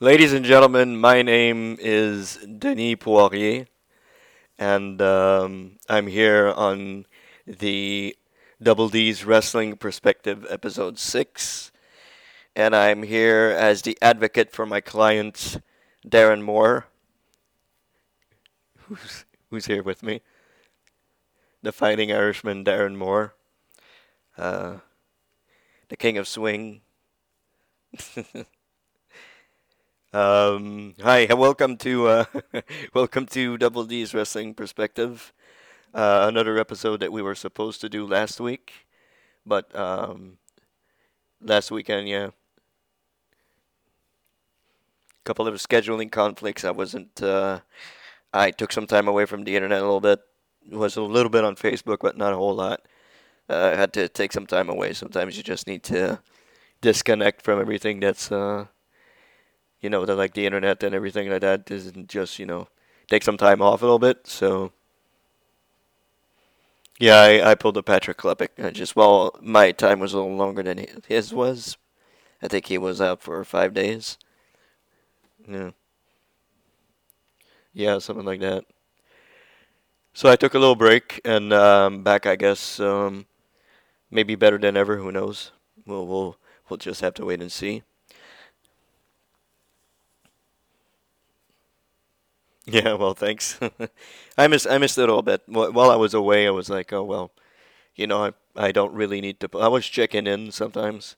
Ladies and gentlemen, my name is Denis Poirier, and um, I'm here on the Double D's Wrestling Perspective Episode 6. And I'm here as the advocate for my client, Darren Moore. Who's, who's here with me? The Fighting Irishman, Darren Moore. Uh, the King of Swing. Um, hi, welcome to uh, welcome to Double D's Wrestling Perspective. Uh, another episode that we were supposed to do last week, but um, last weekend, yeah, a couple of scheduling conflicts. I wasn't. Uh, I took some time away from the internet a little bit. Was a little bit on Facebook, but not a whole lot. Uh, I had to take some time away. Sometimes you just need to disconnect from everything that's uh, you know, the, like the internet and everything like that isn't just, you know, take some time off a little bit. So, yeah, I, I pulled a Patrick Klepek. I just, well, my time was a little longer than his was. I think he was out for five days. Yeah. Yeah, something like that. So I took a little break and um, back, I guess, um, maybe better than ever. Who knows? We'll we'll we'll just have to wait and see. Yeah, well, thanks. I miss I missed it a little bit. While I was away, I was like, oh well, you know, I I don't really need to. I was checking in sometimes.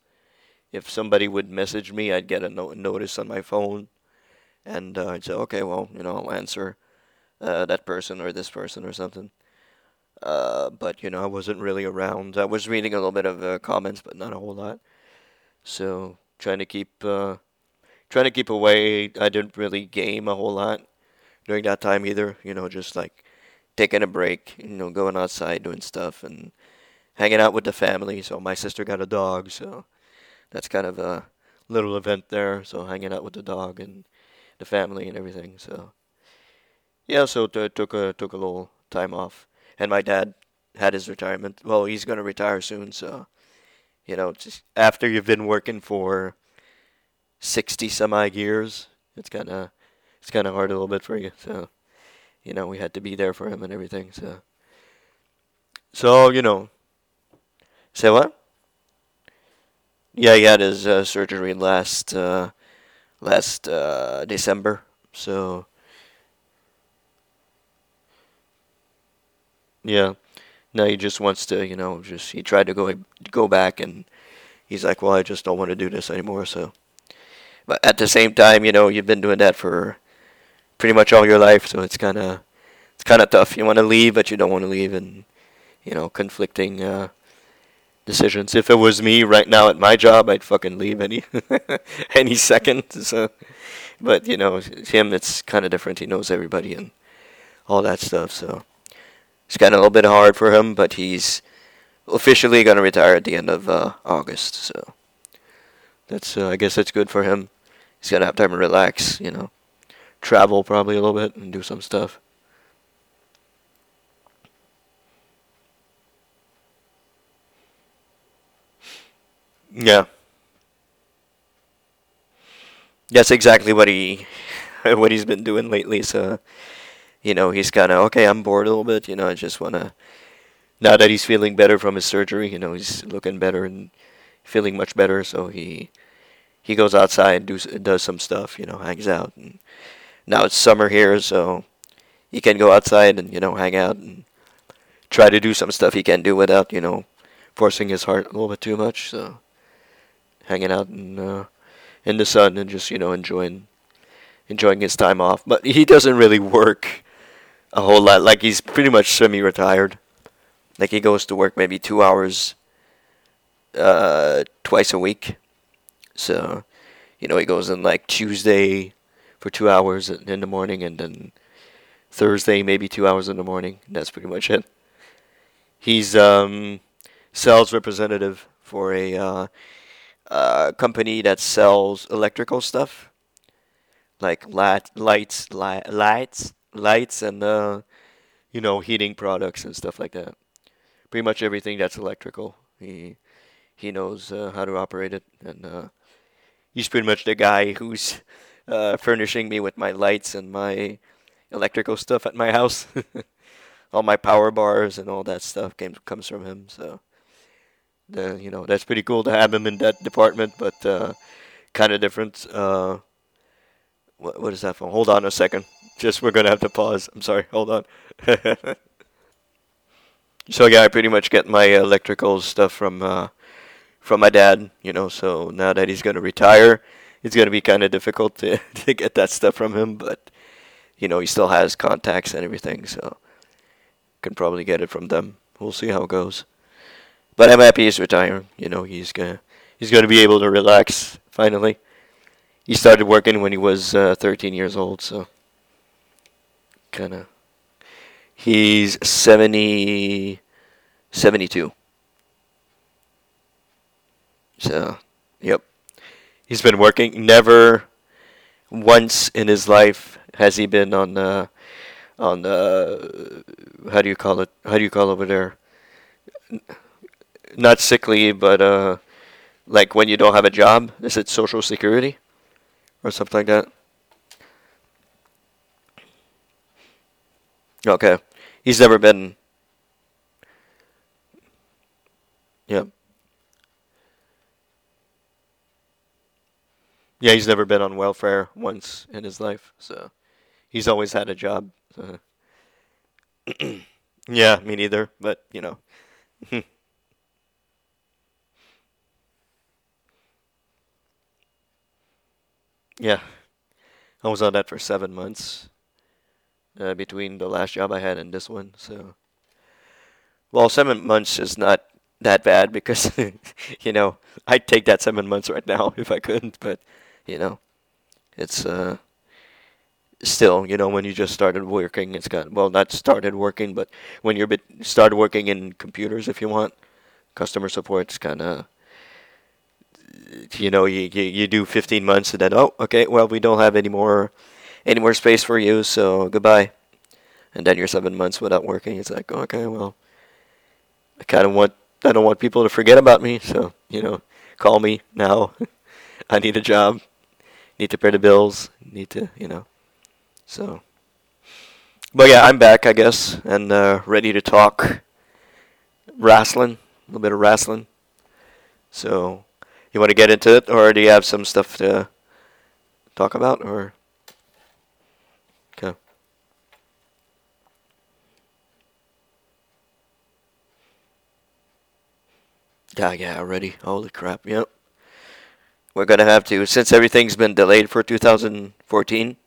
If somebody would message me, I'd get a no- notice on my phone, and uh, I'd say, okay, well, you know, I'll answer uh, that person or this person or something. Uh, but you know, I wasn't really around. I was reading a little bit of uh, comments, but not a whole lot. So trying to keep uh, trying to keep away. I didn't really game a whole lot during that time either. You know, just like taking a break, you know, going outside doing stuff and hanging out with the family. So my sister got a dog, so that's kind of a little event there. So hanging out with the dog and the family and everything. So yeah, so t- took a took a little time off, and my dad had his retirement. Well, he's gonna retire soon, so you know, just after you've been working for sixty some odd years, it's kind of it's kind of hard a little bit for you. So, you know, we had to be there for him and everything. So, so you know, say what? Yeah, he had his uh, surgery last uh, last uh, December. So, yeah. Now he just wants to, you know, just he tried to go go back, and he's like, well, I just don't want to do this anymore. So, but at the same time, you know, you've been doing that for pretty much all your life, so it's kind of it's kind of tough. You want to leave, but you don't want to leave, and you know, conflicting uh, decisions. If it was me right now at my job, I'd fucking leave any any second. So, but you know, him, it's kind of different. He knows everybody and all that stuff, so it's kind of a little bit hard for him. But he's officially going to retire at the end of uh, August, so that's uh, I guess that's good for him. He's gonna have time to relax, you know travel probably a little bit and do some stuff. Yeah. That's exactly what he what he's been doing lately. So, you know, he's kind of okay. I'm bored a little bit. You know, I just want to. Now that he's feeling better from his surgery, you know, he's looking better and feeling much better. So he he goes outside, do does some stuff. You know, hangs out and now it's summer here, so he can go outside and you know hang out and try to do some stuff he can do without you know forcing his heart a little bit too much. So hanging out in uh, in the sun and just you know enjoying enjoying his time off. But he doesn't really work a whole lot. Like he's pretty much semi-retired. Like he goes to work maybe two hours uh, twice a week. So you know he goes in like Tuesday for two hours in the morning, and then Thursday maybe two hours in the morning. That's pretty much it. He's um, sales representative for a uh, uh, company that sells electrical stuff, like light, lights, light, lights, lights, and uh, you know heating products and stuff like that. Pretty much everything that's electrical. He he knows uh, how to operate it, and uh, he's pretty much the guy who's uh, furnishing me with my lights and my electrical stuff at my house. all my power bars and all that stuff came comes from him. So, the you know that's pretty cool to have him in that department, but uh, kind of different. Uh, what what is that from? Hold on a second. Just we're gonna have to pause. I'm sorry. Hold on. so yeah, I pretty much get my electrical stuff from uh, from my dad. You know, so now that he's gonna retire, it's gonna be kind of difficult to to get that stuff from him, but you know he still has contacts and everything, so can probably get it from them. We'll see how it goes. But I'm happy he's retiring. You know, he's gonna he's gonna be able to relax finally. He started working when he was uh, 13 years old, so kind of. He's 70, 72. So, yep. He's been working. Never once in his life has he been on uh, on uh, how do you call it? How do you call over there? Not sickly, but uh, like when you don't have a job. Is it Social Security or something like that? Okay, he's never been. Yep. Yeah, he's never been on welfare once in his life, so he's always had a job. So. yeah, me neither, but you know. yeah, I was on that for seven months uh, between the last job I had and this one. So, well, seven months is not that bad because you know I'd take that seven months right now if I couldn't, but you know, it's uh still, you know, when you just started working, it's got well, not started working, but when you're bit, started working in computers, if you want, customer support's kind of, you know, you, you you do 15 months and then oh, okay, well, we don't have any more any more space for you, so goodbye. And then you're seven months without working. It's like okay, well, I kind of want I don't want people to forget about me, so you know, call me now. I need a job. Need to pay the bills. Need to, you know. So, but yeah, I'm back, I guess, and uh, ready to talk wrestling, a little bit of wrestling. So, you want to get into it, or do you have some stuff to talk about, or okay? Yeah, yeah, ready. Holy crap! Yep. We're gonna have to, since everything's been delayed for 2014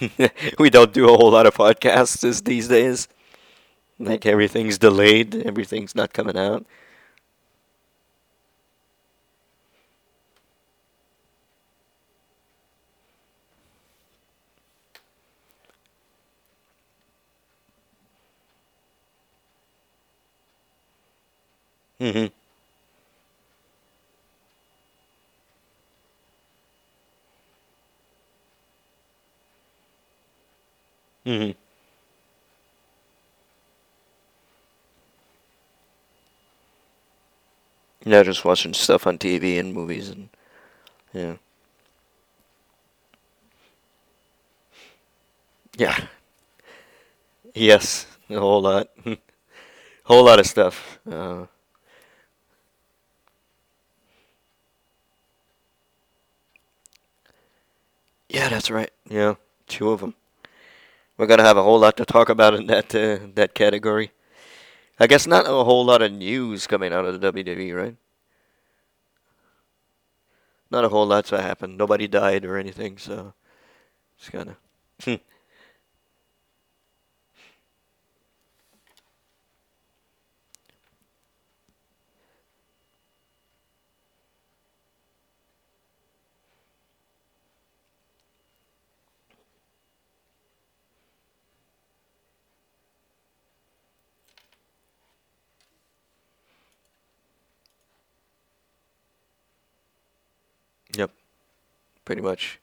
we don't do a whole lot of podcasts these days. Like everything's delayed, everything's not coming out. Mhm. Mhm. Yeah, just watching stuff on TV and movies and yeah. Yeah. Yes, a whole lot. whole lot of stuff. Uh, yeah, that's right. Yeah, two of them. We're gonna have a whole lot to talk about in that uh, that category. I guess not a whole lot of news coming out of the WWE, right? Not a whole lot's happened. Nobody died or anything, so it's kind of. yep, pretty much.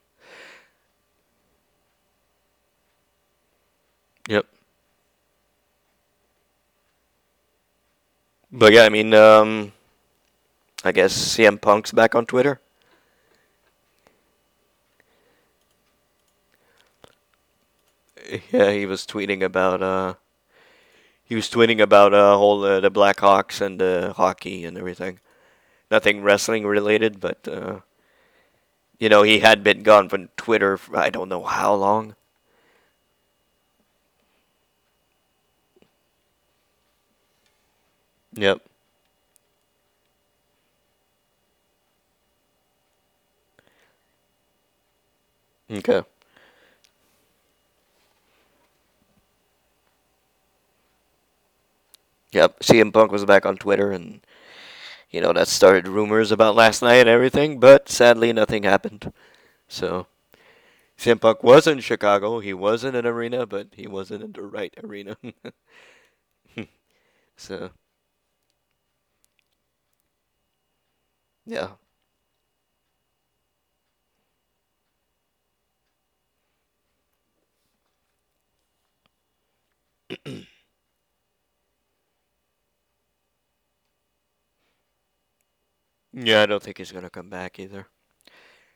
Yep. But yeah, I mean, um, I guess CM Punk's back on Twitter. yeah, he was tweeting about uh, he was tweeting about uh, whole uh, the Blackhawks and the hockey and everything. Nothing wrestling related, but uh, you know he had been gone from Twitter for I don't know how long. Yep. Okay. Yep. CM Punk was back on Twitter, and you know that started rumors about last night and everything, but sadly nothing happened. So CM Punk was in Chicago. He was in an arena, but he wasn't in the right arena. so yeah. Yeah, I don't think he's gonna come back either.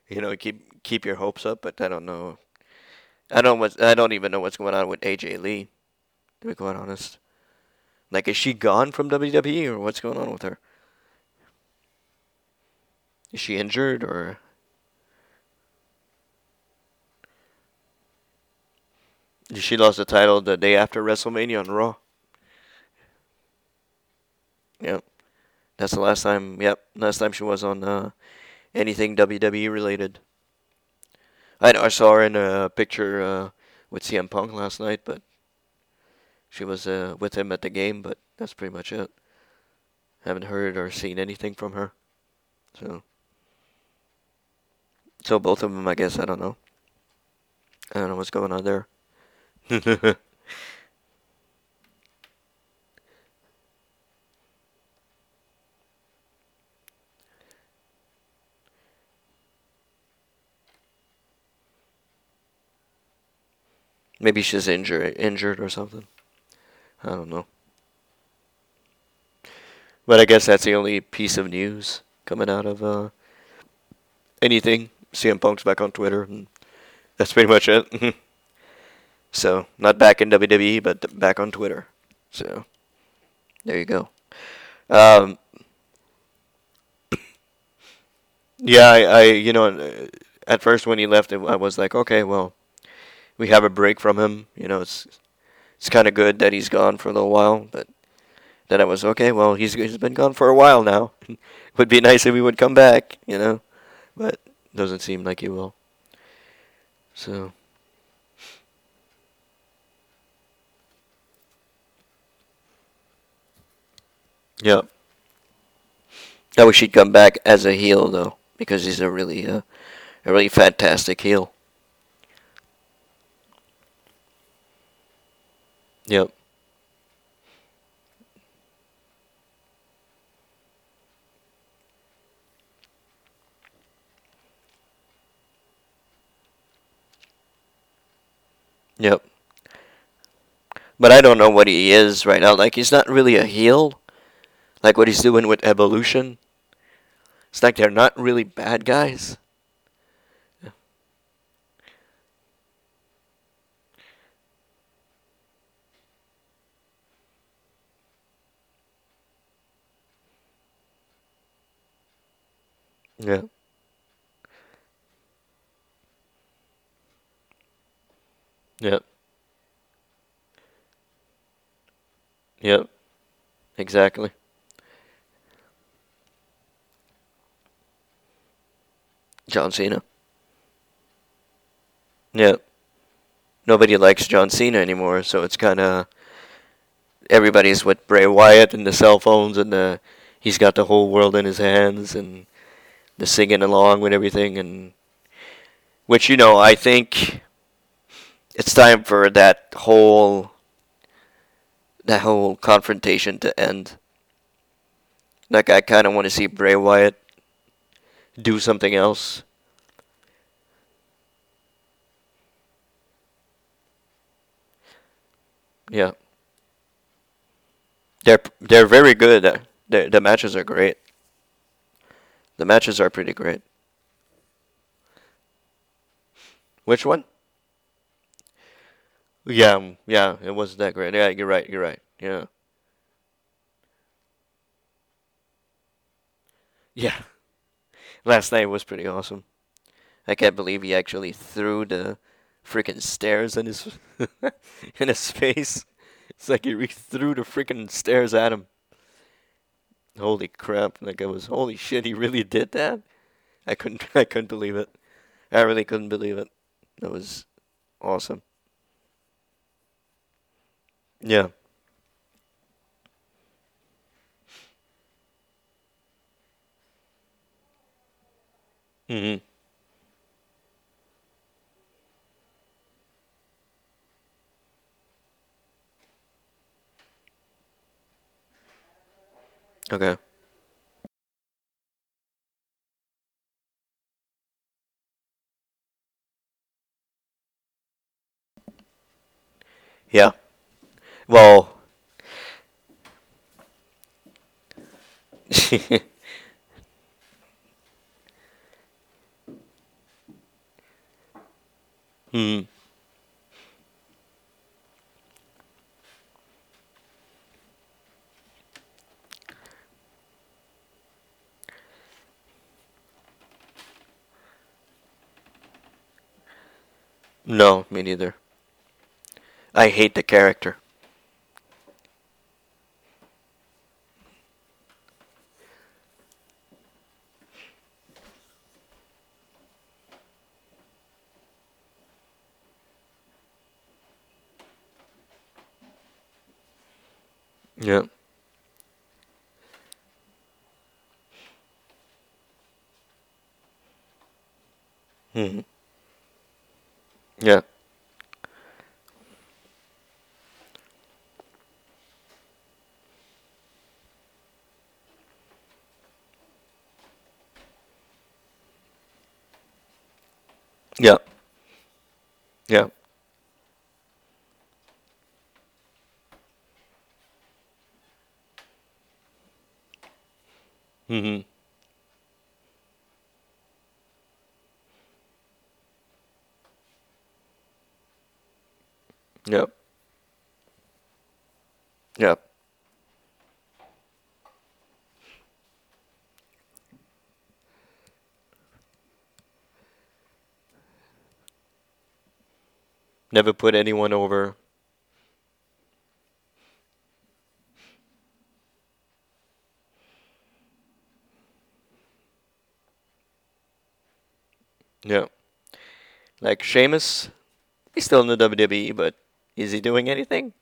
You know, keep keep your hopes up, but I don't know. I don't what I don't even know what's going on with AJ Lee. To be quite honest, like is she gone from WWE or what's going on with her? Is she injured or? She lost the title the day after WrestleMania on Raw. Yep. That's the last time. Yep, last time she was on uh, anything WWE related. I I saw her in a picture uh, with CM Punk last night, but she was uh, with him at the game. But that's pretty much it. Haven't heard or seen anything from her. So, so both of them, I guess. I don't know. I don't know what's going on there. Maybe she's injured, injured or something. I don't know. But I guess that's the only piece of news coming out of uh, anything. CM Punk's back on Twitter, and that's pretty much it. so, not back in WWE, but back on Twitter. So, there you go. Um, yeah, I, I, you know, at first when he left, I was like, okay, well, we have a break from him. You know, it's it's kind of good that he's gone for a little while, but then I was okay. Well, he's he's been gone for a while now. it would be nice if he would come back, you know, but doesn't seem like he will. So. Yep. I wish he'd come back as a heel though, because he's a really uh, a really fantastic heel. Yep. Yep. But I don't know what he is right now. Like, he's not really a heel. Like what he's doing with Evolution. It's like they're not really bad guys. Yeah. Yep. Yep. Exactly. John Cena. Yep. Nobody likes John Cena anymore, so it's kind of everybody's with Bray Wyatt and the cell phones and the he's got the whole world in his hands and the singing along with everything, and which you know I think it's time for that whole that whole confrontation to end. Like I kind of want to see Bray Wyatt do something else. Yeah. They're they're very good. The the matches are great. The matches are pretty great. Which one? Yeah, um, yeah, it wasn't that great. Yeah, you're right. You're right. Yeah. Yeah. Last night was pretty awesome. I can't believe he actually threw the freaking stairs in his in his face. It's like he threw the freaking stairs at him. Holy crap! Like I was, holy shit! He really did that. I couldn't, I couldn't believe it. I really couldn't believe it. That was awesome. Yeah. Mhm. Okay. Yeah. Well. hmm. No, me neither. I hate the character. Yeah. hmm Yeah. Yeah. Yeah. hmm Yep. Yep. Never put anyone over. Yeah. Like Sheamus, he's still in the WWE, but is he doing anything?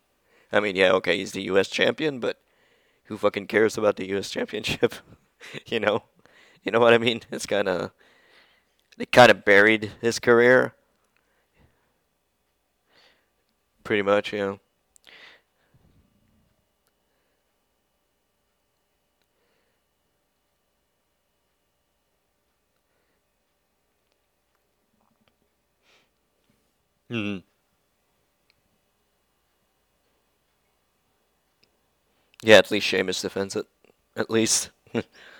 I mean, yeah, okay, he's the U.S. champion, but who fucking cares about the U.S. championship? you know, you know what I mean? It's kind of they kind of buried his career, pretty much. yeah. Hmm. Yeah, at least Sheamus defends it. At least.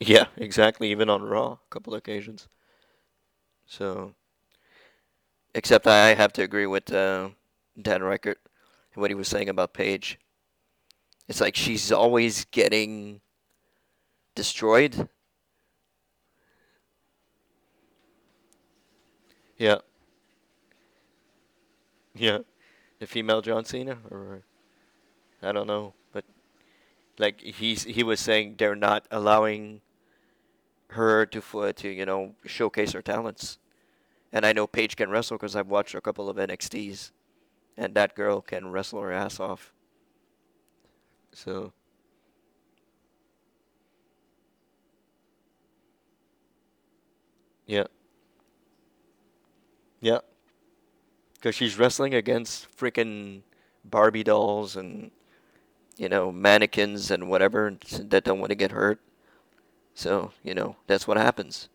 yeah, exactly. Even on Raw, a couple occasions. So, except I have to agree with uh, Dan Reichert and what he was saying about Paige. It's like she's always getting destroyed. Yeah. Yeah. The female John Cena, or I don't know, but like he's he was saying they're not allowing her to for uh, to you know showcase her talents. And I know Paige can wrestle because I've watched a couple of NXTs, and that girl can wrestle her ass off. So yeah, yeah, because she's wrestling against freaking Barbie dolls and you know mannequins and whatever that don't want to get hurt. So you know that's what happens.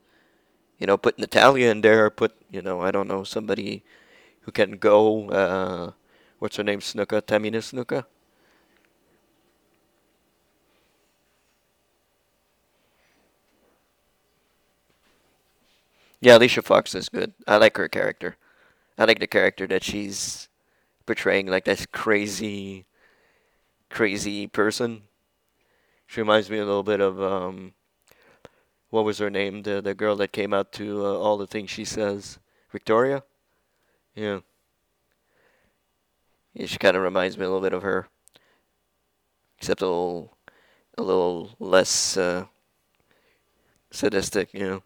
You know, put Natalya in there, put you know I don't know somebody who can go. Uh, what's her name? Snuka, Tamina Snuka. Yeah, Alicia Fox is good. I like her character. I like the character that she's portraying, like this crazy, crazy person. She reminds me a little bit of um, what was her name? The the girl that came out to uh, all the things she says, Victoria. Yeah. Yeah, she kind of reminds me a little bit of her, except a little, a little less uh, sadistic, you know.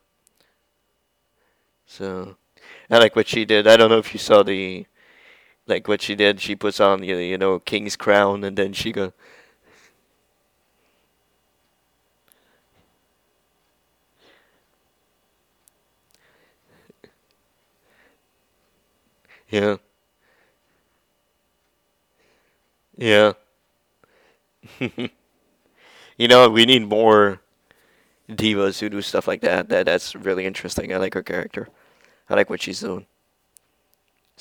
So, I like what she did. I don't know if you saw the, like what she did. She puts on the, you know, king's crown, and then she go. Yeah. Yeah. you know, we need more divas who do stuff like that. That that's really interesting. I like her character. I like what she's doing.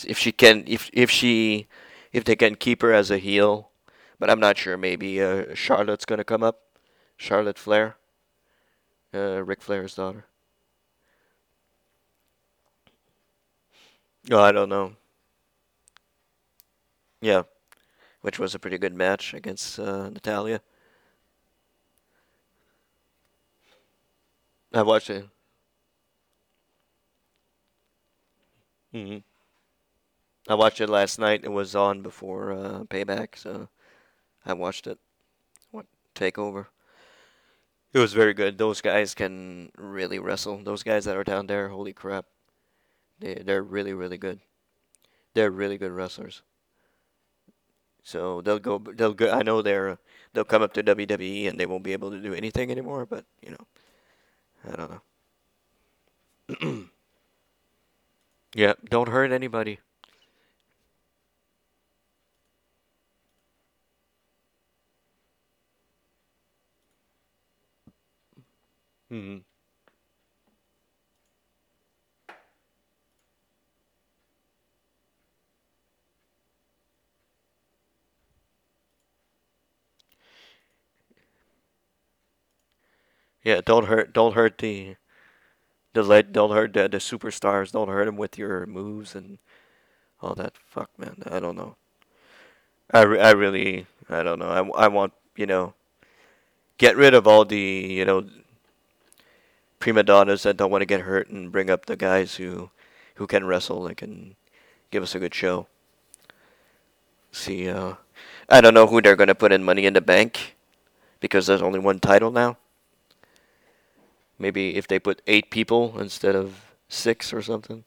If she can, if if she, if they can keep her as a heel, but I'm not sure. Maybe uh, Charlotte's gonna come up. Charlotte Flair, uh, Flair's daughter. Oh, I don't know. Yeah, which was a pretty good match against uh, Natalya. I watched it. hmm I watched it last night. It was on before uh, Payback, so I watched it. What Takeover? It was very good. Those guys can really wrestle. Those guys that are down there, holy crap, they they're really really good. They're really good wrestlers. So they'll go. They'll go. I know they're. They'll come up to WWE and they won't be able to do anything anymore. But you know, I don't know. yeah, don't hurt anybody. hmm Yeah, don't hurt. Don't hurt the the lead. Don't hurt the the superstars. Don't hurt them with your moves and all that. Fuck, man. I don't know. I, re- I really I don't know. I, I want you know get rid of all the you know prima donnas that don't want to get hurt and bring up the guys who who can wrestle and can give us a good show. See, uh, I don't know who they're gonna put in Money in the Bank because there's only one title now. Maybe if they put eight people instead of six or something,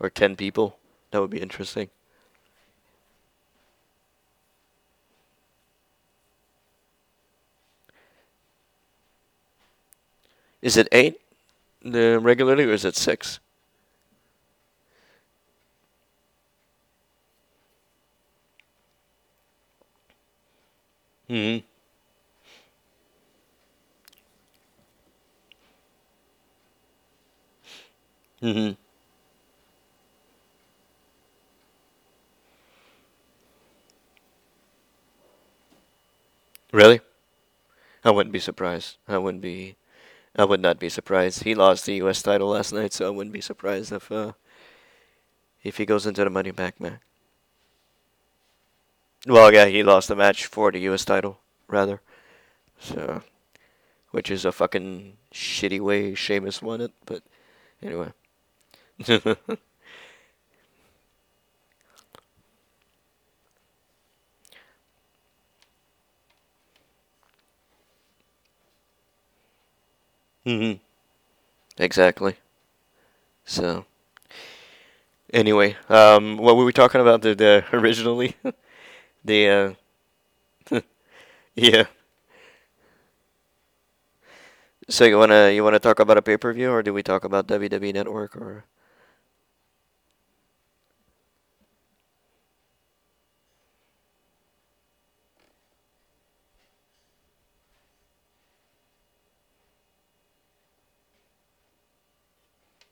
or ten people, that would be interesting. Is it eight the regularly or is it six? Hmm. Hmm. Really? I wouldn't be surprised. I wouldn't be. I would not be surprised. He lost the U.S. title last night, so I wouldn't be surprised if uh, if he goes into the Money Back match. Well, yeah, he lost the match for the U.S. title, rather. So, which is a fucking shitty way Sheamus won it, but anyway. Hmm Exactly. So, anyway, um, what were we talking about the, the originally? the uh, yeah. So you wanna you wanna talk about a pay per view, or do we talk about WWE Network, or?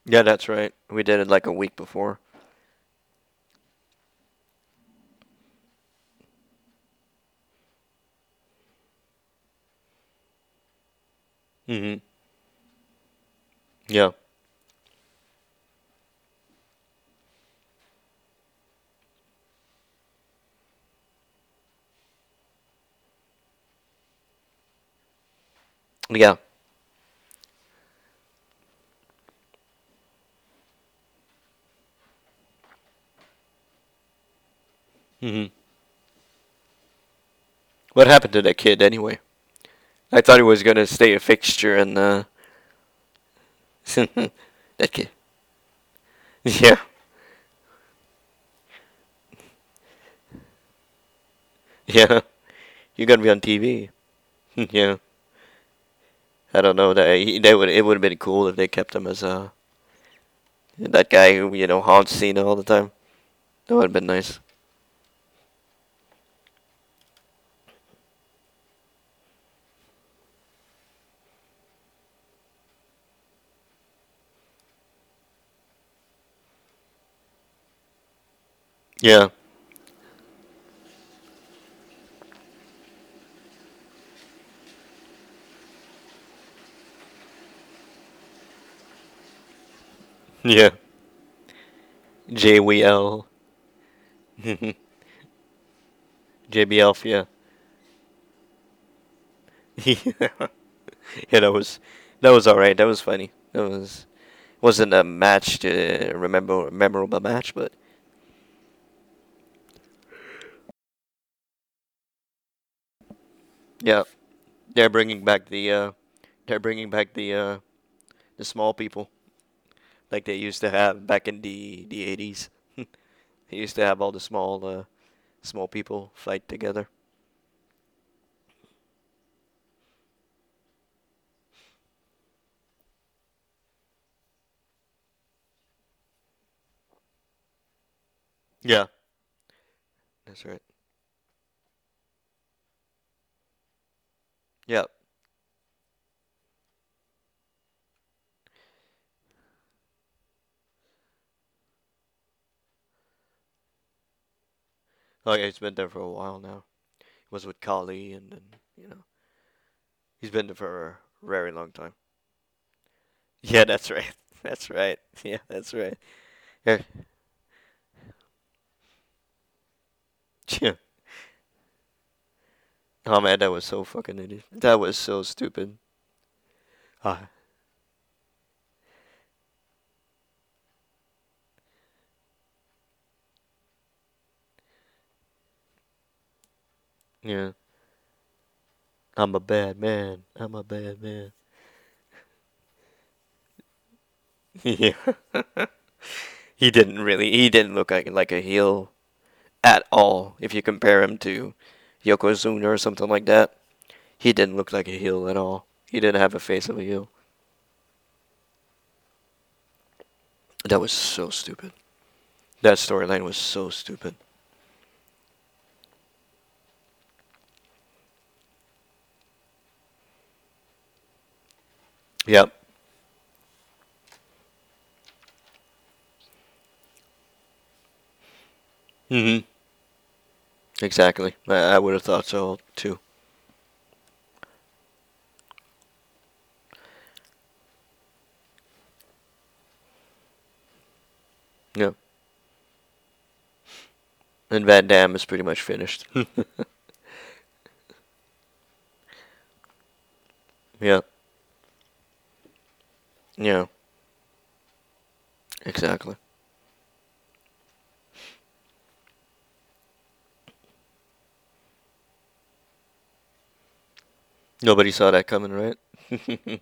Yeah, that's right. We did it like a week before. Mhm. Yeah. Yeah. Hmm What happened to that kid anyway? I thought he was gonna stay a fixture and uh that kid. Yeah. Yeah. You're gonna be on TV. yeah. I don't know that he, that would it would have been cool if they kept him as uh that guy who you know haunts Cena all the time. That would have been nice. Yeah. Yeah. JWL. JBL, yeah. yeah, that was that was alright. That was funny. That was wasn't a match to remember memorable match, but yeah, they're bringing back the uh, they're bringing back the uh, the small people like they used to have back in the the eighties. they used to have all the small uh, small people fight together. Yeah, that's right. Yeah. Oh he's been there for a while now. He was with Khali, and then you know he's been there for a very long time. Yeah, that's right. That's right. Yeah, that's right. Yeah. Oh man, that was so fucking idiot. That was so stupid. Ah, yeah. I'm a bad man. I'm a bad man. Yeah. He didn't really. He didn't look like like a heel at all. If you compare him to Yokozuna or something like that, he didn't look like a heel at all. He didn't have a face of a heel. That was so stupid. That storyline was so stupid. Yep. Mhm. Exactly. I, I would have thought so too. Yep. And Van Dam is pretty much finished. yeah. Yeah. Exactly. Nobody saw that coming, right?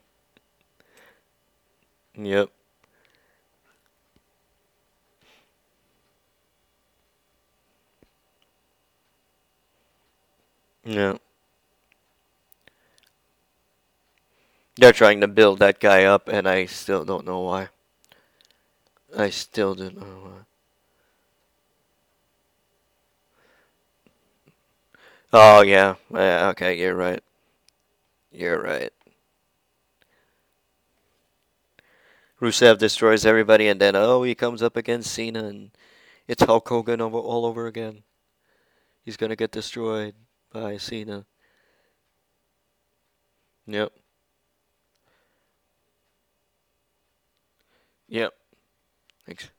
Yep. Yeah. They're trying to build that guy up, and I still don't know why. I still don't know why. Oh yeah. Yeah. Okay. You're right. You're right. Rusev destroys everybody, and then oh, he comes up against Cena, and it's Hulk Hogan over all over again. He's gonna get destroyed by Cena. Yep. Yep. Ex-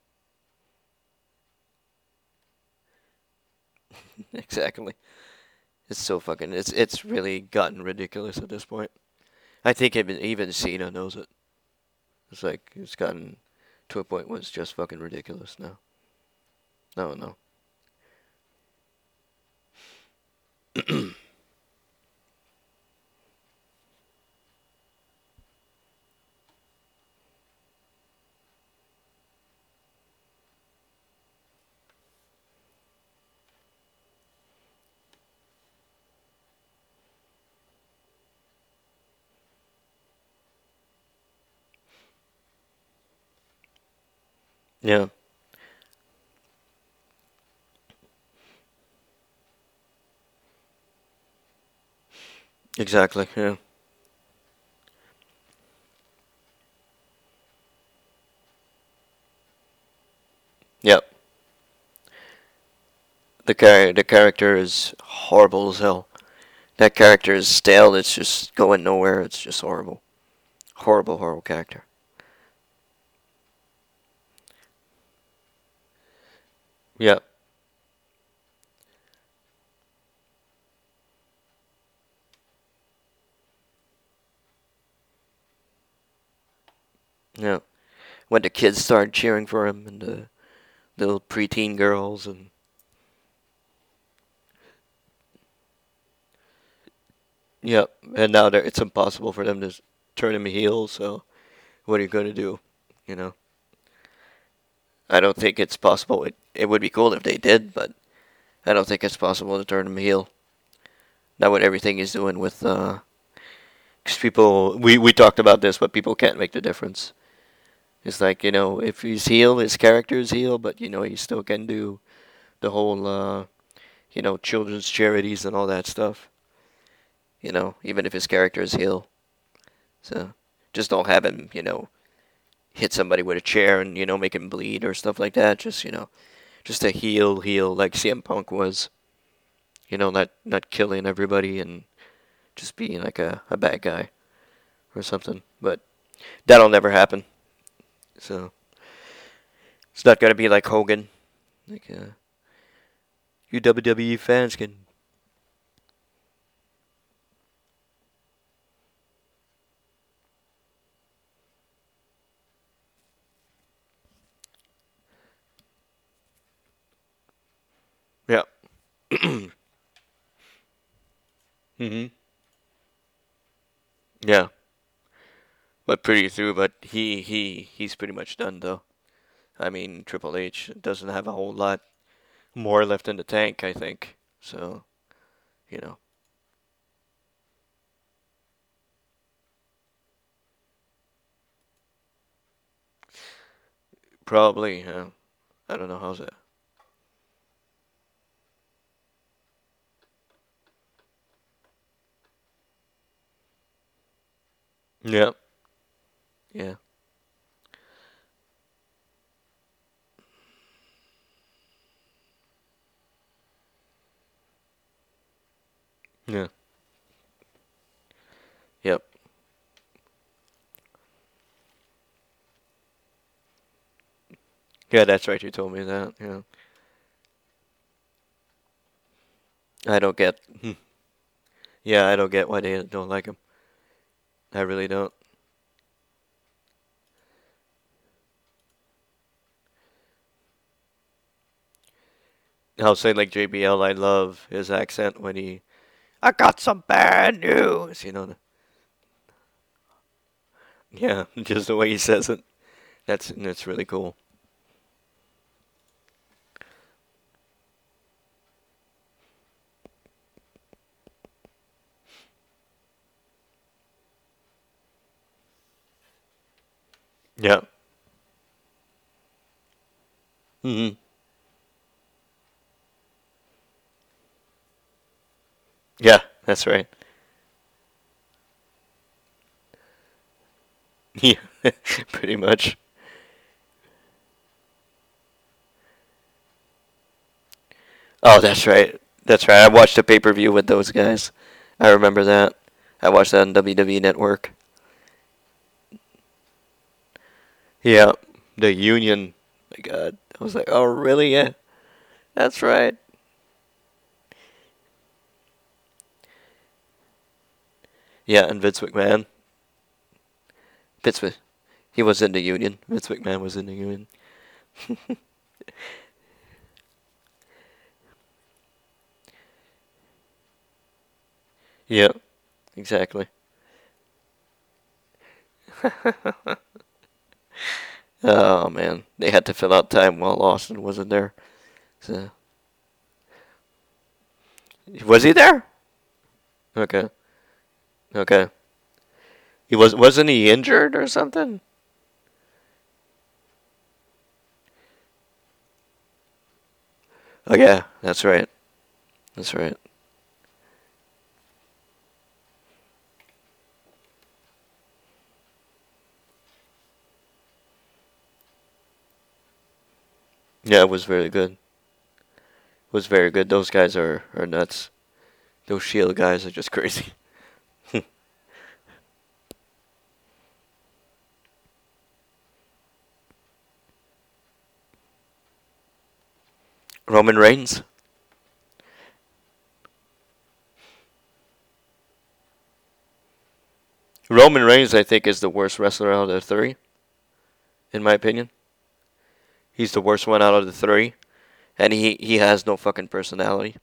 exactly. It's so fucking. It's it's really gotten ridiculous at this point. I think even even Cena knows it. It's like it's gotten to a point where it's just fucking ridiculous now. No, no. Yeah. Exactly. Yeah. Yep. The char- the character is horrible as hell. That character is stale. It's just going nowhere. It's just horrible. Horrible, horrible character. Yep. Yeah. When the kids started cheering for him and the little preteen girls and Yep. And now it's impossible for them to turn him heel, so what are you going to do? You know? I don't think it's possible. It, it would be cool if they did, but I don't think it's possible to turn him heel. Not with everything he's doing with, uh, because people, we, we talked about this, but people can't make the difference. It's like, you know, if he's heel, his character is heel, but, you know, he still can do the whole, uh, you know, children's charities and all that stuff. You know, even if his character is heel. So, just don't have him, you know, hit somebody with a chair and, you know, make him bleed or stuff like that. Just, you know, just a heel, heel like CM Punk was. You know, not, not killing everybody and just being like a, a bad guy or something. But that'll never happen. So it's not gonna be like Hogan. Like uh, you WWE fans can Yeah. mhm. Yeah. But pretty through, but he he he's pretty much done though. I mean, Triple H doesn't have a whole lot more left in the tank, I think. So, you know. Probably, yeah. I don't know how's that. Yeah. Yeah. Yeah. Yep. Yeah, that's right. You told me that. Yeah. I don't get. Hmm. Yeah, I don't get why they don't like him. I really don't. I'll say like JBL. I love his accent when he. I got some bad news. You know. Yeah, just the way he says it. That's that's really cool. Yeah. Mhm. Yeah, that's right. Yeah, pretty much. Oh, that's right. That's right. I watched a pay per view with those guys. I remember that. I watched that on WWE Network. Yeah, the Union. My God, I was like, oh really? Yeah, that's right. Yeah, and Vince McMahon. Vince, he was in the union. Vince McMahon was in the union. yeah, exactly. oh man, they had to fill out time while Austin wasn't there. So, was he there? Okay. Okay. He was wasn't he injured or something? Oh yeah, that's right. That's right. Yeah, it was very good. It was very good. Those guys are, are nuts. Those Shield guys are just crazy. Roman Reigns. Roman Reigns, I think, is the worst wrestler out of the three, in my opinion. He's the worst one out of the three, and he, he has no fucking personality.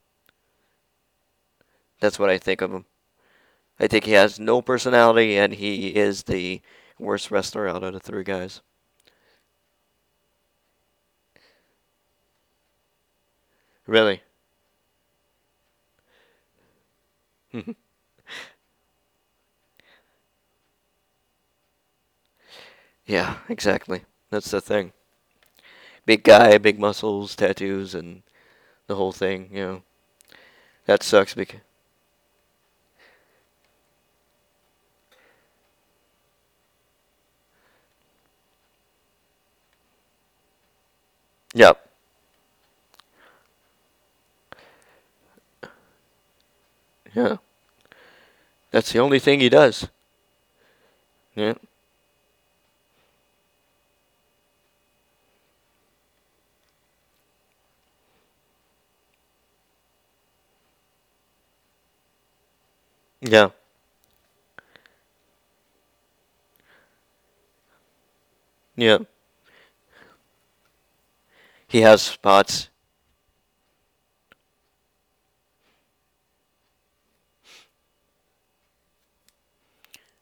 That's what I think of him. I think he has no personality, and he is the worst wrestler out of the three guys. Really? yeah, exactly. That's the thing. Big guy, big muscles, tattoos, and the whole thing, you know. That sucks because. Yep. Yeah. That's the only thing he does. Yeah. Yeah. Yeah. He has spots.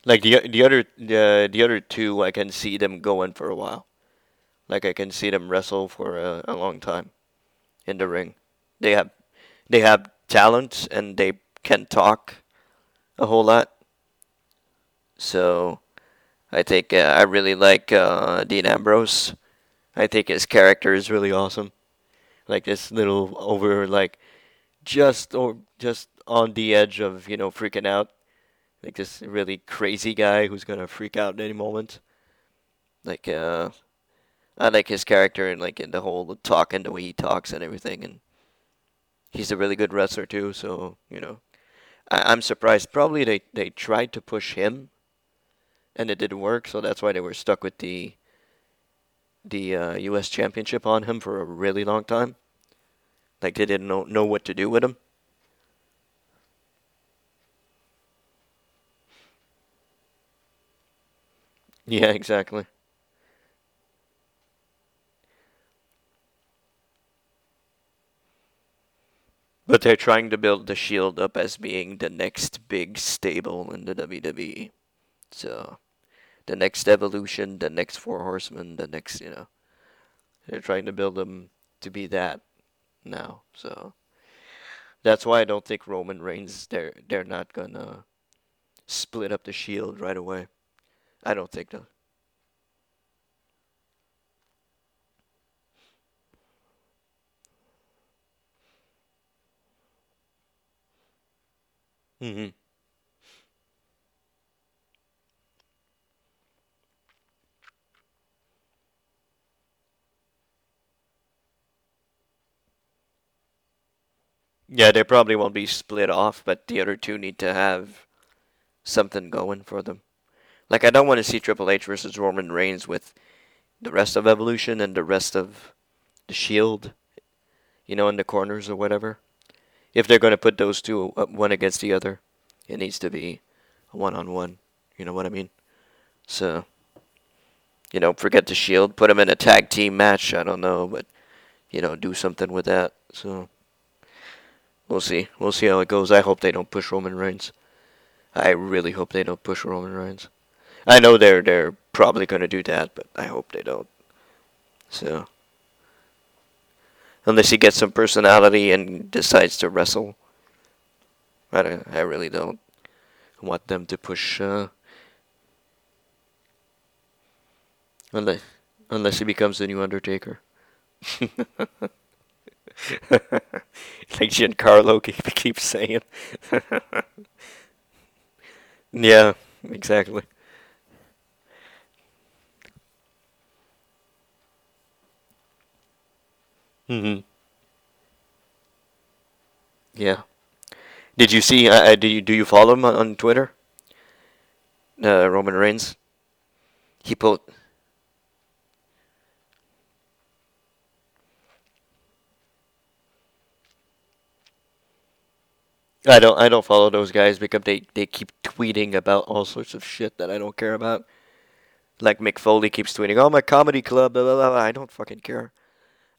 Like the the other the the other two, I can see them going for a while. Like I can see them wrestle for a, a long time in the ring. They have they have talent and they can talk a whole lot. So I think uh, I really like uh, Dean Ambrose. I think his character is really awesome. Like this little over like just or just on the edge of you know freaking out like this really crazy guy who's gonna freak out at any moment. Like uh, I like his character and like in the whole talk and the way he talks and everything, and he's a really good wrestler too. So you know, I, I'm surprised. Probably they they tried to push him, and it didn't work. So that's why they were stuck with the the uh, U.S. Championship on him for a really long time. Like they didn't know know what to do with him. Yeah, exactly. But they're trying to build the Shield up as being the next big stable in the WWE. So, the next evolution, the next Four Horsemen, the next, you know, they're trying to build them to be that now. So, that's why I don't think Roman Reigns they're they're not gonna split up the Shield right away. I don't think so. Hmm Yeah, they probably won't be split off, but the other two need to have something going for them. Like, I don't want to see Triple H versus Roman Reigns with the rest of Evolution and the rest of the Shield, you know, in the corners or whatever. If they're going to put those two uh, one against the other, it needs to be a one on one. You know what I mean? So, you know, forget the Shield, put them in a tag team match. I don't know, but you know, do something with that. So we'll see. We'll see how it goes. I hope they don't push Roman Reigns. I really hope they don't push Roman Reigns. I know they're they're probably going to do that, but I hope they don't. So unless he gets some personality and decides to wrestle, I don't, I really don't want them to push. Uh, unless unless he becomes the new Undertaker. like Giancarlo keeps saying. yeah, exactly. Hmm Yeah. Did you see? Uh, uh, do you do you follow him on, on Twitter? Uh, Roman Reigns. He put. I don't. I don't follow those guys because they they keep tweeting about all sorts of shit that I don't care about. Like Mick Foley keeps tweeting, "Oh, my comedy club." Blah, blah, blah. I don't fucking care.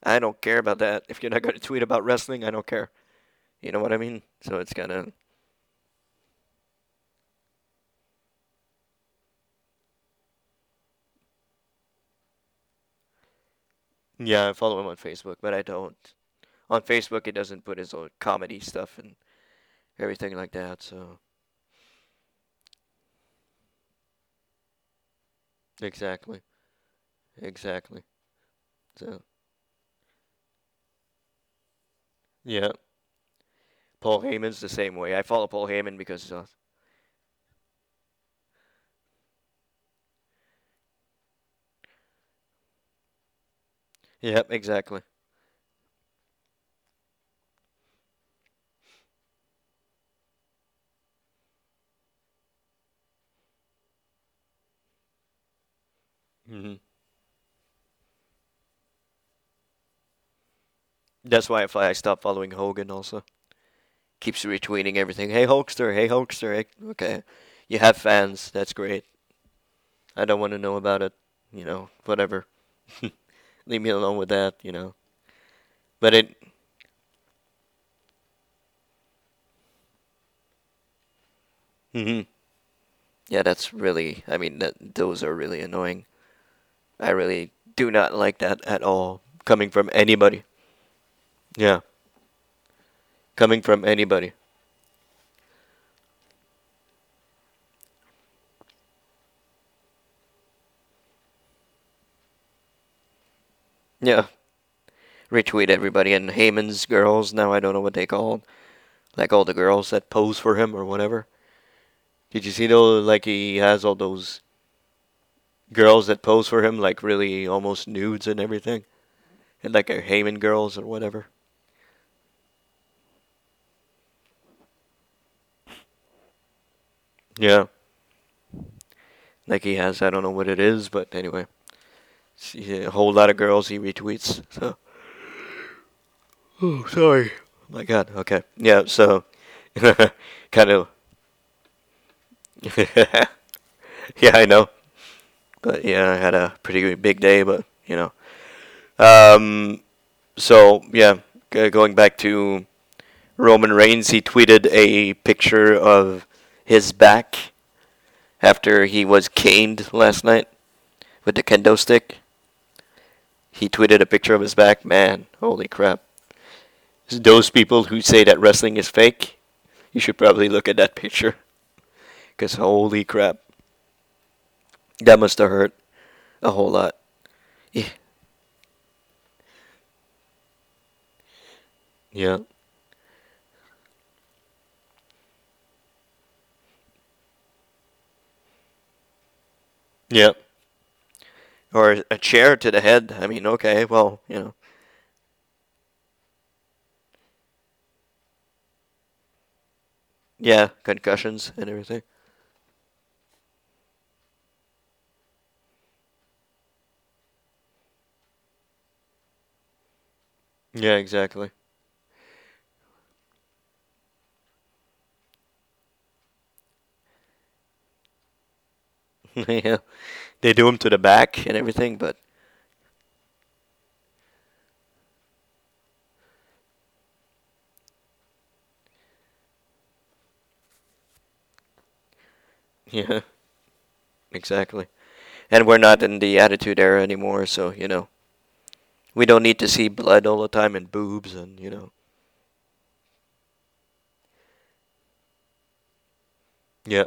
I don't care about that. If you're not going to tweet about wrestling, I don't care. You know what I mean? So it's kind of. Yeah, I follow him on Facebook, but I don't. On Facebook, it doesn't put his old comedy stuff and everything like that, so. Exactly. Exactly. So. Yeah. Paul Heyman's the same way. I follow Paul Heyman because uh, Yep, exactly. hmm That's why I, stopped following Hogan also. Keeps retweeting everything. Hey Hulkster, hey Hulkster. Hey, okay, you have fans. That's great. I don't want to know about it. You know, whatever. Leave me alone with that. You know. But it. hmm Yeah, that's really. I mean, that those are really annoying. I really do not like that at all. Coming from anybody. Yeah. Coming from anybody. Yeah. Retweet everybody and Heyman's girls. Now I don't know what they call Like all the girls that pose for him or whatever. Did you see though? Like he has all those girls that pose for him, like really almost nudes and everything, and like a Heyman girls or whatever. Yeah. Like he has, I don't know what it is, but anyway, see a whole lot of girls he retweets. So, oh, sorry. Oh my God. Okay. Yeah. So, kind of. yeah, I know. But yeah, I had a pretty big day. But you know, um, so yeah, going back to Roman Reigns, he tweeted a picture of his back after he was caned last night with the kendo stick. He tweeted a picture of his back. Man, holy crap. Those people who say that wrestling is fake, you should probably look at that picture. Because holy crap. That must have hurt a whole lot. Yeah. Yeah. Yeah. Or a chair to the head. I mean, okay, well, you know. Yeah, concussions and everything. Yeah, exactly. yeah, they do them to the back and everything, but yeah, exactly. And we're not in the Attitude Era anymore, so you know, we don't need to see blood all the time and boobs and you know. Yeah.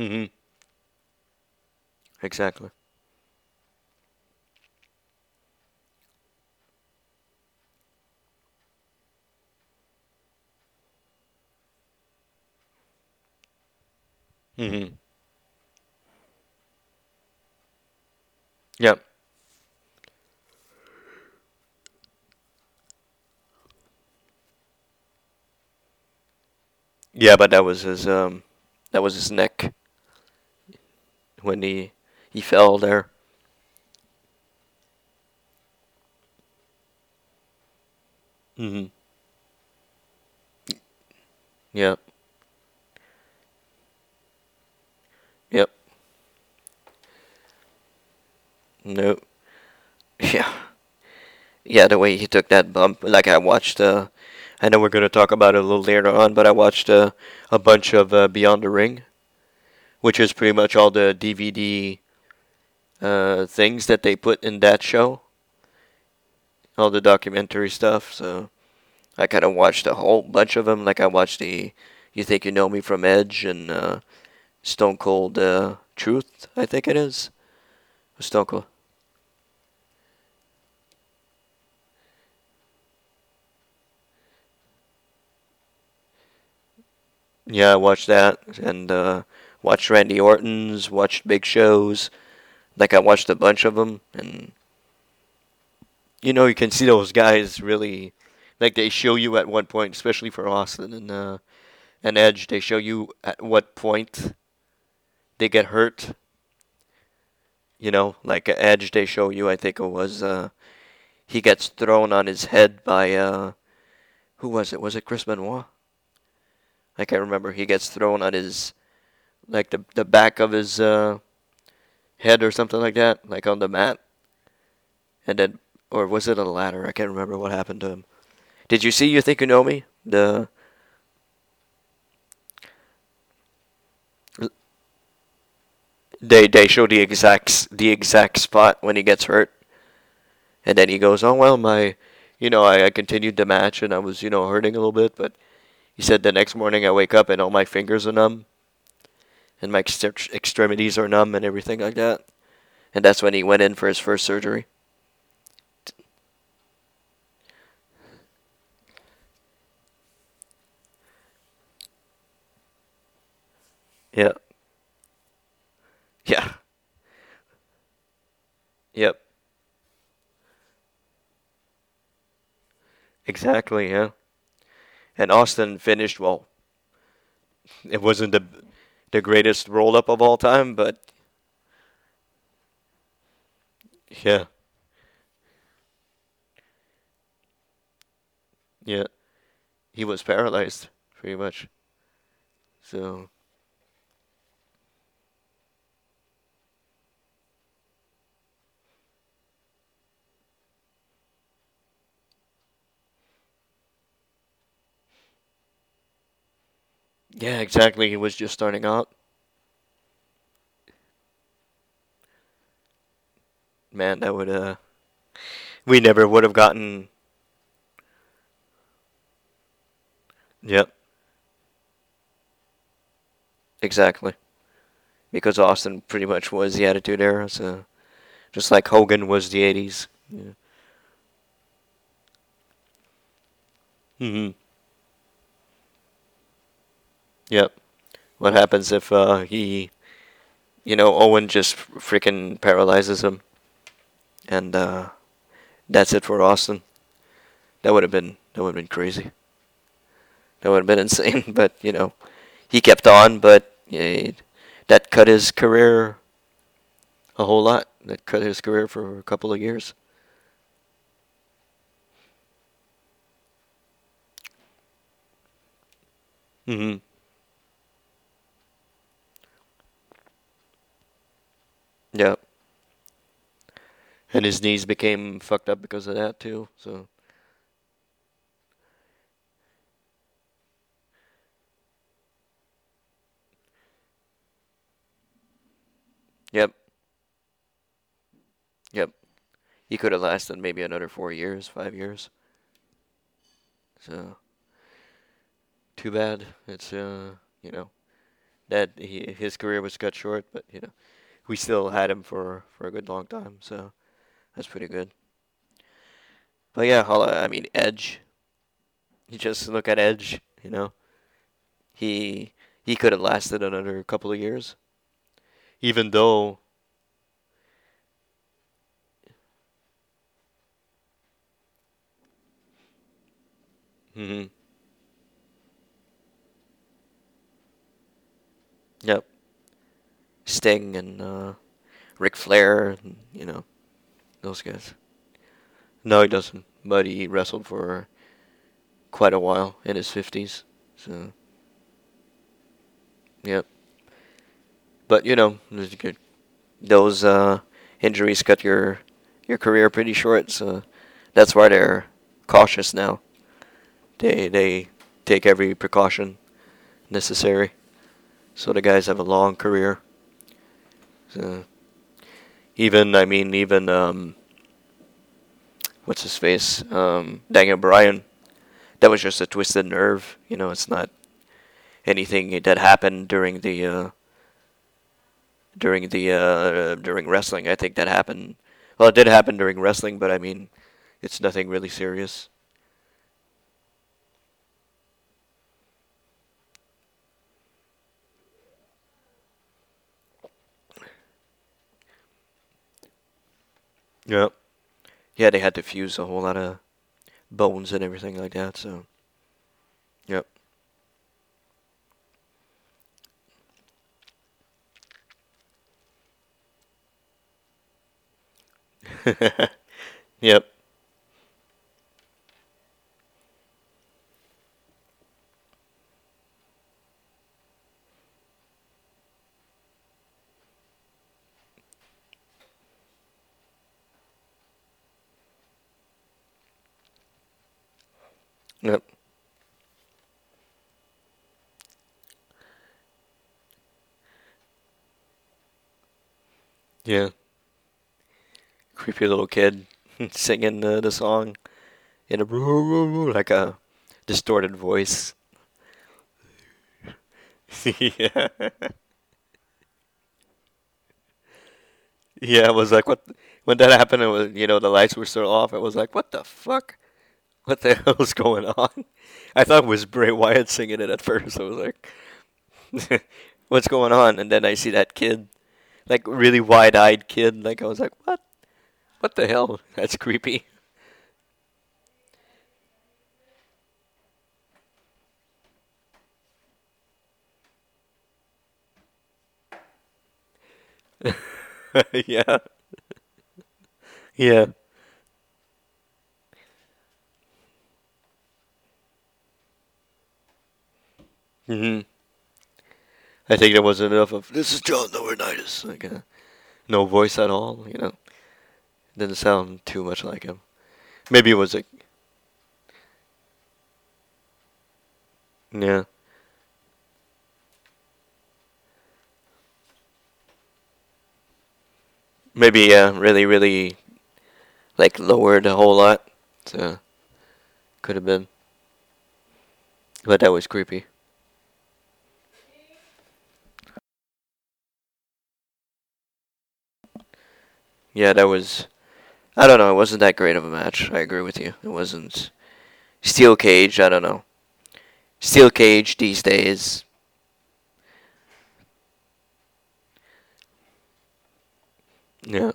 Mhm. Exactly. Mhm. Yep. Yeah, but that was his um that was his neck when he he fell there. Mhm. Yep. Yep. Nope. Yeah. Yeah, the way he took that bump, like I watched uh I know we're going to talk about it a little later on, but I watched uh, a bunch of uh, Beyond the Ring, which is pretty much all the DVD uh, things that they put in that show, all the documentary stuff. So I kind of watched a whole bunch of them. Like I watched the "You Think You Know Me" from Edge and uh, Stone Cold uh, Truth. I think it is Stone Cold. Yeah, I watched that and uh, watched Randy Orton's, watched Big Shows. Like I watched a bunch of them, and you know you can see those guys really, like they show you at one point, especially for Austin and uh, and Edge, they show you at what point they get hurt. You know, like Edge, they show you. I think it was uh, he gets thrown on his head by uh, who was it? Was it Chris Benoit? I can't remember. He gets thrown on his like the the back of his uh, head or something like that, like on the mat, and then or was it a ladder? I can't remember what happened to him. Did you see You Think You Know Me? The they they show the exact the exact spot when he gets hurt, and then he goes, "Oh well, my, you know, I, I continued the match and I was you know hurting a little bit, but." He said the next morning I wake up and all my fingers are numb, and my extremities are numb and everything like that. And that's when he went in for his first surgery. Yeah. Yeah. Yep. Exactly, yeah. And Austin finished well. It wasn't the the greatest roll up of all time, but yeah. Yeah. He was paralyzed pretty much. So Yeah, exactly. He was just starting out. Man, that would uh we never would have gotten Yep. Exactly. Because Austin pretty much was the Attitude Era, so just like Hogan was the 80s. Yeah. Mhm. Yep. What happens if uh, he, you know, Owen just freaking paralyzes him, and uh, that's it for Austin? That would have been that would have been crazy. That would have been insane. But you know, he kept on. But yeah, that cut his career a whole lot. That cut his career for a couple of years. Mm-hmm. Yeah. And his knees became fucked up because of that too. So. Yep. Yep. He could have lasted maybe another four years, five years. So. Too bad. It's uh, you know, that he his career was cut short, but you know, we still had him for for a good long time. So. That's pretty good. But yeah, I mean Edge. You just look at Edge, you know. He he could have lasted another couple of years. Even though Mhm. Yep. Sting and uh Ric Flair, and, you know those guys. No, he doesn't. But he wrestled for quite a while in his fifties. So, yep. But you know, those uh, injuries cut your your career pretty short. So that's why they're cautious now. They they take every precaution necessary, so the guys have a long career. Even I mean even um, what's his face? Um, Daniel Bryan. That was just a twisted nerve you know it's not anything that happened during the uh, during the uh, during wrestling. I think that happened well it did happen during wrestling but I mean it's nothing really serious Yep. Yeah, they had to fuse a whole lot of bones and everything like that, so. Yep. yep. Yep. Yeah. Creepy little kid singing the, the song in a like a distorted voice. yeah. Yeah, it was like what when that happened. It was you know the lights were still off. It was like what the fuck what the hell's going on? I thought it was Bray Wyatt singing it at first. I was like, what's going on? And then I see that kid, like really wide-eyed kid. Like I was like, what? What the hell? That's creepy. yeah. Yeah. Hmm I think there wasn't enough of this is John Laurinaitis, like uh, no voice at all. You know, didn't sound too much like him. Maybe it was like, yeah. Maybe yeah, really, really, like lowered a whole lot. So could have been, but that was creepy. Yeah, that was. I don't know. It wasn't that great of a match. I agree with you. It wasn't. Steel cage. I don't know. Steel cage these days. Yeah.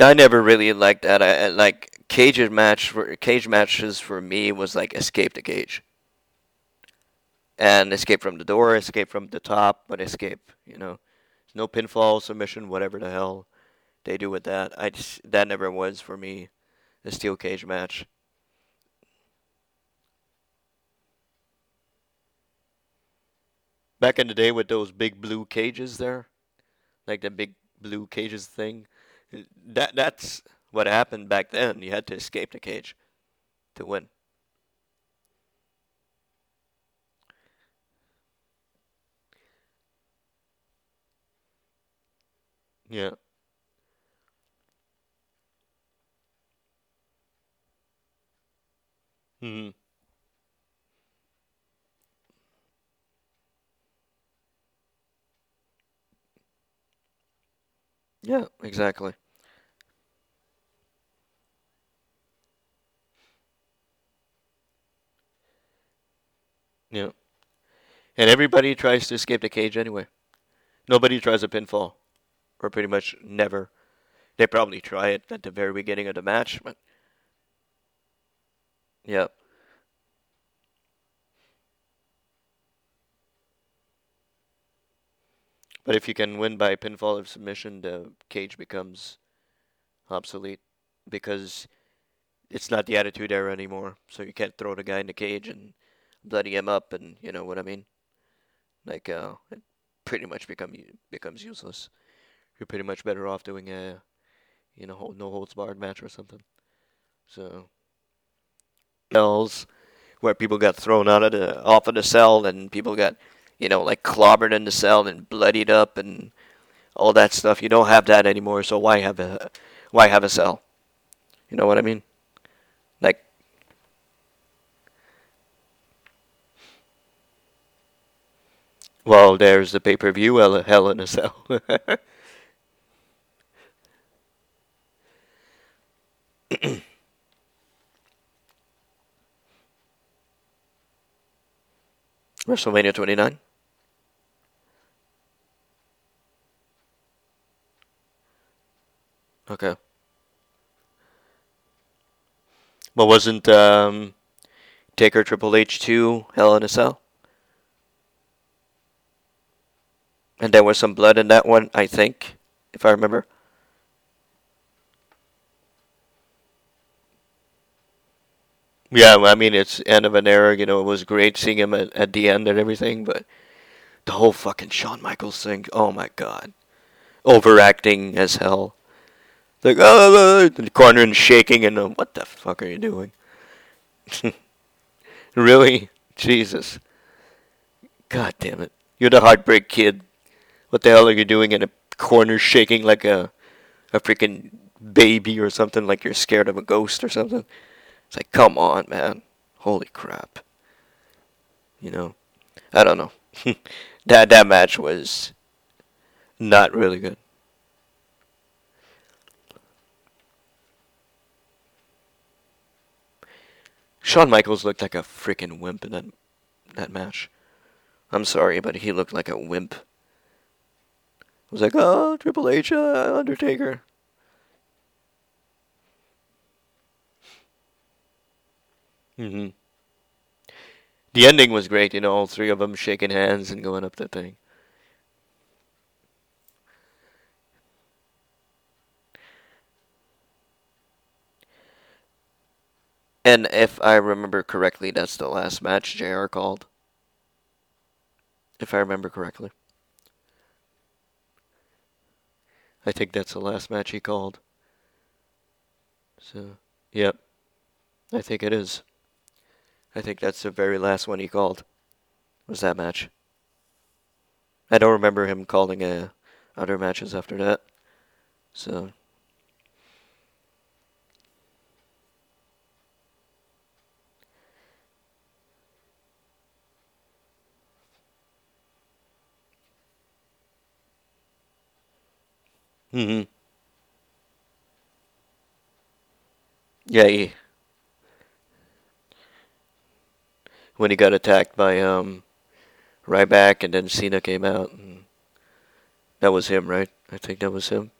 I never really liked that. I, like cage match for cage matches for me was like escape the cage. and escape from the door, escape from the top, but escape. You know, no pinfall, submission, whatever the hell they do with that. I just that never was for me a steel cage match. Back in the day with those big blue cages there, like the big blue cages thing, that that's what happened back then. You had to escape the cage to win. Yeah. Hmm. Yeah, exactly. Yeah. And everybody tries to escape the cage anyway. Nobody tries a pinfall. Or pretty much never. They probably try it at the very beginning of the match, but yeah. But if you can win by pinfall or submission, the cage becomes obsolete because it's not the attitude era anymore. So you can't throw the guy in the cage and bloody him up, and you know what I mean. Like, uh, it pretty much become becomes useless. You're pretty much better off doing a, you know, no holds barred match or something. So, cells where people got thrown out of the off of the cell and people got, you know, like clobbered in the cell and bloodied up and all that stuff. You don't have that anymore. So why have a why have a cell? You know what I mean? Like Well, there's the pay per view Hell, in a Cell. WrestleMania 29. Okay. But wasn't um, Taker Triple H 2 Hell in a Cell? And there was some blood in that one, I think, if I remember. Yeah, I mean, it's end of an era. You know, it was great seeing him at, at the end and everything, but the whole fucking Shawn Michaels thing, oh my god. Overacting as hell. Like, oh, the corner and shaking, and uh, what the fuck are you doing? really? Jesus. God damn it. You're the heartbreak kid. What the hell are you doing in a corner shaking like a a freaking baby or something like you're scared of a ghost or something? It's like, come on, man. Holy crap. You know, I don't know. that that match was not really good. Shawn Michaels looked like a freaking wimp in that that match. I'm sorry, but he looked like a wimp was like, oh, Triple H, uh, Undertaker. hmm The ending was great, you know, all three of them shaking hands and going up the thing. And if I remember correctly, that's the last match JR called. If I remember correctly. I think that's the last match he called. So, yep. I think it is. I think that's the very last one he called. Was that match? I don't remember him calling uh, other matches after that. So. Mm-hmm. Yeah, he, when he got attacked by um Ryback and then Cena came out and that was him, right? I think that was him.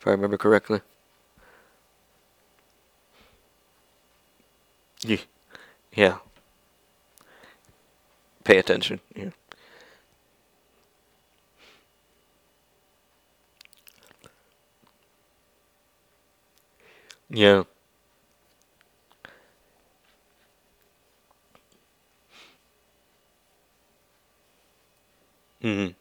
If I remember correctly. Yeah. pay attention. Yeah. Yeah. Mhm.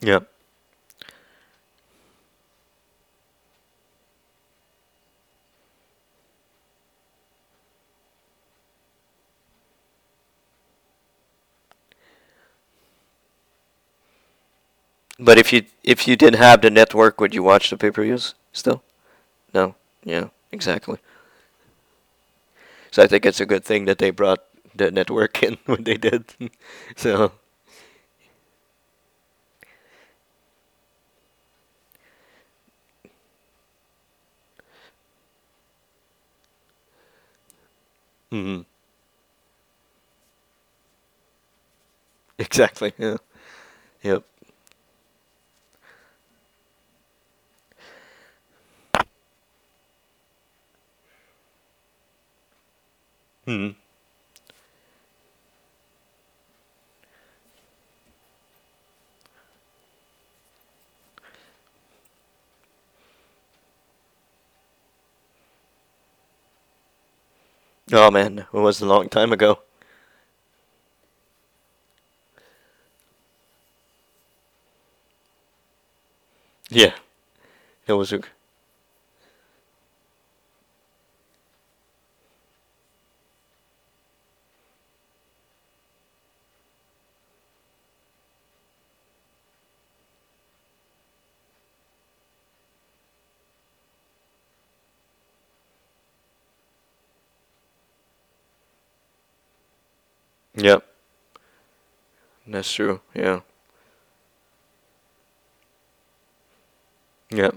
Yep. But if you if you didn't have the network, would you watch the pay-per-views still? No. Yeah. Exactly. So I think it's a good thing that they brought the network in when they did. so. hmm Exactly. Yeah. Yep. Hmm. Oh man, it was a long time ago. Yeah, it was a. Yep, that's true. Yeah. Yep.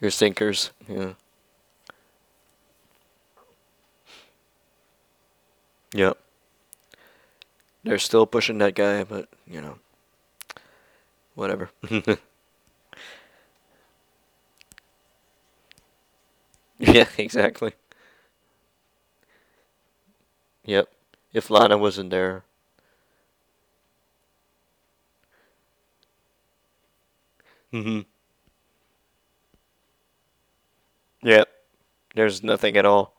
Your sinkers. Yeah. Yep. They're still pushing that guy, but you know, whatever. yeah, exactly. Yep. If Lana wasn't there. Mhm. Yep. There's nothing at all.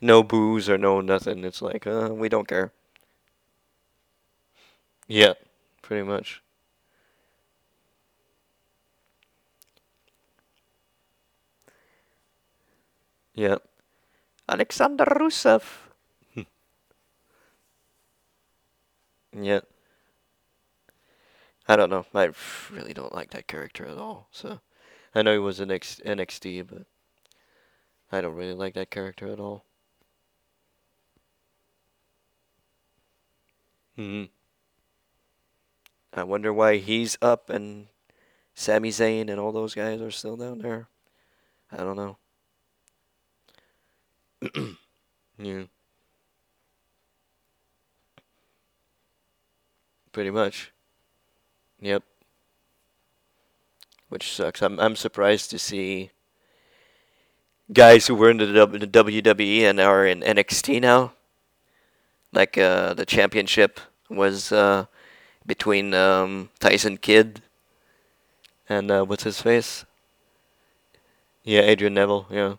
No booze or no nothing. It's like, uh, we don't care. Yeah, pretty much. Yep. Alexander Rusev. Yeah. I don't know. I really don't like that character at all. So I know he was in NXT, but I don't really like that character at all. hmm I wonder why he's up and Sami Zayn and all those guys are still down there. I don't know. yeah, pretty much. Yep. Which sucks. I'm I'm surprised to see guys who were in the, WWE and are in NXT now. Like uh, the championship was uh, between um, Tyson Kidd and uh, what's his face? Yeah, Adrian Neville. Yeah.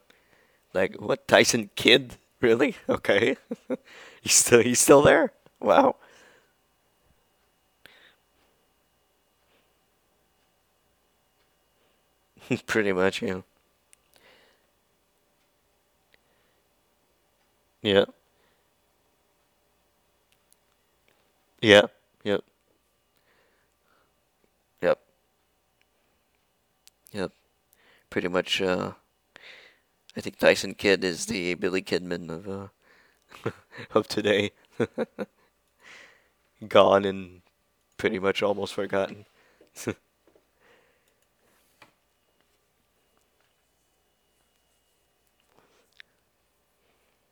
Like what? Tyson Kidd? Really? Okay. he's still he's still there. Wow. Pretty much. Yeah. Yeah. Yeah. Yep. Yep. Yep. Pretty much. Uh, I think Tyson Kidd is the Billy Kidman of uh, of today. Gone and pretty much almost forgotten.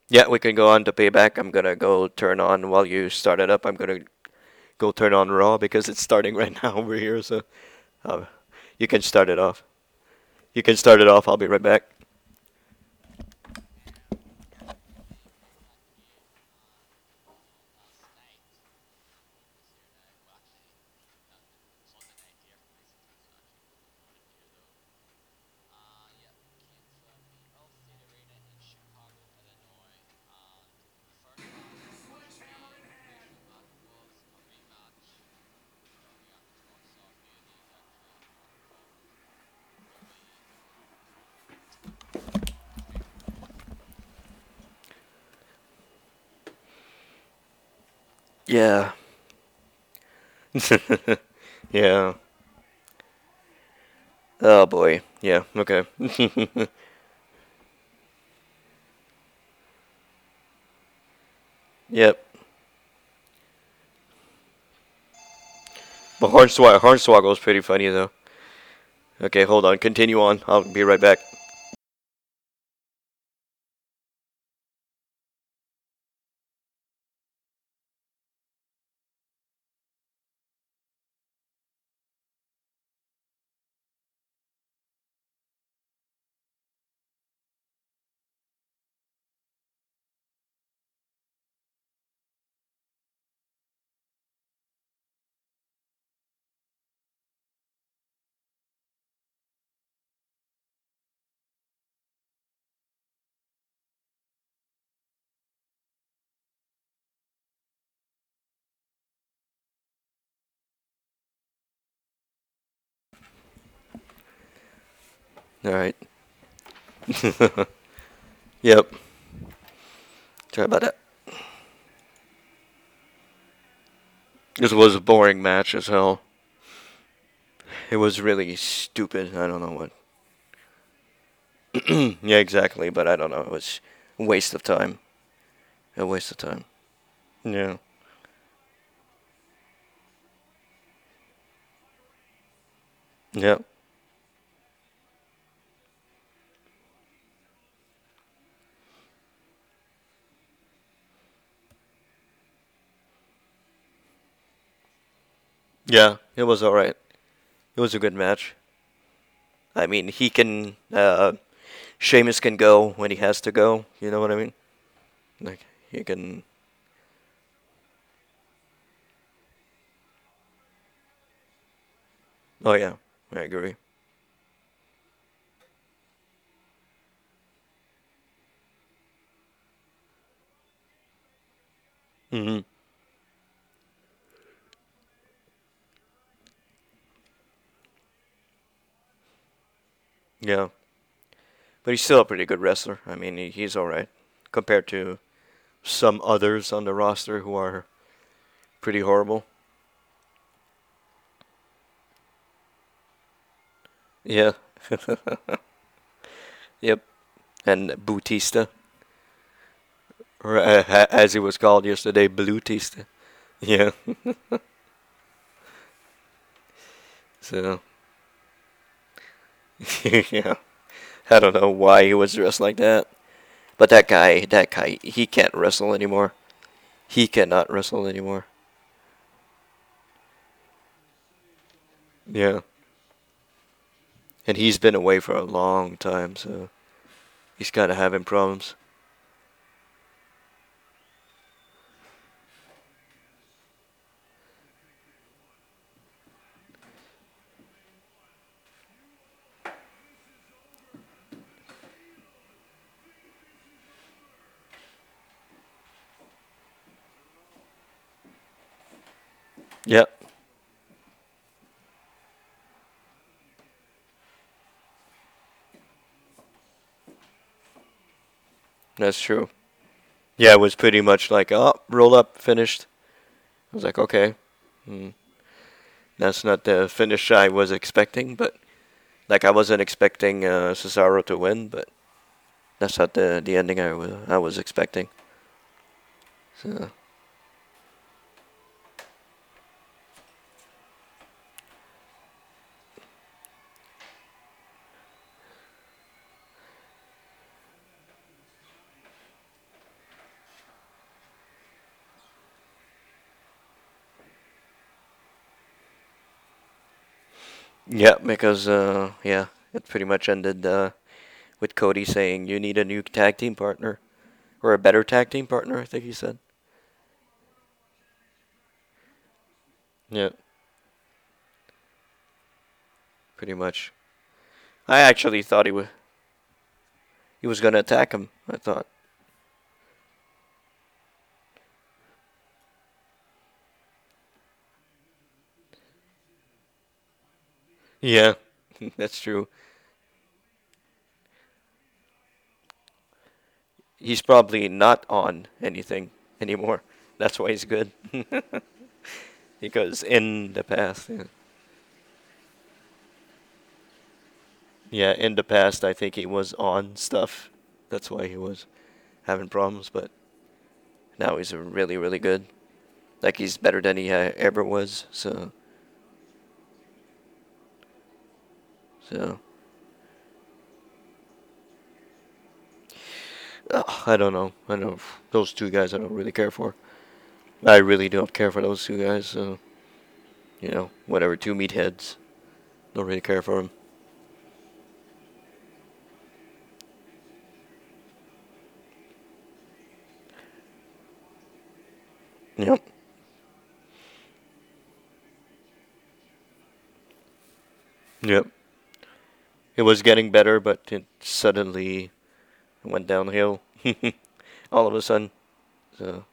Yeah, we can go on to payback. I'm gonna go turn on while you start it up. I'm gonna go turn on Raw because it's starting right now over here. So uh, you can start it off. You can start it off. I'll be right back. Yeah. yeah. Oh boy. Yeah. Okay. yep. But Hornswoggle, Hornswoggle is pretty funny though. Okay, hold on. Continue on. I'll be right back. All right. yep. Sorry about that. This was a boring match as hell. It was really stupid. I don't know what. yeah, exactly. But I don't know. It was a waste of time. A waste of time. Yeah. Yep. Yeah, it was alright. It was a good match. I mean, he can. Uh, Sheamus can go when he has to go. You know what I mean? Like he can. Oh yeah, I agree. Mhm. Yeah, but he's still a pretty good wrestler. I mean, he, he's all right compared to some others on the roster who are pretty horrible. Yeah. yep. And Bautista, as he was called yesterday, Blutista. Yeah. so. yeah. I don't know why he was dressed like that. But that guy, that guy, he can't wrestle anymore. He cannot wrestle anymore. Yeah. And he's been away for a long time, so he's kind of having problems. Yep, that's true. Yeah, it was pretty much like, oh, roll up, finished. I was like, okay. Hmm. That's not the finish I was expecting, but like I wasn't expecting uh, Cesaro to win, but that's not the the ending I was I was expecting. So Yeah, because uh, yeah, it pretty much ended uh, with Cody saying you need a new tag team partner or a better tag team partner. I think he said. Yeah. Pretty much. I actually thought he would. He was gonna attack him. I thought. Yeah, that's true. He's probably not on anything anymore. That's why he's good. because in the past, yeah. yeah, in the past, I think he was on stuff. That's why he was having problems. But now he's really, really good. Like he's better than he ever was. So, so oh, I don't know. I know those two guys. I don't really care for. I really don't care for those two guys. So, you know, whatever. Two meatheads. Don't really care for them. Yep. Yep. It was getting better, but it suddenly went downhill all of a sudden. So.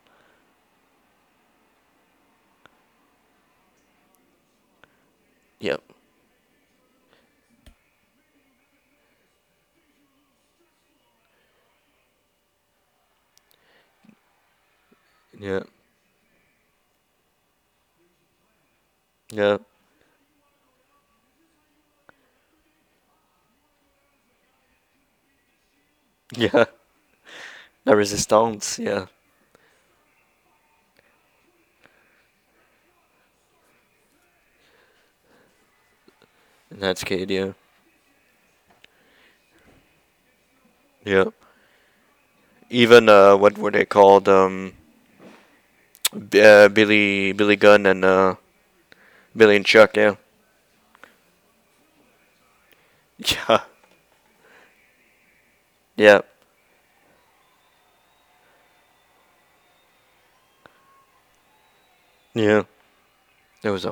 Yep. Yeah. Yeah. Yeah. La resistance, yeah. And that's Cade, yeah. Even uh, what were they called? Um, uh, Billy Billy Gunn and uh, Billy and Chuck, yeah. Yeah. Yeah. Yeah. There was a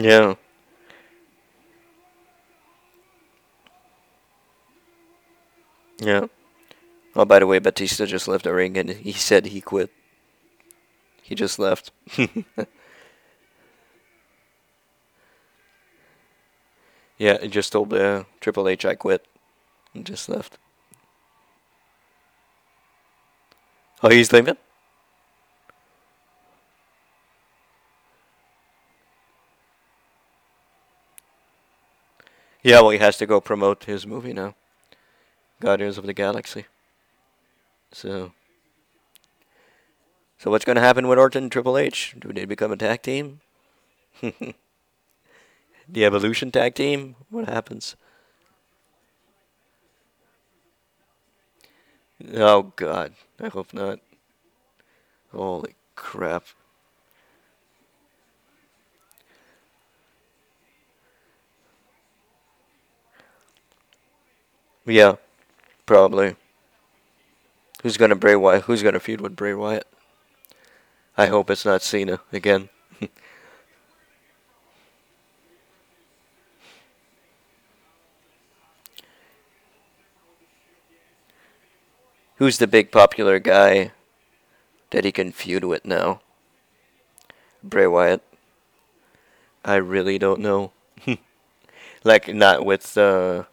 Yeah. Yeah. Oh, by the way, Batista just left the ring and he said he quit. He just left. yeah, he just told uh, Triple H I quit and just left. Oh, he's leaving? Yeah, well, he has to go promote his movie now Guardians of the Galaxy. So. So what's going to happen with Orton and Triple H? Do they become a tag team? the Evolution tag team? What happens? Oh God, I hope not. Holy crap. Yeah, probably. Who's gonna Bray Wyatt? Who's gonna feud with Bray Wyatt? I hope it's not Cena again. Who's the big popular guy that he can feud with now? Bray Wyatt. I really don't know. like not with uh,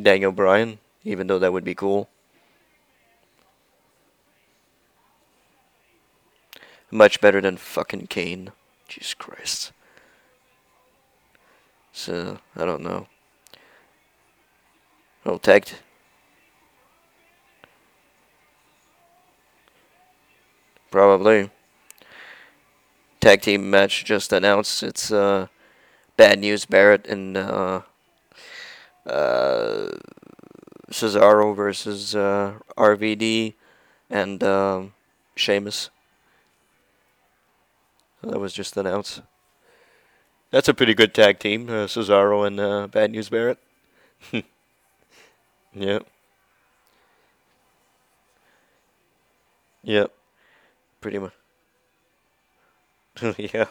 Daniel Bryan, even though that would be cool. Much better than fucking Kane. Jesus Christ. So, I don't know. Oh, tagged. Probably. Tag team match just announced. It's uh, Bad News Barrett and uh, uh, Cesaro versus uh, RVD and um, Sheamus. That was just announced. That's a pretty good tag team, uh, Cesaro and uh, Bad News Barrett. yeah. Yep. Pretty much. yeah.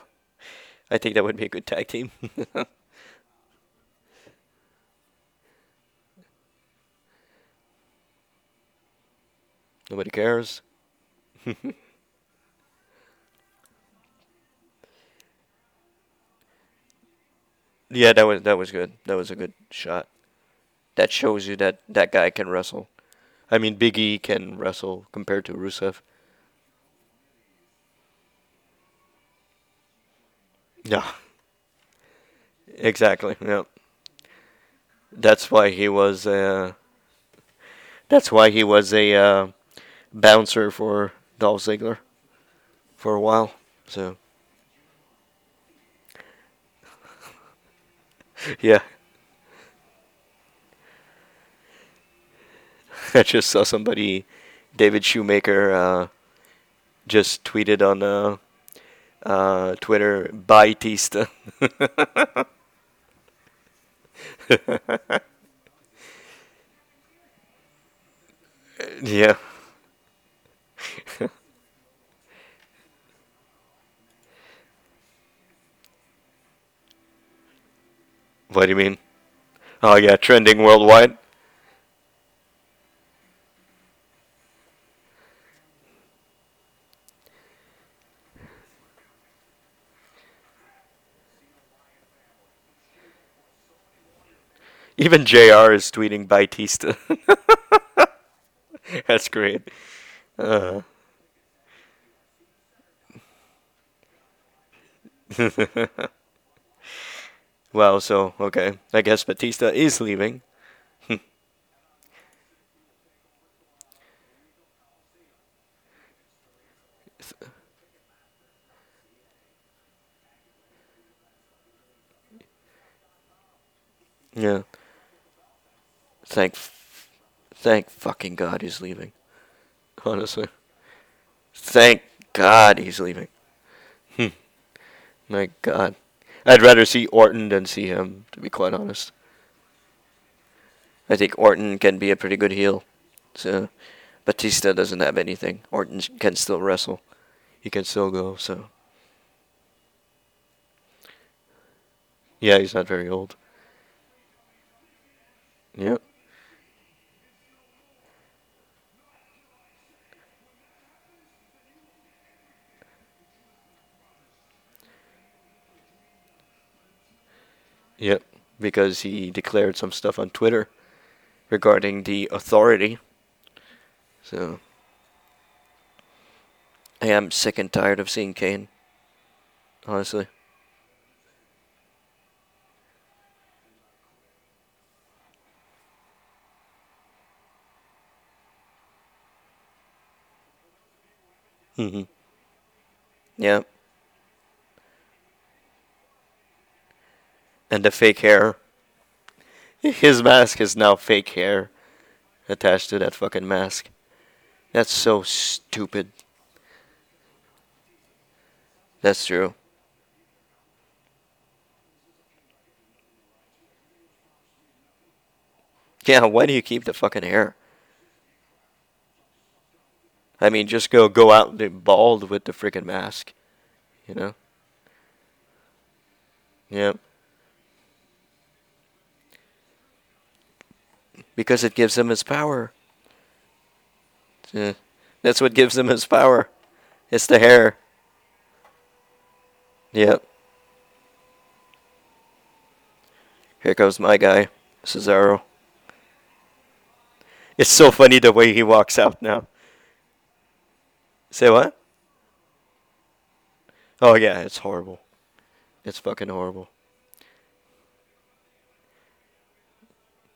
I think that would be a good tag team. Nobody cares. yeah, that was that was good. That was a good shot. That shows you that that guy can wrestle. I mean, Big E can wrestle compared to Rusev. Yeah. Exactly. Yeah. That's why he was. Uh, that's why he was a uh, bouncer for Dolph Ziggler for a while. So. yeah. I just saw somebody, David Shoemaker, uh, just tweeted on uh, uh, Twitter, Baitista. yeah. What do you mean? Oh yeah, trending worldwide. Even JR is tweeting Bautista. That's great. Uh. well, so, okay. I guess Batista is leaving. yeah. Thank, thank fucking God he's leaving. Honestly, thank God he's leaving. My God, I'd rather see Orton than see him. To be quite honest, I think Orton can be a pretty good heel. So Batista doesn't have anything. Orton can still wrestle. He can still go. So yeah, he's not very old. Yep. Yep, because he declared some stuff on Twitter regarding the authority. So I am sick and tired of seeing Kane. Honestly. Mm-hmm. Yep. And the fake hair. His mask is now fake hair attached to that fucking mask. That's so stupid. That's true. Yeah, why do you keep the fucking hair? I mean, just go go out bald with the freaking mask, you know? Yep. Because it gives him his power. That's what gives him his power. It's the hair. Yep. Here comes my guy, Cesaro. It's so funny the way he walks out now. Say what? Oh yeah, it's horrible. It's fucking horrible.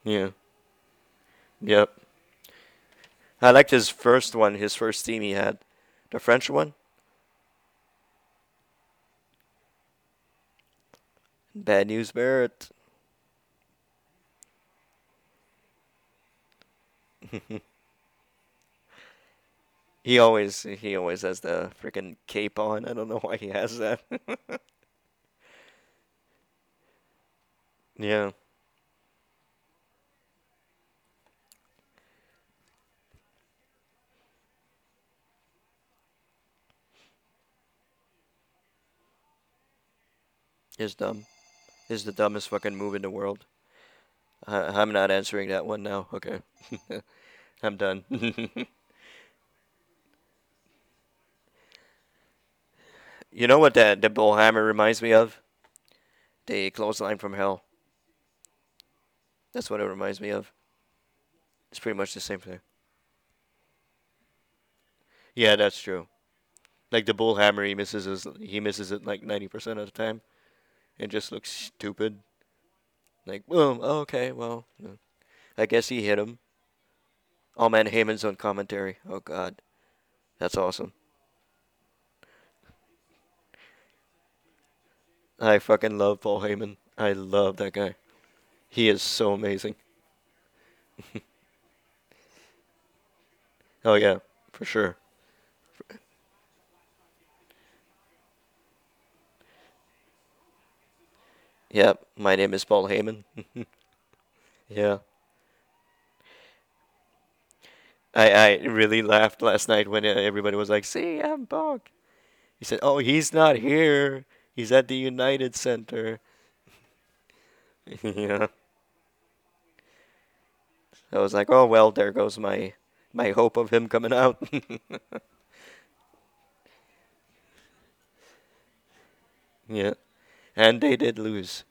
Yeah. Yep. I liked his first one, his first team he had. The French one? Bad news, Barrett. he always he always has the freaking cape on. I don't know why he has that. yeah. Is dumb. Is the dumbest fucking move in the world. I, I'm not answering that one now. Okay. I'm done. you know what that the bullhammer reminds me of? The clothesline from hell. That's what it reminds me of. It's pretty much the same thing. Yeah, that's true. Like the bullhammer, he misses his, he misses it like ninety percent of the time. It just looks stupid. Like, well, oh, okay, well, I guess he hit him. Oh man, Heyman's on commentary. Oh god, that's awesome. I fucking love Paul Heyman. I love that guy. He is so amazing. oh yeah, for sure. Yep, my name is Paul Heyman. yeah. I I really laughed last night when uh, everybody was like, "CM Punk." He said, "Oh, he's not here. He's at the United Center." yeah. I was like, "Oh well, there goes my my hope of him coming out." yeah. And they did lose.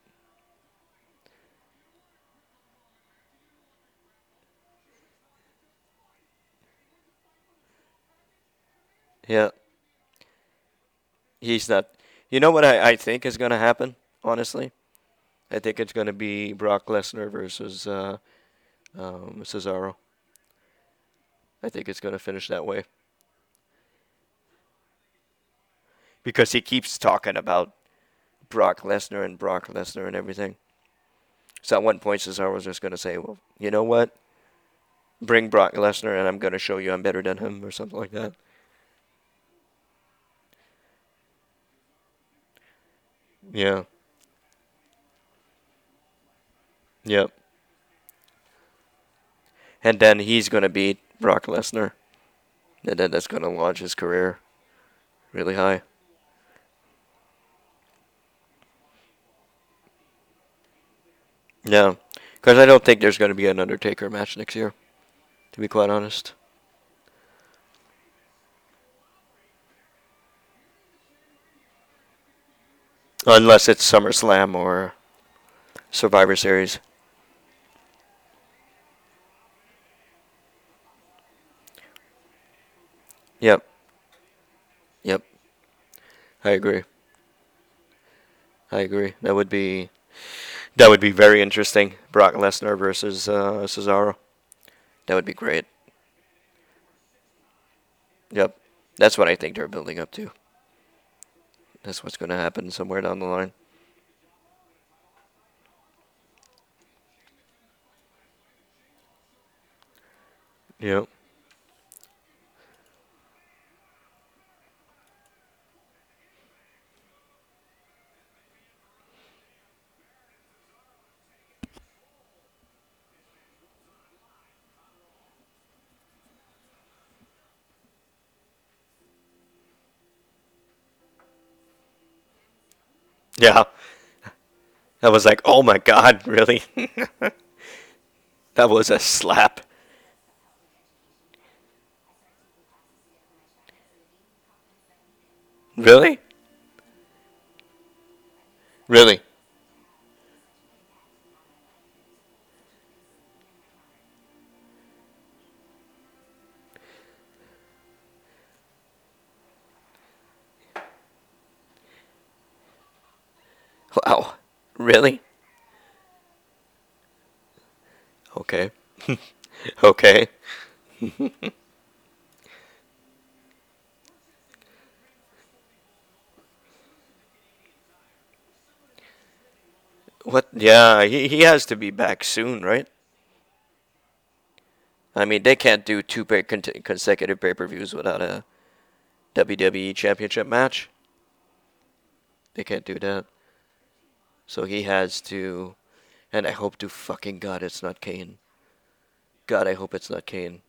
Yeah. He's not. You know what I, I think is going to happen, honestly? I think it's going to be Brock Lesnar versus uh, um, Cesaro. I think it's going to finish that way. Because he keeps talking about Brock Lesnar and Brock Lesnar and everything. So at one point, Cesaro was just going to say, well, you know what? Bring Brock Lesnar and I'm going to show you I'm better than him or something like that. Yeah. Yep. And then he's going to beat Brock Lesnar. And then that's going to launch his career really high. Yeah, because I don't think there's going to be an Undertaker match next year, to be quite honest. Unless it's SummerSlam or Survivor Series. Yep. Yep. I agree. I agree. That would be that would be very interesting. Brock Lesnar versus uh, Cesaro. That would be great. Yep. That's what I think they're building up to. That's what's going to happen somewhere down the line. Yep. Yeah. I was like, oh my god, really? that was a slap. Really? Really? Wow, really? Okay. okay. what? Yeah, he, he has to be back soon, right? I mean, they can't do two pay- con- consecutive pay per views without a WWE Championship match. They can't do that. So he has to, and I hope to fucking God it's not Kane. God, I hope it's not Kane.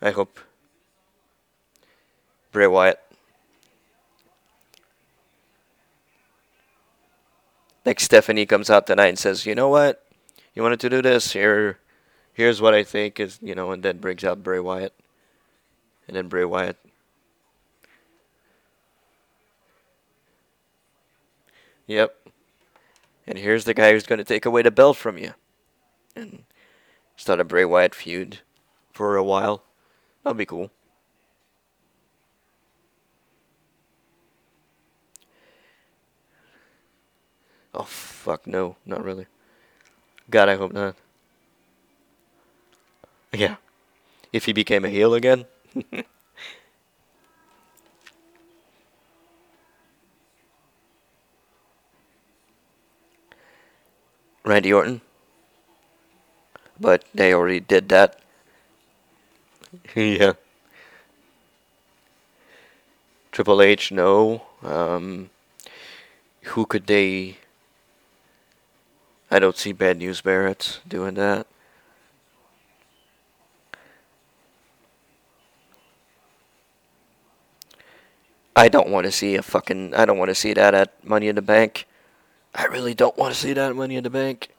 I hope Bray Wyatt. Like Stephanie comes out tonight and says, "You know what? You wanted to do this. Here, here's what I think is, you know," and then brings out Bray Wyatt, and then Bray Wyatt. Yep. And here's the guy who's going to take away the belt from you, and start a Bray Wyatt feud for a while. That'll be cool. Oh fuck no, not really. God, I hope not. Yeah. If he became a heel again. Randy Orton. But they already did that. yeah. Triple H, no. Um, who could they? I don't see Bad News Barrett doing that. I don't want to see a fucking. I don't want to see that at Money in the Bank. I really don't want to see that Money in the Bank.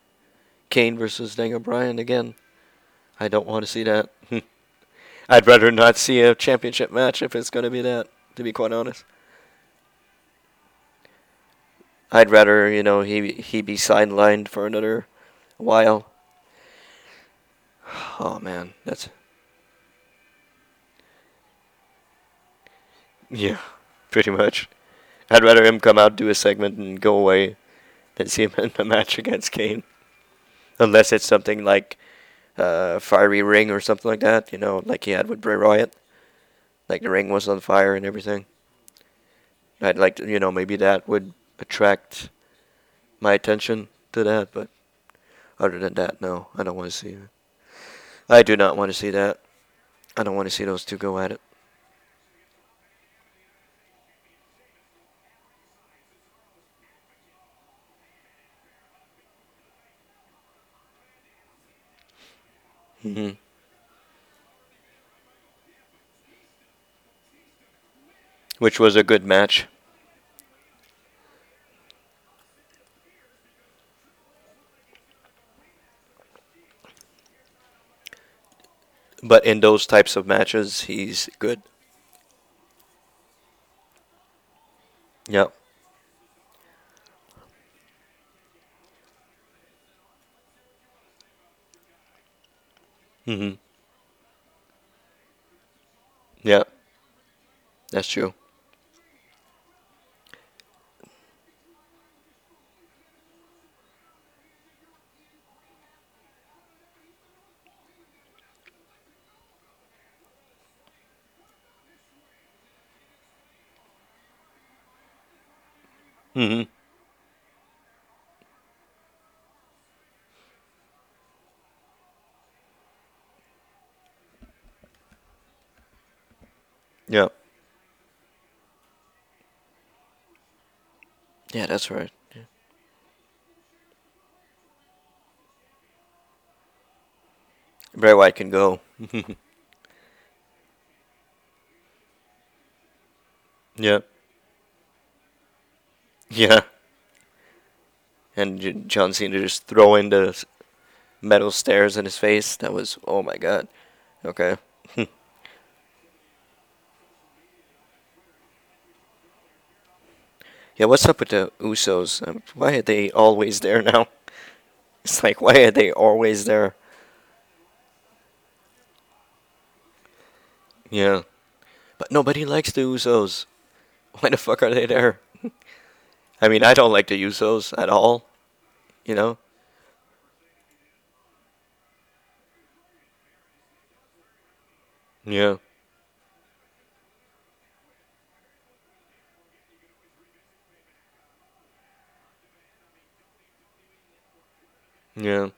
Kane versus Daniel Bryan again. I don't want to see that. I'd rather not see a championship match if it's going to be that, to be quite honest. I'd rather, you know, he he be sidelined for another while. Oh man, that's yeah, pretty much. I'd rather him come out, do a segment, and go away than see him in a match against Kane. Unless it's something like uh, fiery ring or something like that, you know, like he had with Bray Wyatt. Like the ring was on fire and everything. I'd like to, you know, maybe that would attract my attention to that, but other than that, no, I don't want to see it. I do not want to see that. I don't want to see those two go at it. Hmm Which was a good match. But in those types of matches, he's good. Yep. Mhm. Yeah. That's true. Mhm. Yeah. Yeah, that's right. Yeah. Bray Wyatt can go. yeah. Yeah. And J- John Cena just throwing the metal stairs in his face. That was, oh my god. Okay. Yeah, what's up with the Usos? Um, why are they always there now? It's like, why are they always there? Yeah. But nobody likes the Usos. Why the fuck are they there? I mean, I don't like the Usos at all. You know? Yeah. Yeah.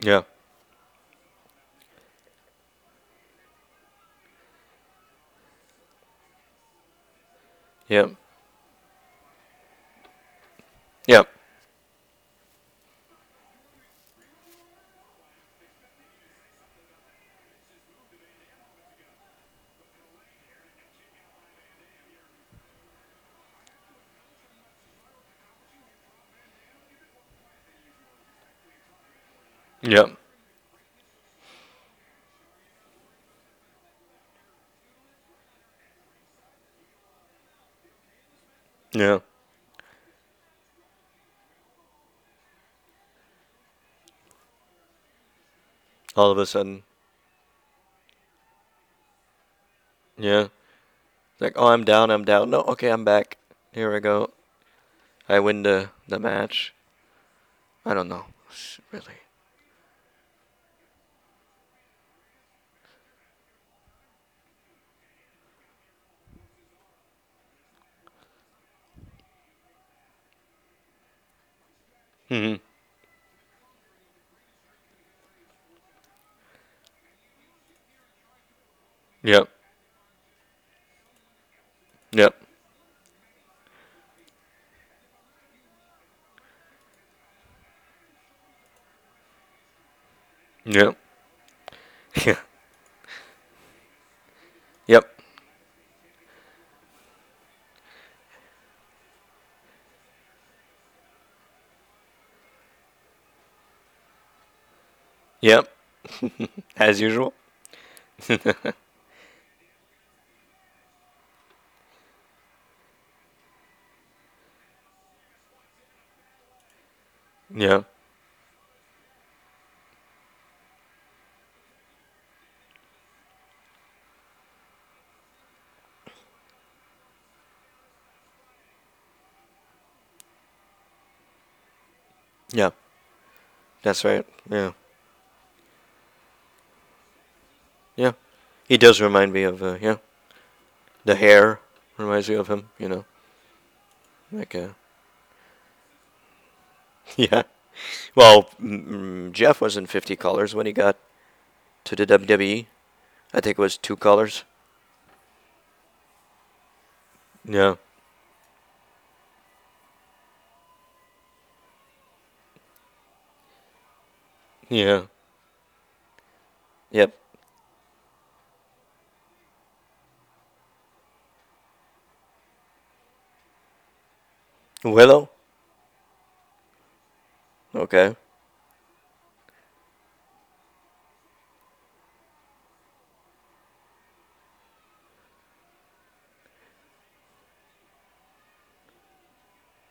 Yeah. Yeah. Yep. Yep. Yeah. All of a sudden. Yeah. Like, oh, I'm down, I'm down. No, okay, I'm back. Here we go. I win the the match. I don't know. Really. Mhm. Yep. Yep. Yep. Yeah. Yep. Yep. As usual. yeah. Yeah. That's right. Yeah. Yeah. He does remind me of uh, yeah. The hair reminds me of him, you know. Like uh yeah. Well, Jeff was in 50 colors when he got to the WWE. I think it was two colors. Yeah. Yeah. Yep. Willow? Okay.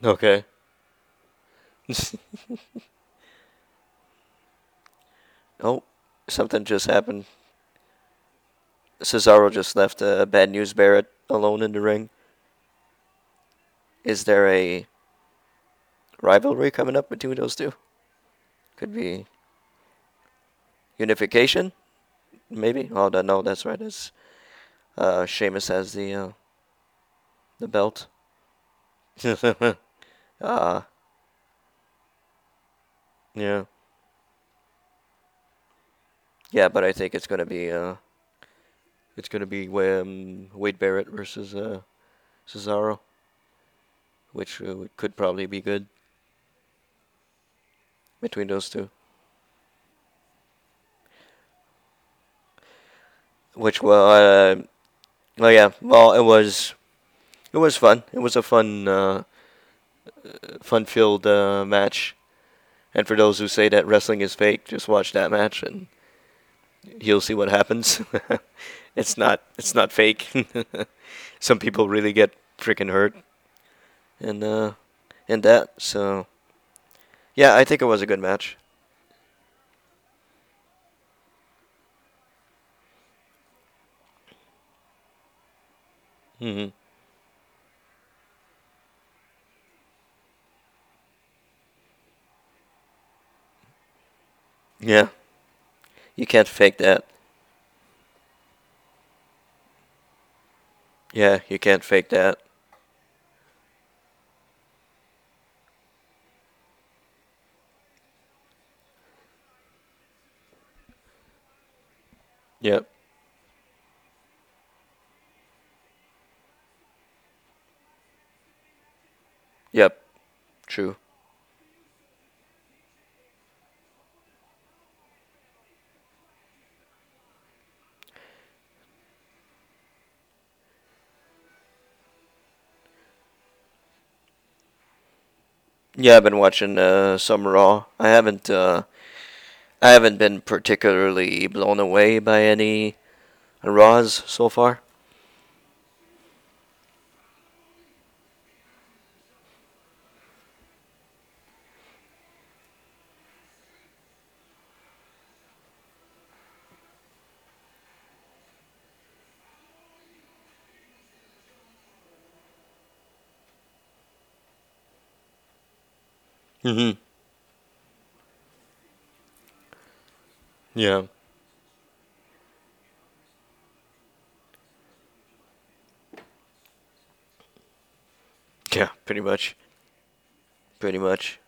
Okay. oh, something just happened. Cesaro just left uh, Bad News Barrett alone in the ring. Is there a rivalry coming up between those two? Could be unification, maybe. Oh, no, that's right. It's uh, Sheamus has the uh, the belt. Uh, yeah, yeah, but I think it's gonna be uh, it's gonna be um, Wade Barrett versus uh, Cesaro, which uh, could probably be good between those two. Which well, uh, well, yeah, well, it was, it was fun. It was a fun, uh, fun-filled uh, match. And for those who say that wrestling is fake, just watch that match and you'll see what happens. it's not, it's not fake. Some people really get freaking hurt, and uh, and that. So, yeah, I think it was a good match. hmm Yeah, you can't fake that. Yeah, you can't fake that. Yep. Yep. True. Yeah, I've been watching uh, some Raw. I haven't. Uh, I haven't been particularly blown away by any Raws so far. Mm-hmm. Yeah. Yeah, pretty much. Pretty much.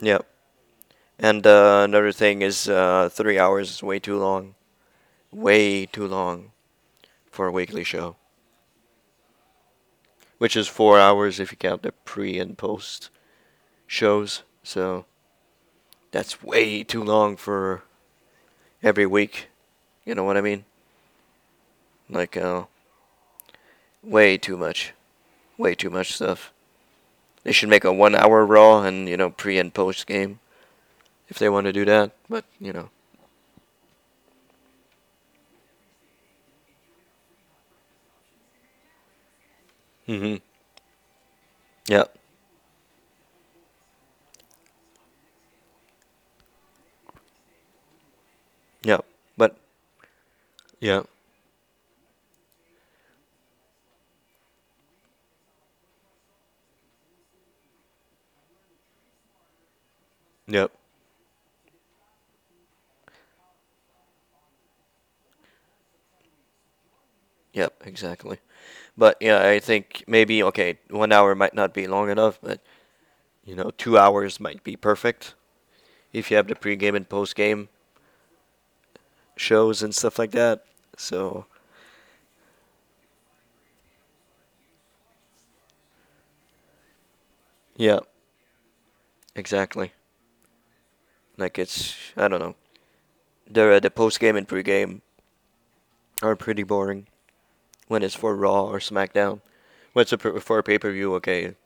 Yep. And uh, another thing is uh, three hours is way too long. Way too long for a weekly show. Which is four hours if you count the pre and post shows. So that's way too long for every week. You know what I mean? Like, uh, way too much. Way too much stuff. They should make a one hour Raw and, you know, pre and post game if they want to do that. But, you know. Hmm Yeah. Yeah. But, yeah. Yep. Yep, exactly. But yeah, I think maybe okay, one hour might not be long enough, but you know, two hours might be perfect if you have the pre-game and post-game shows and stuff like that. So yeah, exactly. Like it's I don't know. The the post-game and pre-game are pretty boring when it's for Raw or SmackDown. When it's a, for a pay-per-view, okay,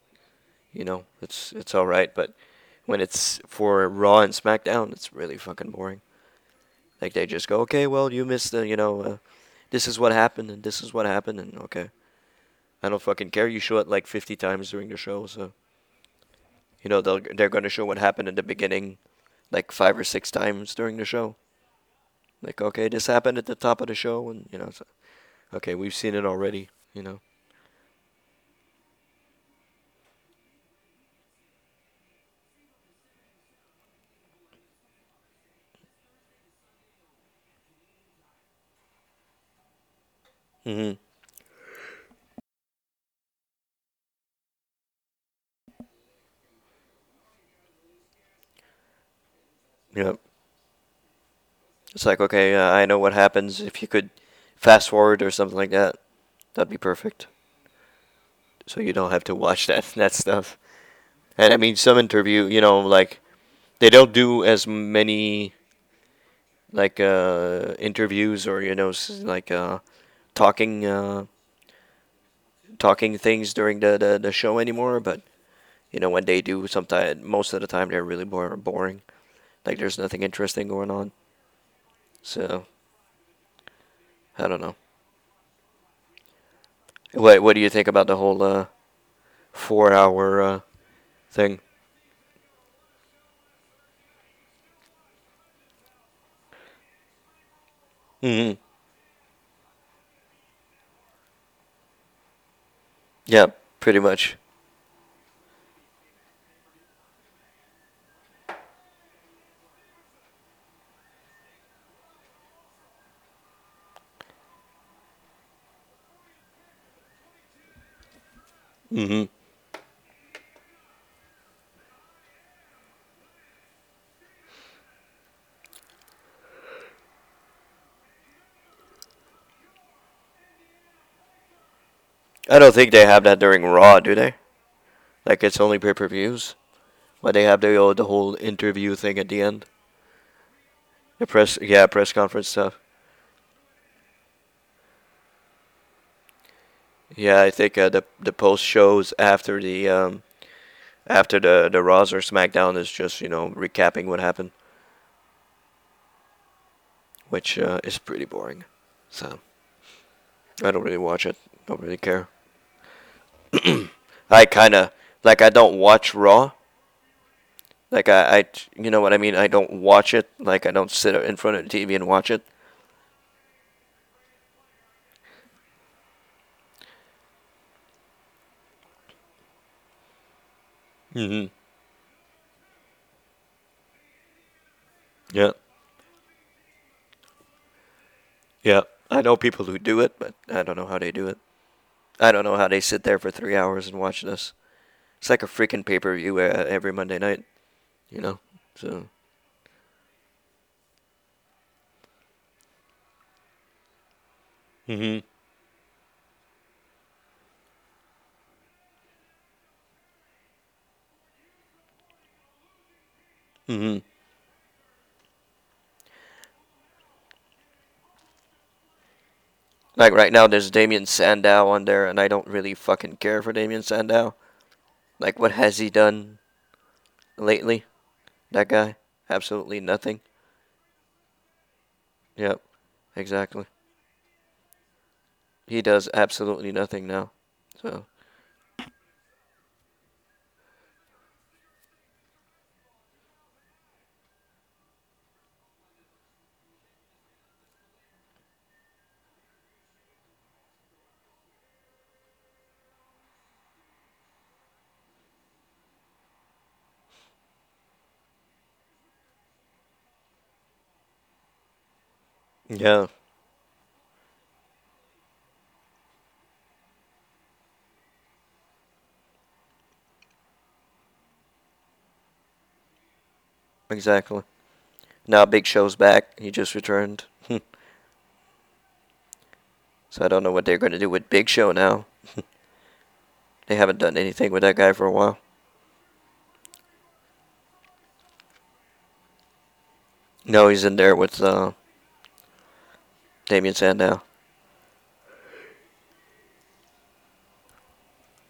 you know, it's it's all right. But when it's for Raw and SmackDown, it's really fucking boring. Like they just go, okay, well, you missed the, you know, uh, this is what happened and this is what happened and okay, I don't fucking care. You show it like 50 times during the show, so you know they'll they're gonna show what happened in the beginning, like five or six times during the show. Like okay, this happened at the top of the show, and you know, so, okay, we've seen it already. You know. Mhm. Yep. It's like okay, uh, I know what happens if you could fast forward or something like that. That'd be perfect. So you don't have to watch that that stuff. And I mean, some interview, you know, like they don't do as many like uh interviews or you know like uh talking uh talking things during the the, the show anymore. But you know, when they do, sometimes most of the time they're really boring. Like there's nothing interesting going on. So I don't know. What what do you think about the whole uh four hour uh thing? hmm Yeah, pretty much. Mm-hmm. I don't think they have that during Raw, do they? Like it's only pay per views, but they have the oh, the whole interview thing at the end. The press, yeah, press conference stuff. Yeah, I think uh, the the post shows after the um, after the the Raws or SmackDown is just you know recapping what happened, which uh, is pretty boring. So I don't really watch it. Don't really care. I kind of like I don't watch Raw. Like I, I, you know what I mean. I don't watch it. Like I don't sit in front of the TV and watch it. Mhm. Yeah. Yeah. I know people who do it, but I don't know how they do it. I don't know how they sit there for three hours and watch this. It's like a freaking pay per view uh, every Monday night, you know. So. Mhm. Mhm. Like right now, there's Damien Sandow on there, and I don't really fucking care for Damien Sandow. Like, what has he done lately? That guy? Absolutely nothing. Yep, exactly. He does absolutely nothing now. So. Yeah. Exactly. Now Big Show's back. He just returned. so I don't know what they're going to do with Big Show now. they haven't done anything with that guy for a while. No, he's in there with uh, Damien Sandow.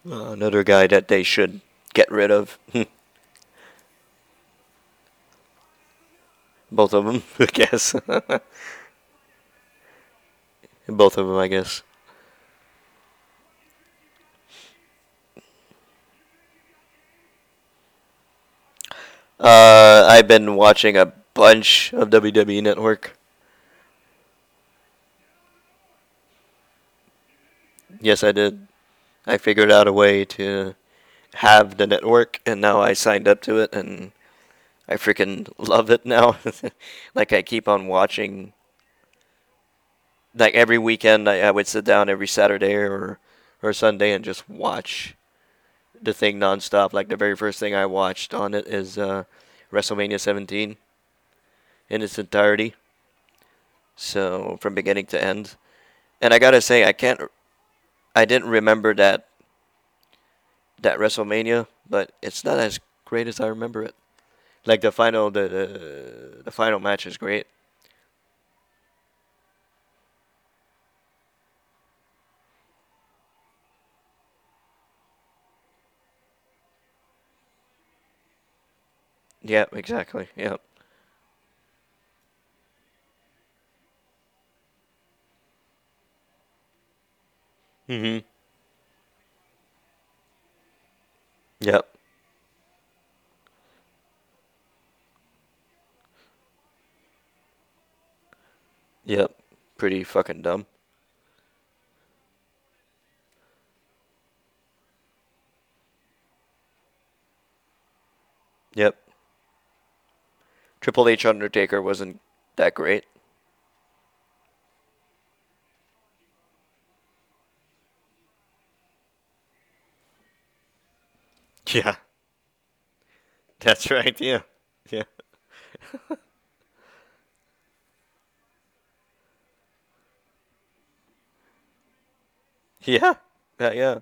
Uh, another guy that they should get rid of. Both of them, I guess. Both of them, I guess. Uh, I've been watching a bunch of WWE Network. Yes, I did. I figured out a way to have the network, and now I signed up to it, and I freaking love it now. like I keep on watching. Like every weekend, I, I would sit down every Saturday or or Sunday and just watch the thing nonstop. Like the very first thing I watched on it is uh, WrestleMania 17 in its entirety. So from beginning to end, and I gotta say, I can't. I didn't remember that that WrestleMania, but it's not as great as I remember it. Like the final, the the, the final match is great. Yeah, exactly. Yep. Mhm. Yep. Yep. Pretty fucking dumb. Yep. Triple H Undertaker wasn't that great. Yeah. That's right. Yeah. Yeah. Yeah. Yeah, yeah.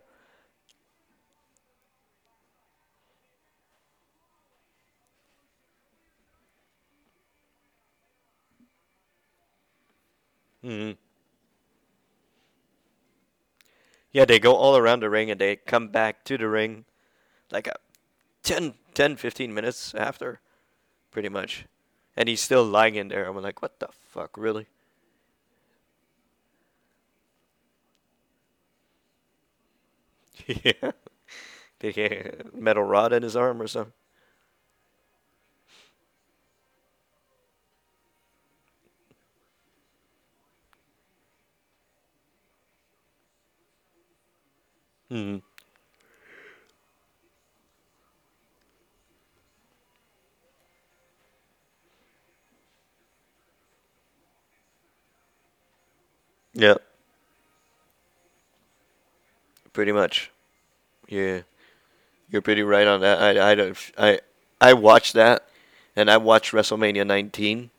hmm Yeah, they go all around the ring and they come back to the ring like a 10, 10 15 minutes after, pretty much. And he's still lying in there. I'm like, what the fuck, really? yeah. The metal rod in his arm or something. Hmm. Yeah. Pretty much. Yeah. You're pretty right on that. I, I, don't, I, I watched that, and I watched WrestleMania 19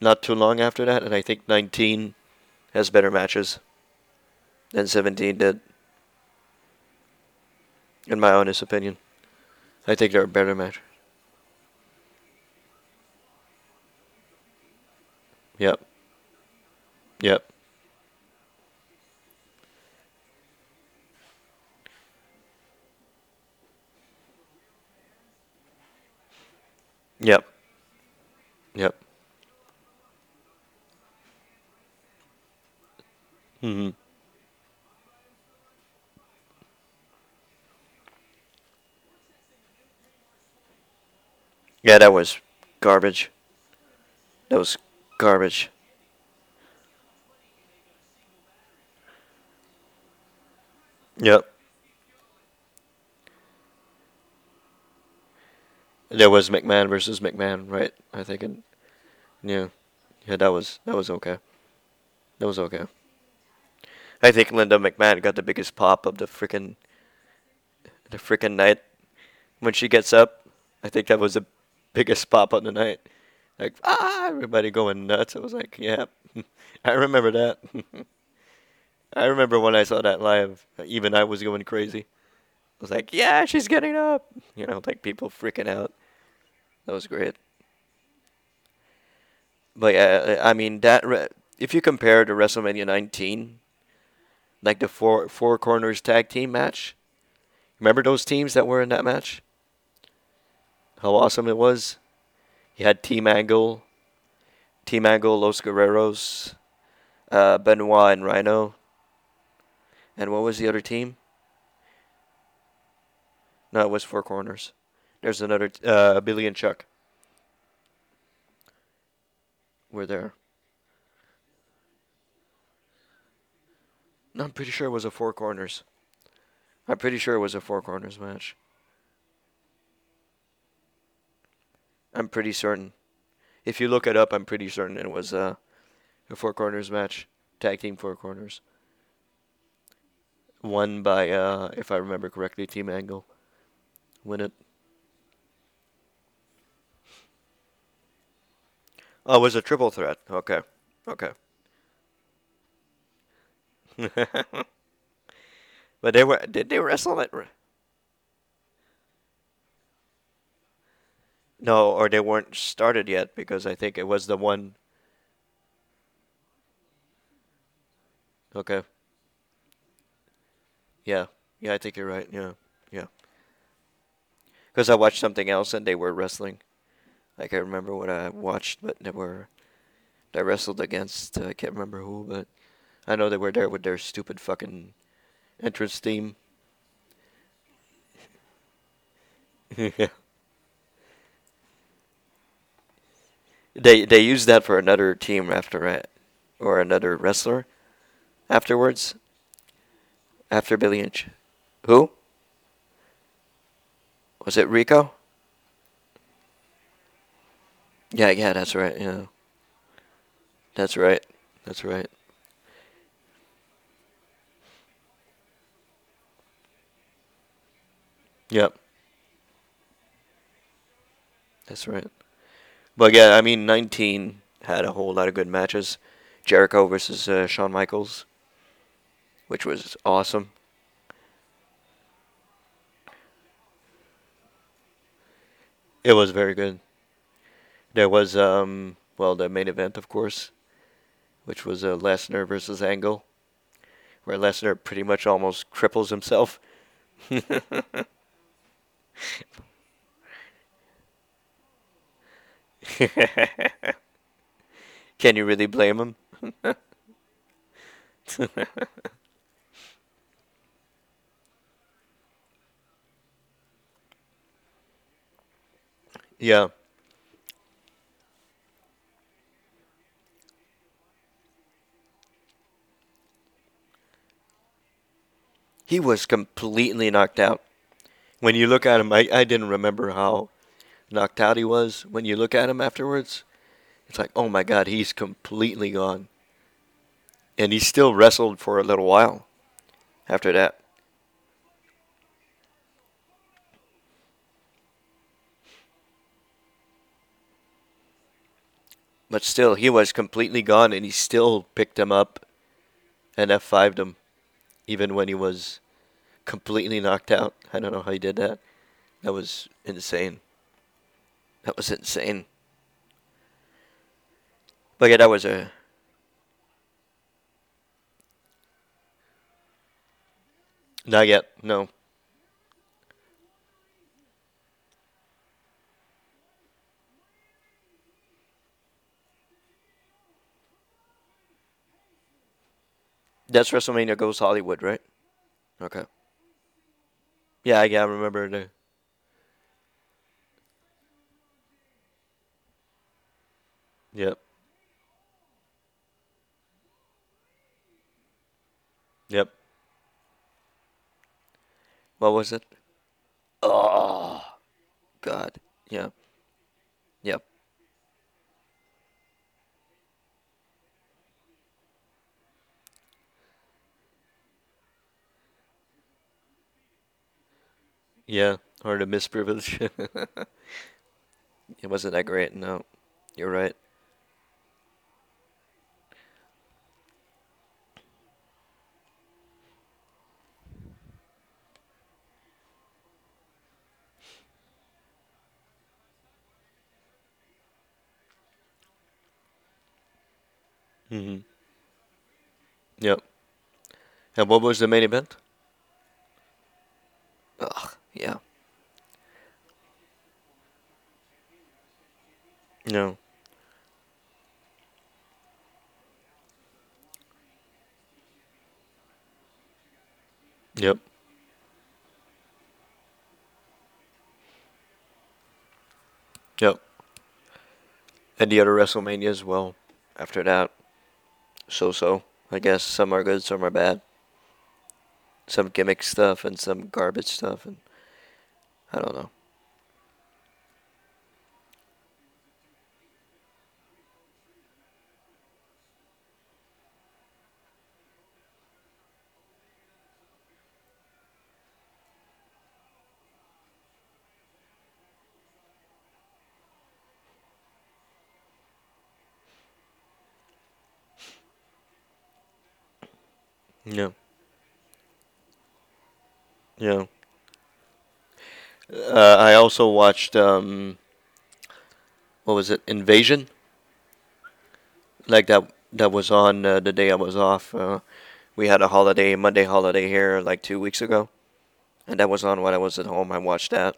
not too long after that, and I think 19 has better matches than 17 did, in my honest opinion. I think they're a better match. Yep. Yep. Yep. Yep. hmm Yeah, that was garbage. That was garbage. Yep. There was McMahon versus McMahon, right? I think, and yeah, yeah, that was that was okay. That was okay. I think Linda McMahon got the biggest pop of the freaking the freaking night when she gets up. I think that was the biggest pop of the night. Like ah, everybody going nuts. I was like, yeah, I remember that. I remember when I saw that live. Even I was going crazy. I was like, yeah, she's getting up. You know, like people freaking out. That was great. But yeah, I mean that. Re- if you compare to WrestleMania 19, like the four four corners tag team match, remember those teams that were in that match? How awesome it was! You had Team Angle, Team Angle, Los Guerreros, uh, Benoit and Rhino, and what was the other team? No, it was Four Corners. There's another uh, Billy and Chuck. Were there? No, I'm pretty sure it was a Four Corners. I'm pretty sure it was a Four Corners match. I'm pretty certain. If you look it up, I'm pretty certain it was uh, a Four Corners match. Tag Team Four Corners. Won by, uh, if I remember correctly, Team Angle. Win it. Oh, it was a triple threat. Okay. Okay. but they were did they wrestle it? No, or they weren't started yet because I think it was the one. Okay. Yeah. Yeah, I think you're right. Yeah. Yeah. Because I watched something else and they were wrestling. Like I remember what I watched, but they were they wrestled against. Uh, I can't remember who, but I know they were there with their stupid fucking entrance theme. yeah. They they used that for another team after or another wrestler afterwards. After Billy Inch. Who? Was it Rico? Yeah, yeah, that's right. Yeah. That's right. That's right. Yep. That's right. But yeah, I mean, 19 had a whole lot of good matches. Jericho versus uh, Shawn Michaels which was awesome. It was very good. There was um well the main event of course, which was uh, Lesnar versus Angle, where Lesnar pretty much almost cripples himself. Can you really blame him? yeah. He was completely knocked out. When you look at him, I, I didn't remember how knocked out he was. When you look at him afterwards, it's like, oh my god, he's completely gone. And he still wrestled for a little while after that. But still, he was completely gone, and he still picked him up and F5'd him, even when he was completely knocked out. I don't know how he did that. That was insane. That was insane. But yeah, that was a. Not yet, no. That's WrestleMania Goes Hollywood, right? Okay. Yeah, I, yeah, I remember the. Yep. Yep. What was it? Oh, God. Yeah. Yep. Yeah, or the misprivilege. it wasn't that great. No, you're right. hmm Yep. And what was the main event? Ugh, yeah. No. Yep. Yep. And the other WrestleMania as well. After that, so so. I guess some are good, some are bad. Some gimmick stuff and some garbage stuff, and I don't know. Yeah. Yeah. Uh, I also watched um, what was it? Invasion. Like that. That was on uh, the day I was off. Uh, we had a holiday, Monday holiday here, like two weeks ago, and that was on when I was at home. I watched that.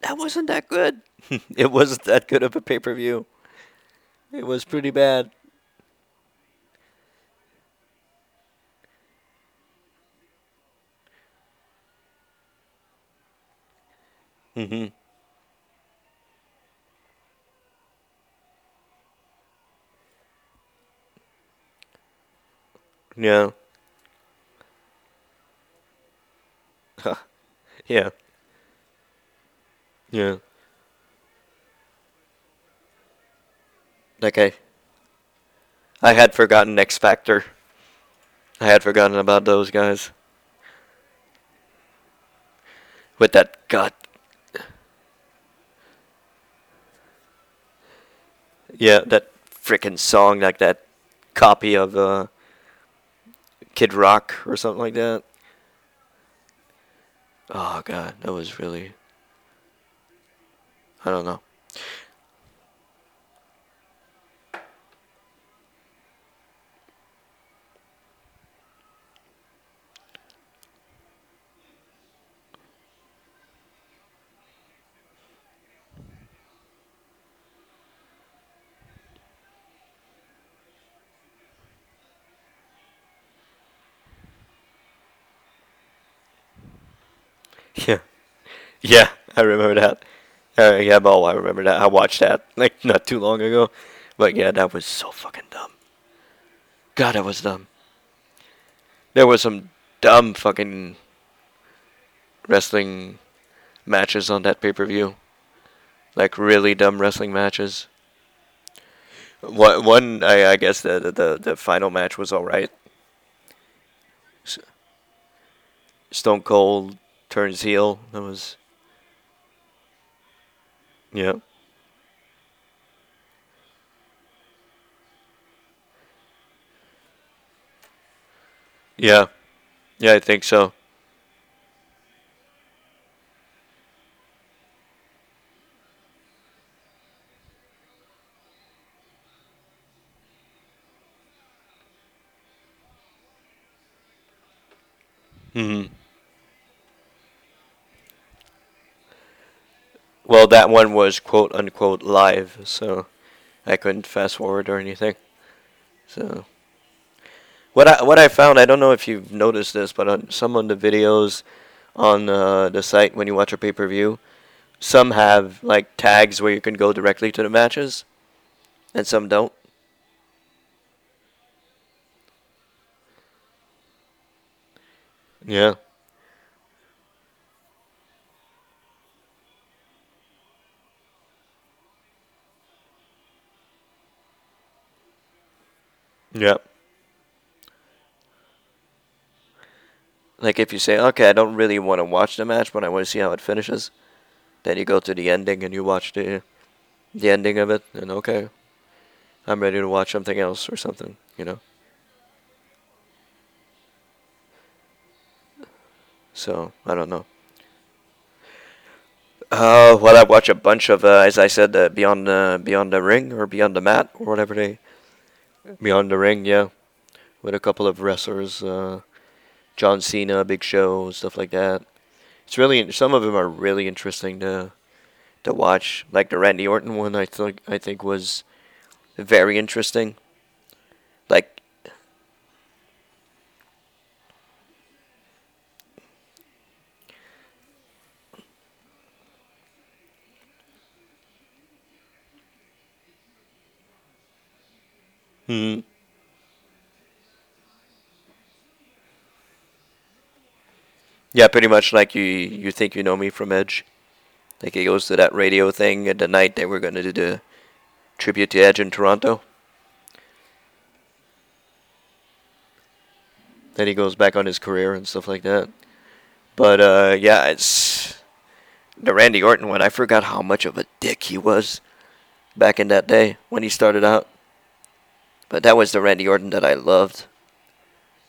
That wasn't that good. it wasn't that good of a pay per view. It was pretty bad. Mhm. Yeah. yeah. Yeah. Okay. I had forgotten X Factor. I had forgotten about those guys. With that god. Yeah, that freaking song, like that copy of uh, Kid Rock or something like that. Oh god, that was really I don't know. Yeah. Yeah, I remember that. Uh, yeah, well, I remember that. I watched that like not too long ago. But yeah, that was so fucking dumb. God, that was dumb. There was some dumb fucking wrestling matches on that pay per view. Like really dumb wrestling matches. One, one I, I guess the, the the final match was all right. Stone Cold turns heel. That was. Yeah. Yeah. Yeah, I think so. hmm Well, that one was quote unquote live, so I couldn't fast forward or anything. So what I what I found, I don't know if you've noticed this, but on some of the videos on uh, the site when you watch a pay per view, some have like tags where you can go directly to the matches, and some don't. Yeah. Yeah. Like if you say, okay, I don't really want to watch the match, but I want to see how it finishes, then you go to the ending and you watch the the ending of it, and okay, I'm ready to watch something else or something, you know. So I don't know. Uh, well, I watch a bunch of, uh, as I said, uh, Beyond the Beyond the Ring or Beyond the Mat or whatever they Beyond the Ring, yeah, with a couple of wrestlers, uh, John Cena, Big Show, stuff like that. It's really some of them are really interesting to to watch. Like the Randy Orton one, I think I think was very interesting. Like, hmm, yeah, pretty much like you you think you know me from Edge. Like he goes to that radio thing at the night that we're gonna do the tribute to Edge in Toronto. Then he goes back on his career and stuff like that. But uh, yeah, it's the Randy Orton one. I forgot how much of a dick he was back in that day when he started out. But that was the Randy Orton that I loved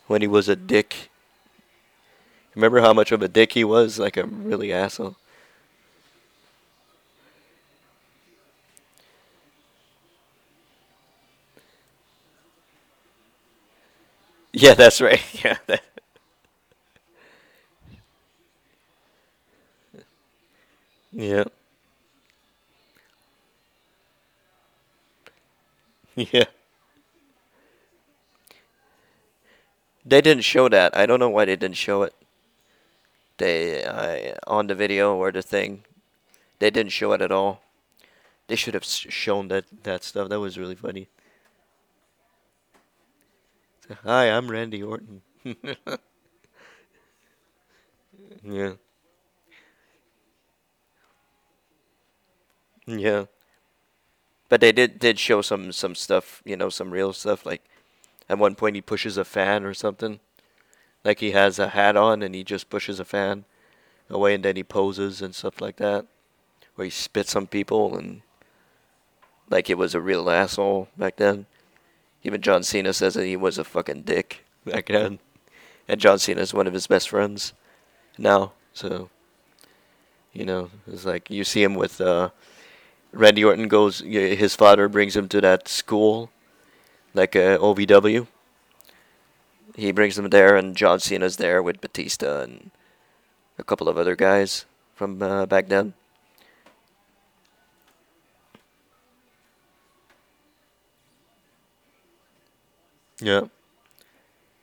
when he was a dick. Remember how much of a dick he was? Like a really asshole. Yeah, that's right. Yeah, that, yeah, yeah. They didn't show that. I don't know why they didn't show it. They uh, on the video or the thing, they didn't show it at all. They should have shown that that stuff. That was really funny. Hi, I'm Randy Orton. yeah, yeah. But they did did show some some stuff. You know, some real stuff. Like at one point, he pushes a fan or something. Like he has a hat on and he just pushes a fan away, and then he poses and stuff like that. Where he spits on people and like it was a real asshole back then. Even John Cena says that he was a fucking dick back then. and John Cena is one of his best friends now. So, you know, it's like you see him with uh, Randy Orton goes. His father brings him to that school, like uh, OVW. He brings them there, and John Cena's there with Batista and a couple of other guys from uh, back then. Yeah.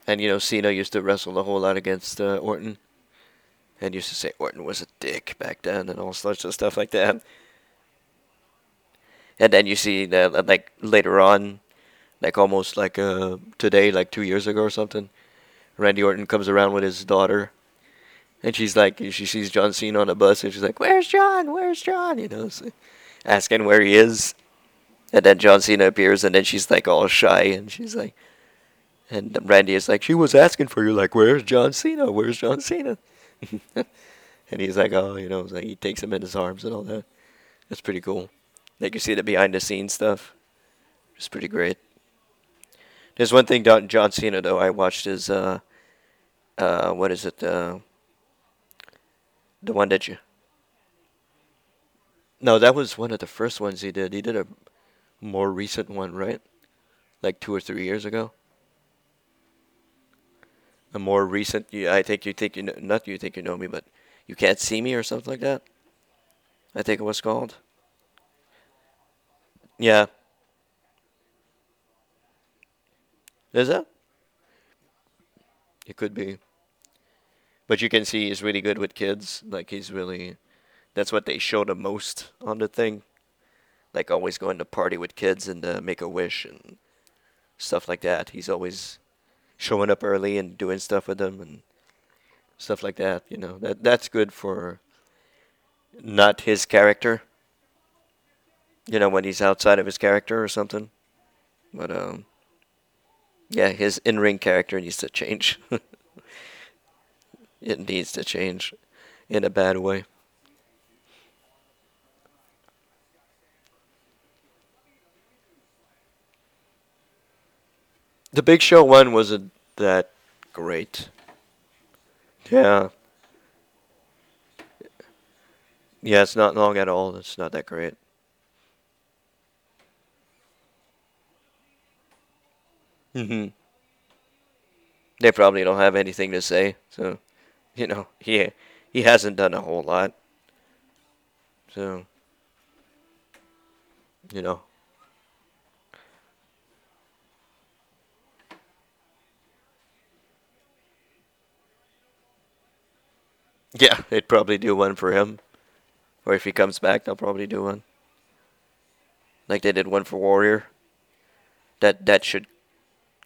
And you know, Cena used to wrestle a whole lot against uh, Orton, and used to say Orton was a dick back then, and all sorts of stuff like that. And then you see that, like later on, like almost like uh, today, like two years ago or something, Randy Orton comes around with his daughter, and she's like, she sees John Cena on a bus, and she's like, "Where's John? Where's John?" You know, so asking where he is. And then John Cena appears, and then she's like all shy, and she's like, and Randy is like, she was asking for you, like, where's John Cena? Where's John Cena? and he's like, oh, you know, like he takes him in his arms and all that. That's pretty cool. Like you see the behind the scenes stuff. It's pretty great. There's one thing John, John Cena though. I watched his uh, uh, what is it? Uh, the one that you. No, that was one of the first ones he did. He did a more recent one, right? Like two or three years ago a more recent. I think you think you know, not you think you know me, but you can't see me or something like that. I think it was called. Yeah. Is that? It could be. But you can see he's really good with kids. Like he's really, that's what they show the most on the thing. Like always going to party with kids and uh, make a wish and stuff like that. He's always showing up early and doing stuff with them and stuff like that. You know that that's good for not his character. You know when he's outside of his character or something. But um, yeah, his in-ring character needs to change. it needs to change in a bad way. The Big Show one wasn't that great. Yeah. Yeah, it's not long at all. It's not that great. Hmm They probably don't have anything to say, so you know, he he hasn't done a whole lot. So you know, Yeah, they'd probably do one for him. Or if he comes back, they'll probably do one. Like they did one for Warrior. That that should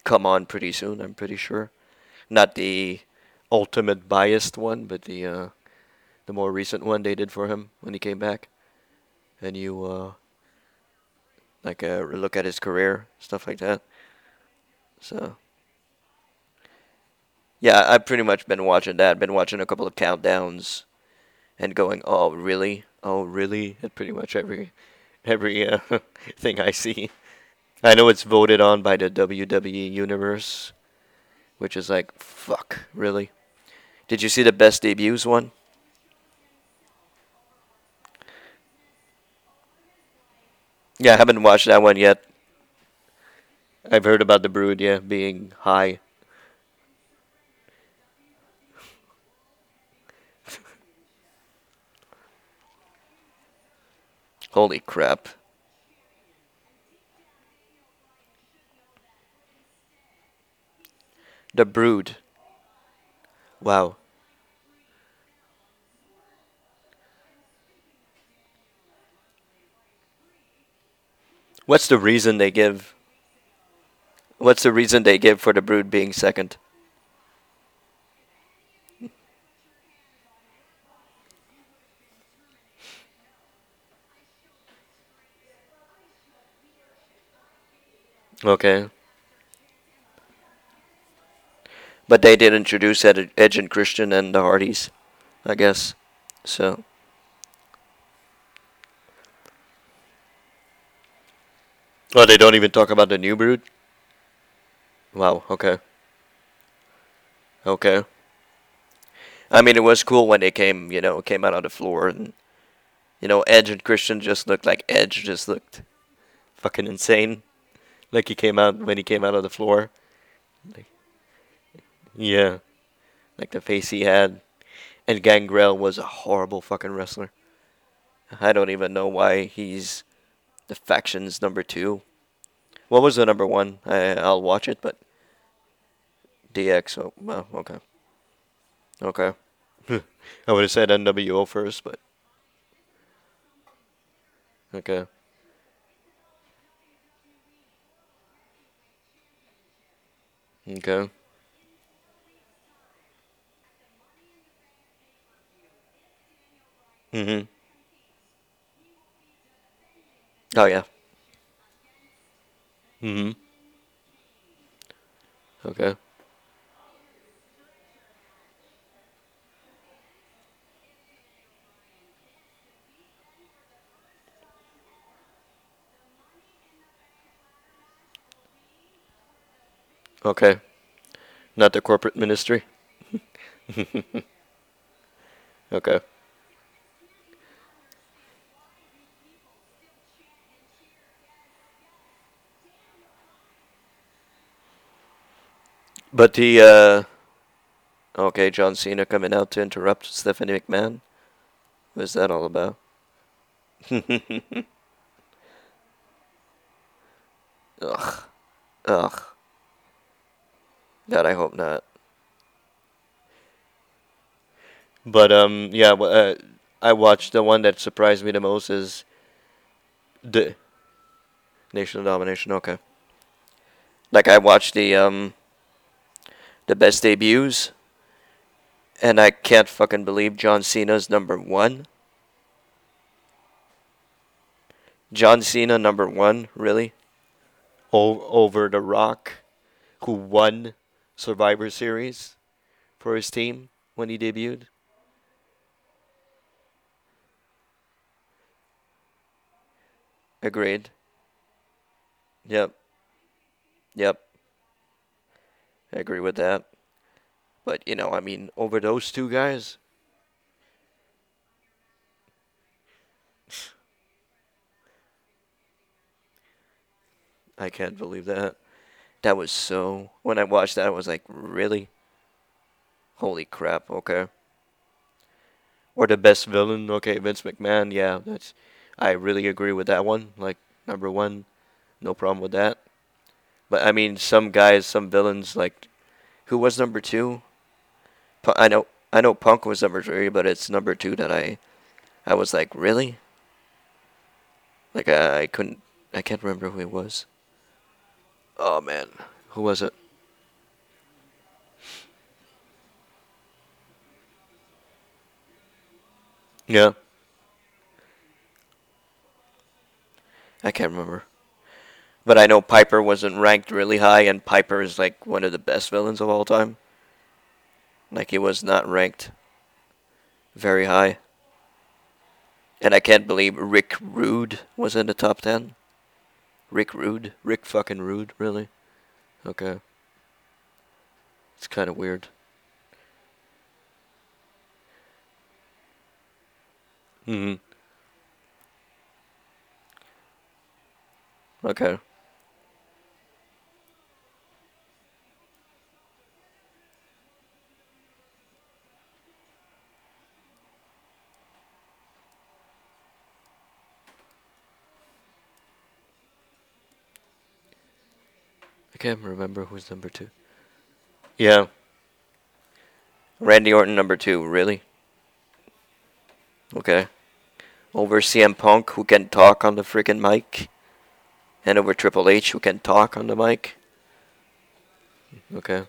come on pretty soon, I'm pretty sure. Not the ultimate biased one, but the uh, the more recent one they did for him when he came back. And you uh, like uh, look at his career, stuff like that. So yeah, I've pretty much been watching that. Been watching a couple of countdowns, and going, "Oh, really? Oh, really?" At pretty much every every uh, thing I see. I know it's voted on by the WWE Universe, which is like, fuck, really? Did you see the best debuts one? Yeah, I haven't watched that one yet. I've heard about the Brood, yeah, being high. Holy crap. The Brood. Wow. What's the reason they give? What's the reason they give for the Brood being second? Okay. But they did introduce Ed- Edge and Christian and the Hardys, I guess. So. Oh, they don't even talk about the new brood? Wow, okay. Okay. I mean, it was cool when they came, you know, came out on the floor and, you know, Edge and Christian just looked like Edge just looked fucking insane. Like he came out when he came out of the floor. Like, yeah. Like the face he had. And Gangrel was a horrible fucking wrestler. I don't even know why he's the faction's number two. What was the number one? I, I'll watch it, but DX. Oh, well, okay. Okay. I would have said NWO first, but okay. Okay. Mhm. Oh yeah. Mm-hmm. Okay. Okay. Not the corporate ministry. okay. But the uh okay, John Cena coming out to interrupt Stephanie McMahon. What's that all about? Ugh. Ugh. God, I hope not. But um, yeah, uh, I watched the one that surprised me the most is the Nation of Domination. Okay. Like I watched the um the best debuts, and I can't fucking believe John Cena's number one. John Cena number one, really? O- over The Rock, who won Survivor Series for his team when he debuted. Agreed. Yep. Yep. I agree with that. But, you know, I mean, over those two guys. I can't believe that. That was so. When I watched that, I was like, really? Holy crap, okay. Or the best villain, okay, Vince McMahon, yeah, that's. I really agree with that one. Like, number one, no problem with that. But I mean, some guys, some villains, like, who was number two? I know, I know, Punk was number three, but it's number two that I, I was like, really? Like, I, I couldn't, I can't remember who it was. Oh man, who was it? Yeah. I can't remember. But I know Piper wasn't ranked really high, and Piper is like one of the best villains of all time. Like he was not ranked very high. And I can't believe Rick Rude was in the top 10. Rick Rude? Rick fucking Rude, really? Okay. It's kind of weird. hmm Okay. I can't remember who's number two. Yeah. Randy Orton number two, really? Okay. Over CM Punk, who can talk on the freaking mic. And over Triple H, who can talk on the mic. Okay.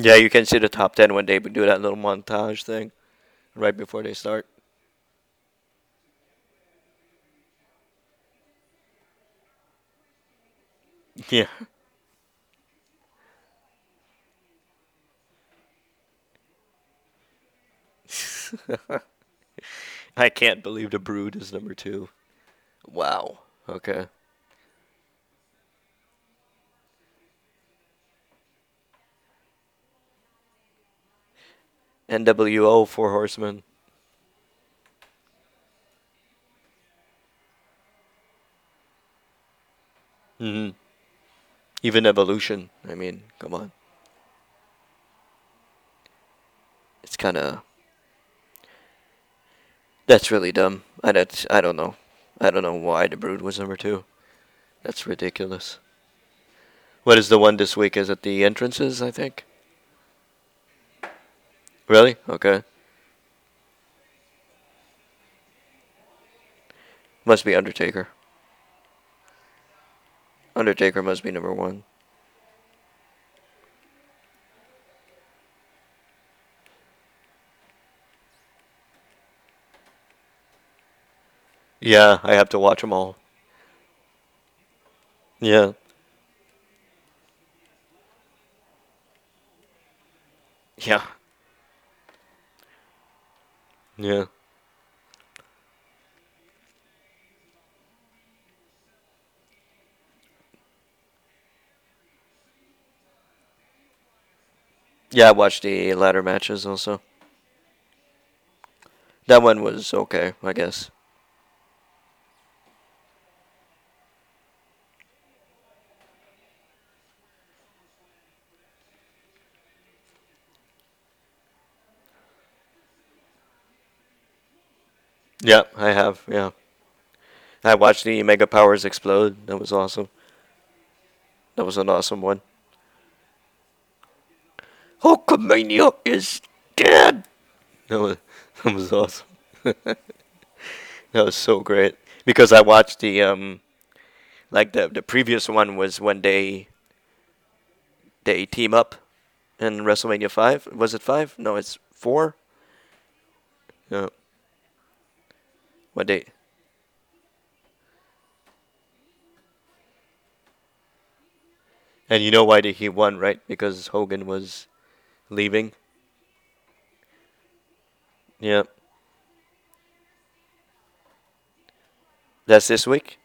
Yeah, you can see the top 10 when they do that little montage thing right before they start. Yeah. I can't believe the brood is number two. Wow. Okay. NWO Four Horsemen. hmm Even Evolution. I mean, come on. It's kind of. That's really dumb. I don't, I don't know. I don't know why the Brood was number two. That's ridiculous. What is the one this week? Is it the entrances, I think? Really? Okay. Must be Undertaker. Undertaker must be number one. Yeah, I have to watch them all. Yeah. Yeah. Yeah. Yeah, I watched the ladder matches also. That one was okay, I guess. Yeah, I have. Yeah, I watched the Mega Powers explode. That was awesome. That was an awesome one. Hulkamania is dead. That was that was awesome. that was so great because I watched the um, like the the previous one was when they they team up in WrestleMania five. Was it five? No, it's four. Yeah. What date? And you know why he won, right? Because Hogan was leaving. Yeah. That's this week?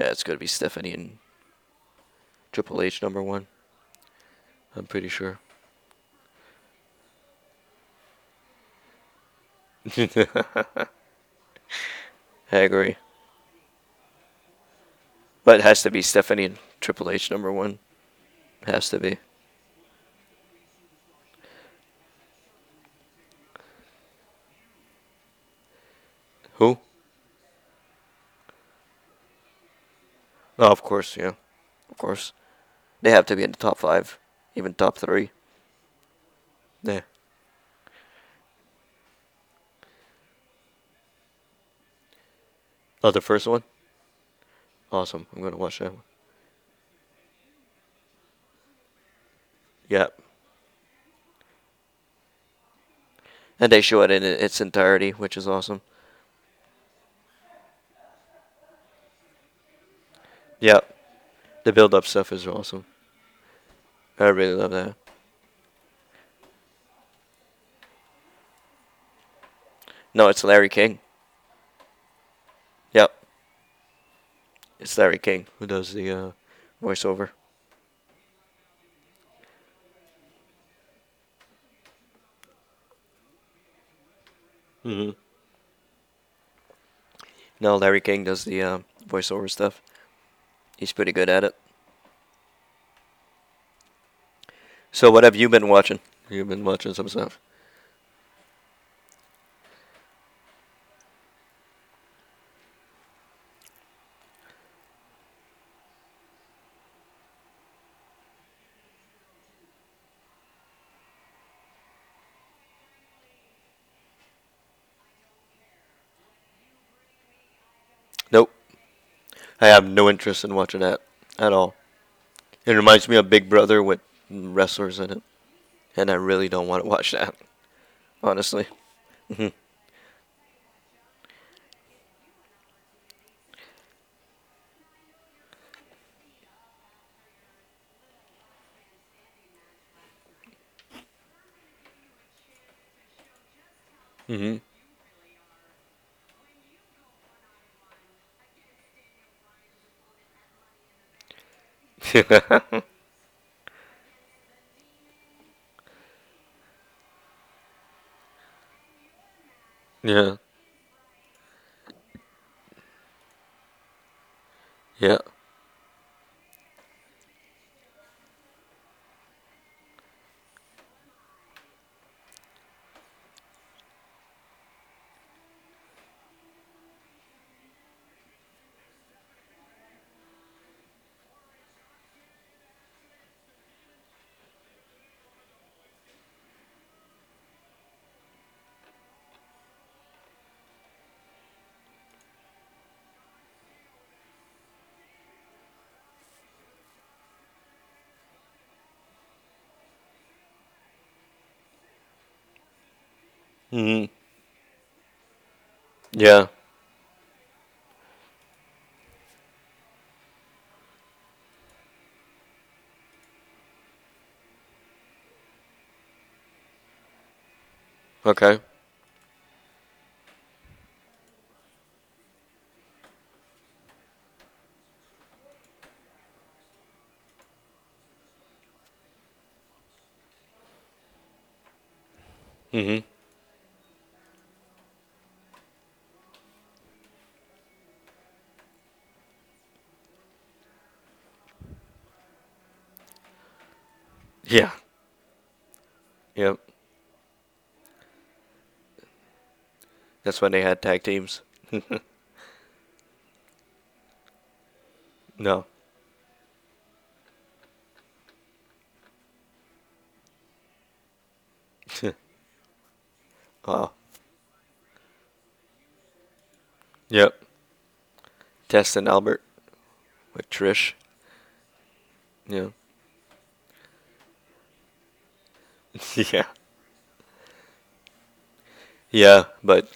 Yeah, it's gonna be Stephanie and Triple H number one. I'm pretty sure. I agree. But it has to be Stephanie and Triple H number one. Has to be. Who? Oh, of course, yeah. Of course. They have to be in the top five, even top three. Yeah. Oh, the first one? Awesome. I'm going to watch that one. Yep. And they show it in its entirety, which is awesome. Yep. The build up stuff is awesome. I really love that. No, it's Larry King. Yep. It's Larry King who does the uh, voiceover. hmm No, Larry King does the uh, voiceover stuff. He's pretty good at it. So, what have you been watching? You've been watching some stuff. Nope. I have no interest in watching that at all. It reminds me of Big Brother with wrestlers in it. And I really don't want to watch that. Honestly. Mm-hmm. Mm-hmm. Hmm Mhm. yeah. Yeah. Mhm. Yeah. Okay. Mhm. When they had tag teams. no. wow. Yep. Test and Albert with Trish. Yeah. yeah. Yeah, but.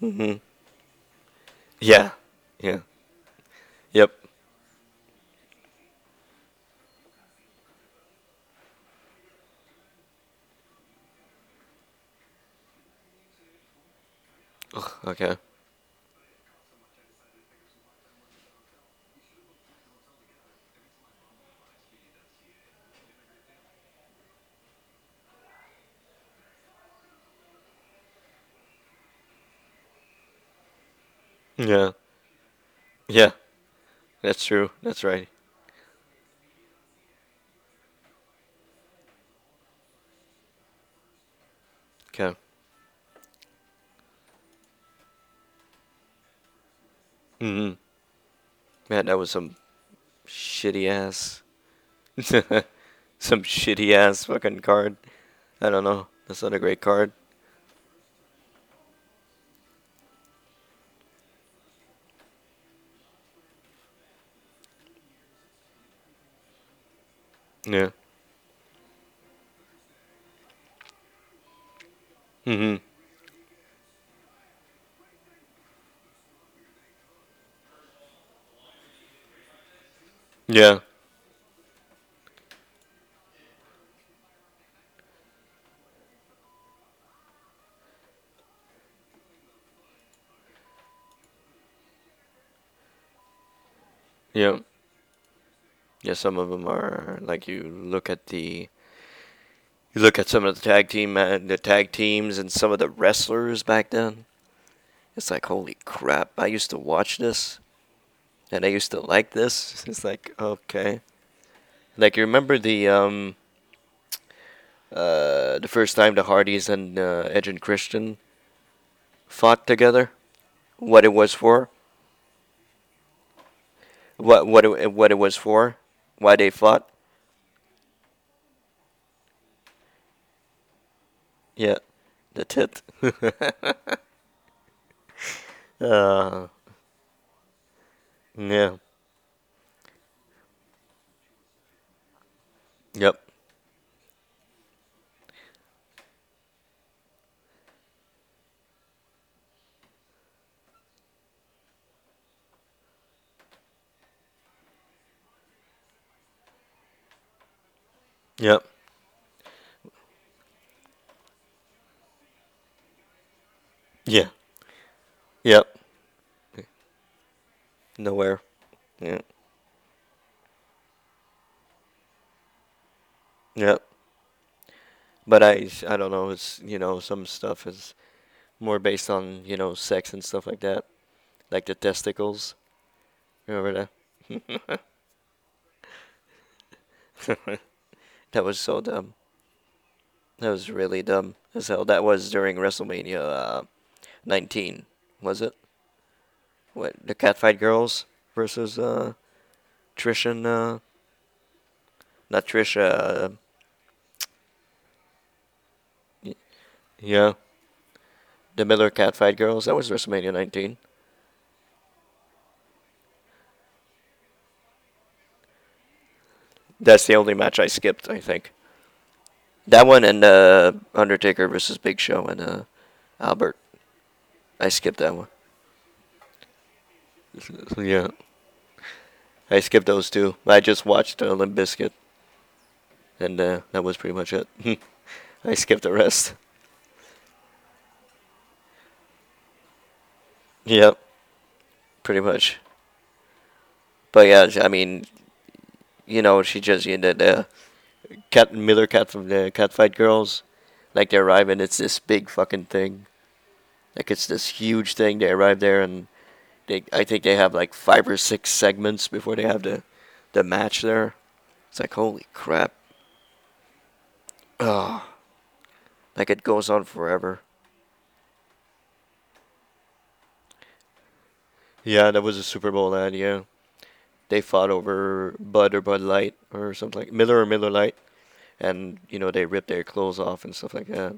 Mhm. Yeah. Yeah. Yep. Ugh, okay. Yeah. Yeah. That's true. That's right. Okay. Mhm. Man, that was some shitty ass. some shitty ass fucking card. I don't know. That's not a great card. Yeah. Mhm. Yeah. Yeah. Yeah, some of them are like you look at the you look at some of the tag team uh, the tag teams and some of the wrestlers back then. It's like holy crap! I used to watch this, and I used to like this. It's like okay, like you remember the um uh the first time the Hardys and uh, Edge and Christian fought together, what it was for, what what it, what it was for, why they fought. Yeah, the tit. uh, yeah. Yep. Yep. Yeah. Yep. Nowhere. Yeah. Yep. But I, I don't know. It's you know some stuff is more based on you know sex and stuff like that, like the testicles. Remember that? that was so dumb. That was really dumb as hell. That was during WrestleMania uh, 19, was it? What the Catfight Girls versus uh, Trish and uh, not Trisha. Uh, yeah, the Miller Catfight Girls. That was WrestleMania 19. That's the only match I skipped, I think. That one and uh, Undertaker versus Big Show and uh, Albert. I skipped that one. Yeah. I skipped those two. I just watched uh, Limp. And uh, that was pretty much it. I skipped the rest. Yep. Pretty much. But yeah, I mean, you know, she just you know, the cat Miller cat from the Catfight Girls, like they arrive and it's this big fucking thing. Like it's this huge thing. They arrive there and they I think they have like five or six segments before they have the the match there. It's like holy crap. Oh, like it goes on forever. Yeah, that was a Super Bowl ad. Yeah they fought over Bud or Bud Light or something like Miller or Miller Lite, and you know they ripped their clothes off and stuff like that.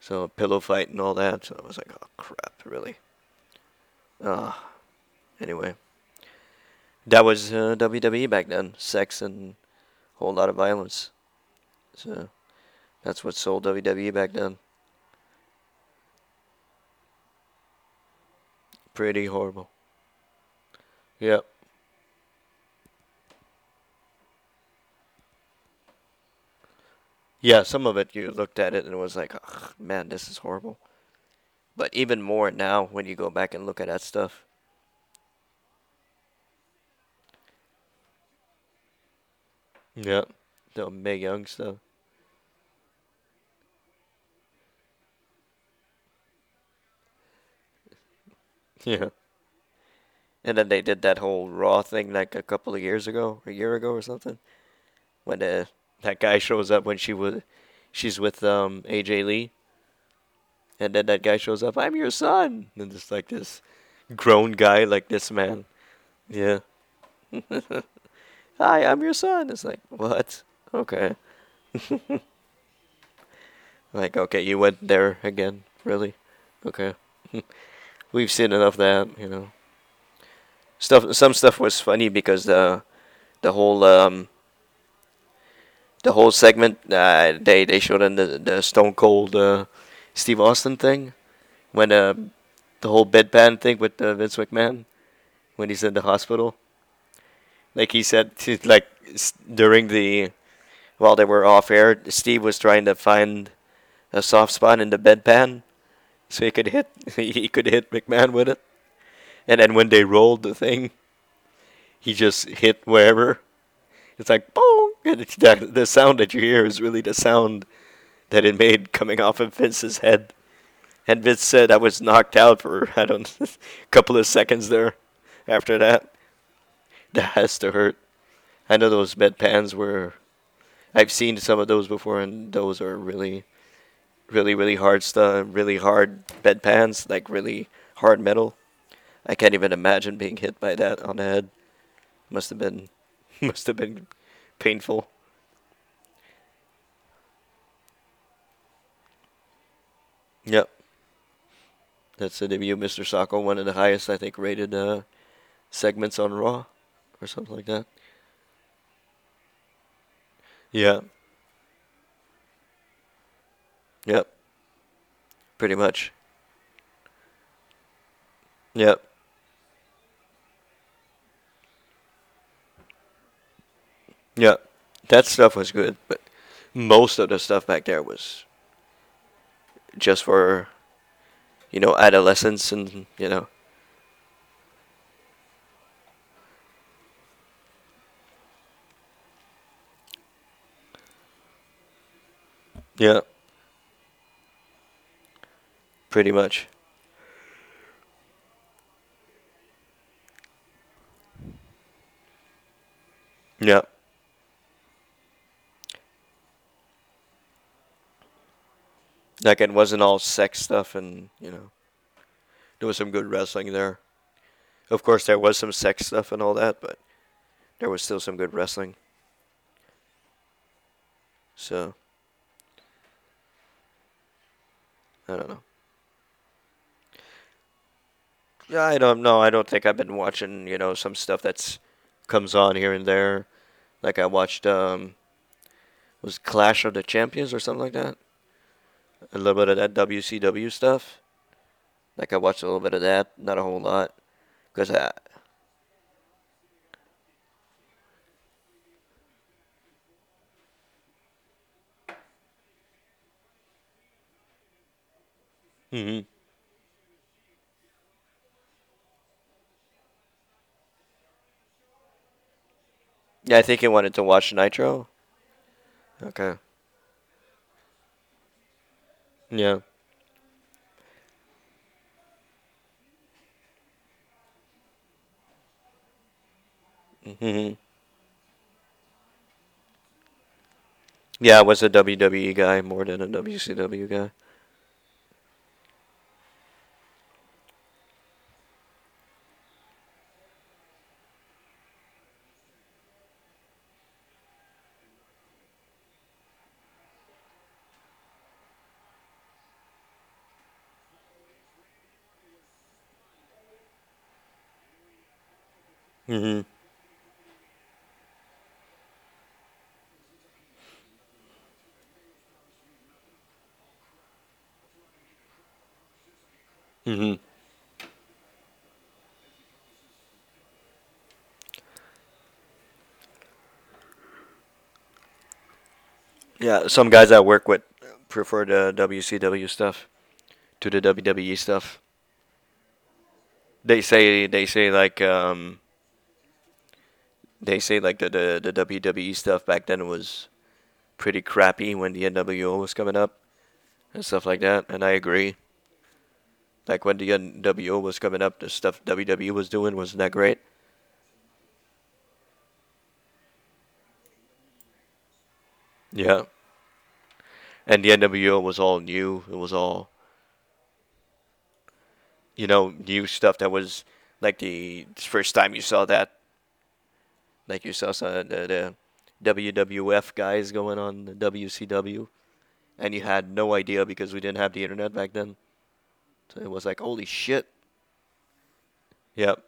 So pillow fight and all that. So I was like, oh crap, really. Ah, anyway, that was uh, WWE back then. Sex and a whole lot of violence. So that's what sold WWE back then. Pretty horrible. Yep. Yeah, some of it you looked at it and it was like, oh, man, this is horrible. But even more now when you go back and look at that stuff. Yeah, the Mae Young stuff. Yeah. And then they did that whole Raw thing like a couple of years ago, a year ago or something, when the that guy shows up when she was she's with um, AJ Lee, and then that guy shows up. I'm your son, and it's like this grown guy, like this man. Yeah. Hi, I'm your son. It's like what? Okay. like okay, you went there again, really? Okay. We've seen enough of that, you know. Stuff. Some stuff was funny because the the whole um, the whole segment uh, they they showed in the the Stone Cold uh, Steve Austin thing when uh, the whole bedpan thing with uh, Vince McMahon when he's in the hospital. Like he said, like during the while they were off air, Steve was trying to find a soft spot in the bedpan so he could hit he could hit McMahon with it. And then when they rolled the thing, he just hit wherever. It's like boom that, the sound that you hear is really the sound that it made coming off of Vince's head. And Vince said I was knocked out for I don't a couple of seconds there. After that, that has to hurt. I know those bedpans were. I've seen some of those before, and those are really, really, really hard stuff. Really hard bedpans, like really hard metal. I can't even imagine being hit by that on the head. Must have been, must have been painful. Yep. That's the debut Mr. Socko, one of the highest, I think, rated uh, segments on Raw, or something like that. Yeah. Yep. Pretty much. Yep. Yeah, that stuff was good, but most of the stuff back there was just for, you know, adolescence and you know. Yeah. Pretty much. Yeah. Like it wasn't all sex stuff and, you know, there was some good wrestling there. Of course, there was some sex stuff and all that, but there was still some good wrestling. So, I don't know. Yeah, I don't know. I don't think I've been watching, you know, some stuff that's comes on here and there. Like I watched um was Clash of the Champions or something like that. A little bit of that WCW stuff. Like I watched a little bit of that, not a whole lot, because I. Mhm. Yeah, I think he wanted to watch Nitro. Okay. Yeah. Mhm. Yeah, I was a WWE guy more than a WCW guy. Mhm. Mhm. Yeah, some guys I work with prefer the WCW stuff to the WWE stuff. They say they say like um they say like the the, the WWE stuff back then was pretty crappy when the NWO was coming up and stuff like that, and I agree. Like when the NWO was coming up, the stuff WWE was doing wasn't that great. Yeah. And the NWO was all new. It was all you know, new stuff that was like the first time you saw that. Like you saw some, the, the WWF guys going on the WCW, and you had no idea because we didn't have the internet back then. So it was like, holy shit. Yep.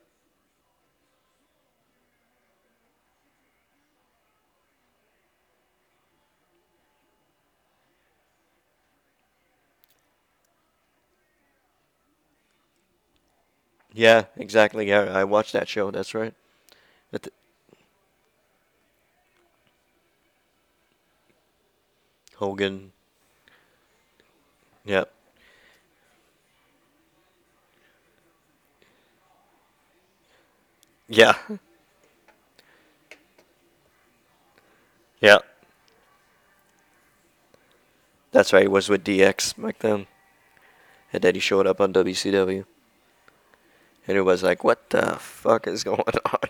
Yeah, exactly. Yeah, I watched that show. That's right. Hogan. Yep. Yeah. Yeah. That's right. He was with DX back then, and then he showed up on WCW, and it was like, what the fuck is going on?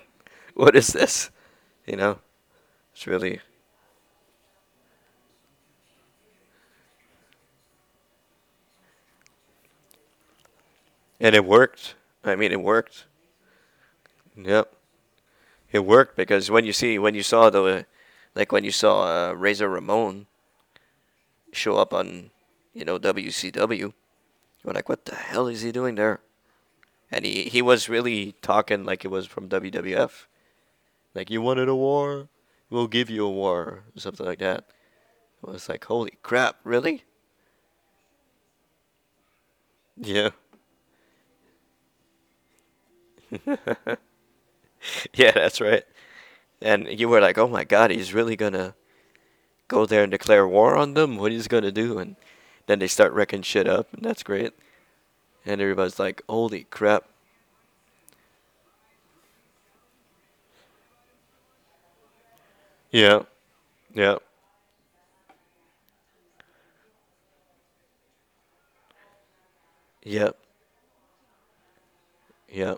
What is this? You know, it's really and it worked. I mean, it worked. Yep. It worked because when you see when you saw the like when you saw uh, Razor Ramon show up on you know WCW, you're like, what the hell is he doing there? And he he was really talking like it was from WWF. Like you wanted a war, we'll give you a war, something like that. It was like, holy crap, really? Yeah. yeah, that's right. And you were like, oh my god, he's really gonna go there and declare war on them? What he's gonna do? And then they start wrecking shit up, and that's great. and everybody's like, "Holy crap!" Yeah, yeah, yeah, yeah.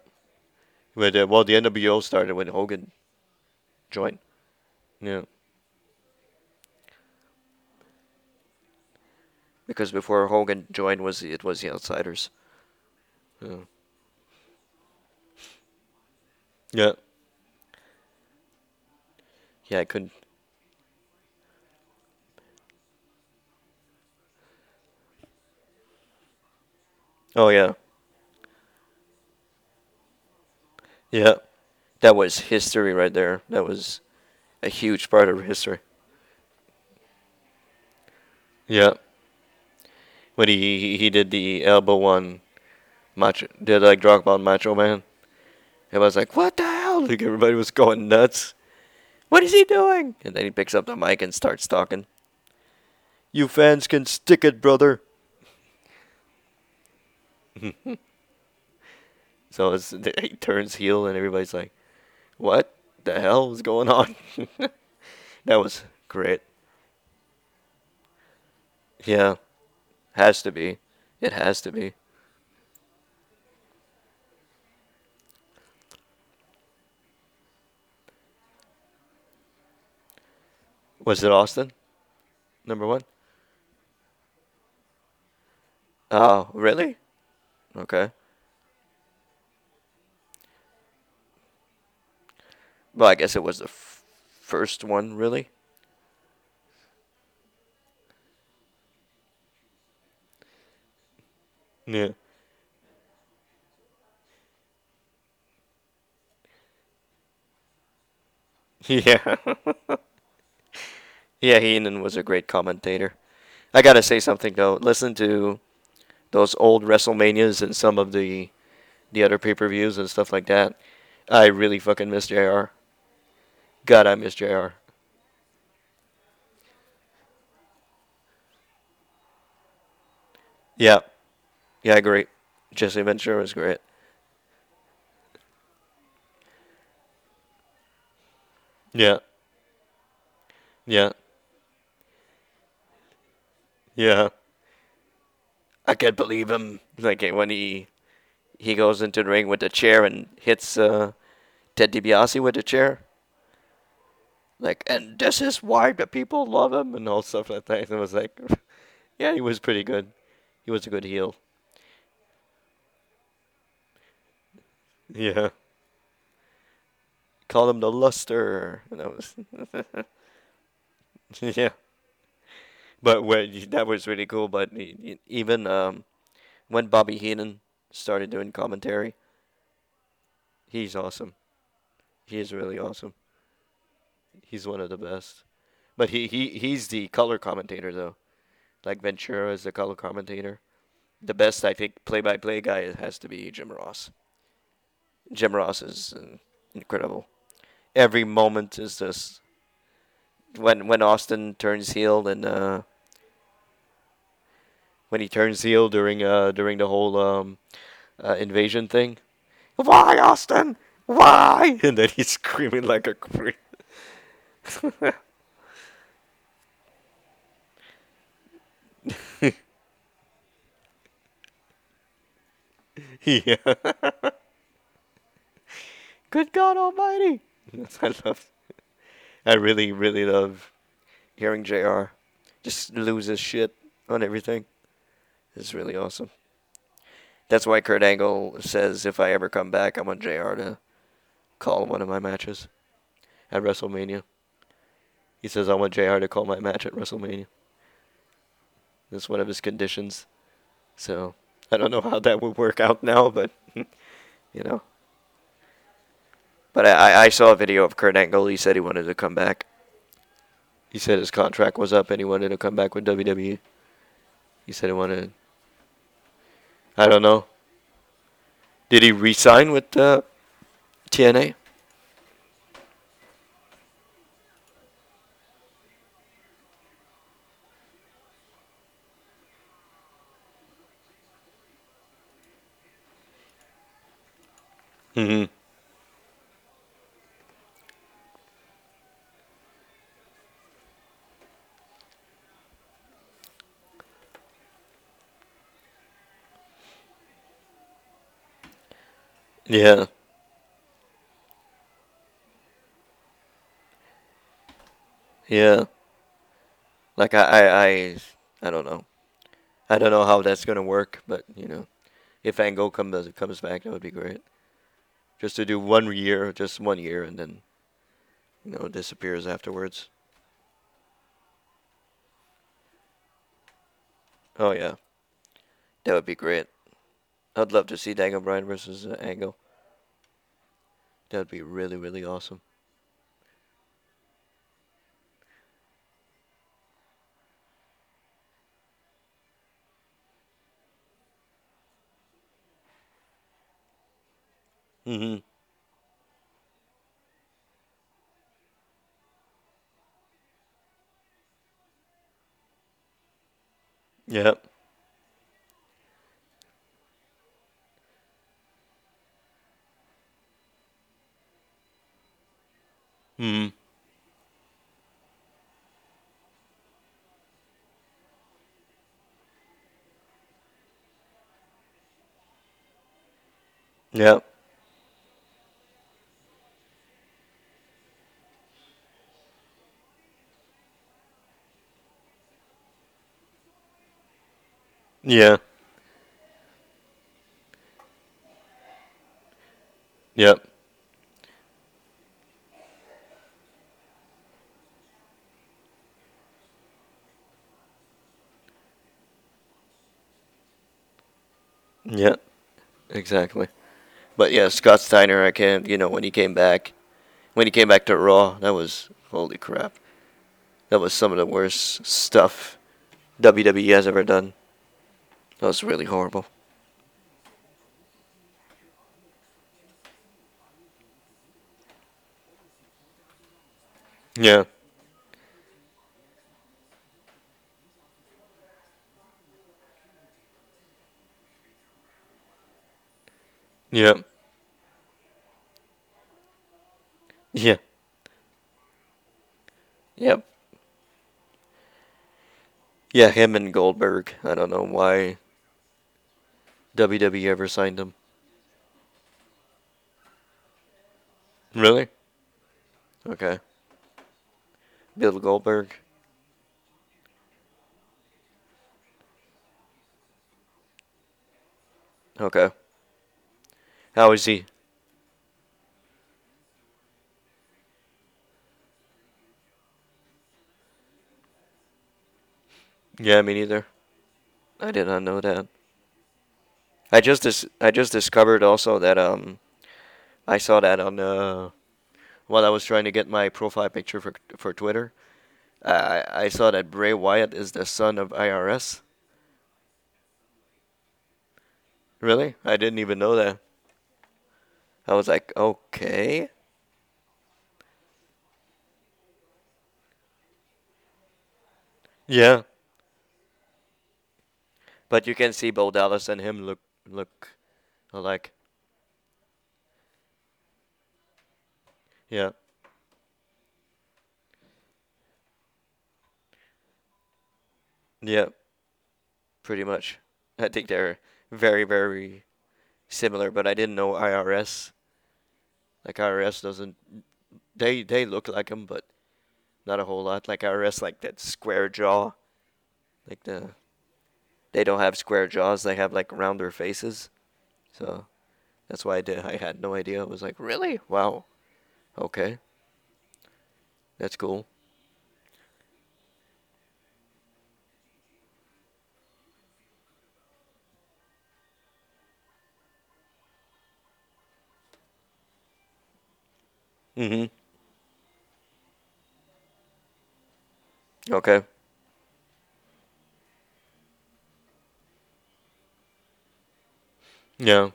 But uh, well, the NWO started when Hogan joined. Yeah, because before Hogan joined was it was the Outsiders. Yeah, yeah, yeah. I couldn't. Oh yeah, yeah. That was history right there. That was a huge part of history. Yeah, when he he, did the elbow one Macho did like Drogba on Macho Man. was like, "What the hell?" Like everybody was going nuts. What is he doing? And then he picks up the mic and starts talking. You fans can stick it, brother. So it's, he turns heel, and everybody's like, "What the hell is going on?" that was great. Yeah, has to be. It has to be. Was it Austin? Number one? Oh, really? Okay. Well, I guess it was the f- first one, really. Yeah. Yeah. yeah, Heenan was a great commentator. I gotta say something though. Listen to those old WrestleManias and some of the the other pay per views and stuff like that. I really fucking miss JR. God, I miss JR. Yeah, yeah, great. Jesse Ventura was great. Yeah, yeah, yeah. I can't believe him. Like when he he goes into the ring with the chair and hits uh, Ted DiBiase with the chair. Like, and this is why the people love him and all stuff like that. And it was like, yeah, he was pretty good. He was a good heel. Yeah. Call him the luster. And that was yeah. But when, that was really cool. But even um, when Bobby Heenan started doing commentary, he's awesome. He is really awesome. He's one of the best. But he, he he's the color commentator though. Like Ventura is the color commentator. The best I think play-by-play guy has to be Jim Ross. Jim Ross is uh, incredible. Every moment is just when when Austin turns heel and uh, when he turns heel during uh during the whole um uh, invasion thing. Why Austin? Why? And then he's screaming like a creep. Yeah. Good God Almighty! I love. I really, really love hearing JR just lose his shit on everything. It's really awesome. That's why Kurt Angle says if I ever come back, I want JR to call one of my matches at WrestleMania. He says I want JR to call my match at WrestleMania. That's one of his conditions. So I don't know how that would work out now, but you know. But I, I saw a video of Kurt Angle. He said he wanted to come back. He said his contract was up and he wanted to come back with WWE. He said he wanted. I don't know. Did he resign with uh, TNA? Mhm. Yeah. Yeah. Like I, I, I, I don't know. I don't know how that's gonna work, but you know, if Angle comes comes back, that would be great. Just to do one year, just one year, and then you know disappears afterwards. Oh yeah, that would be great. I'd love to see Daniel Bryan versus uh, Angle. That would be really really awesome. Mhm. Yep. Mhm. Yep. Yeah. Yep. Yep. Exactly. But yeah, Scott Steiner, I can't. You know, when he came back, when he came back to Raw, that was holy crap. That was some of the worst stuff WWE has ever done. That was really horrible. Yeah. Yeah. Yeah. Yep. Yeah, him and Goldberg. I don't know why WWE ever signed him. Really? Okay. Bill Goldberg. Okay. How is he? Yeah, me neither. I did not know that. I just dis- I just discovered also that um I saw that on uh while I was trying to get my profile picture for for Twitter. I I saw that Bray Wyatt is the son of IRS. Really? I didn't even know that. I was like, okay. Yeah. But you can see Bo Dallas and him look look alike. Yeah. Yeah. Pretty much. I think they're very very similar, but I didn't know IRS. Like IRS doesn't they they look like him, but not a whole lot. Like IRS like that square jaw. Like the they don't have square jaws, they have like rounder faces. So that's why I did I had no idea. I was like, "Really? Wow. Okay. That's cool." Mhm. Okay. Yeah.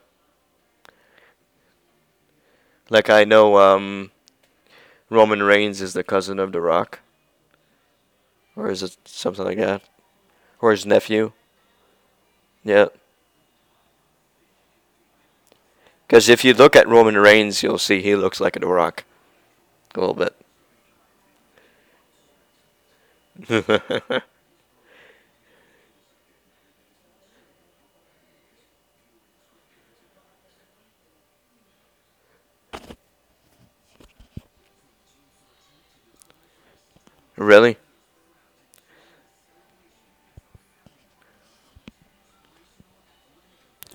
Like I know um Roman Reigns is the cousin of The Rock, or is it something like that? Or his nephew? Yeah. Because if you look at Roman Reigns, you'll see he looks like a Rock. A little bit. really?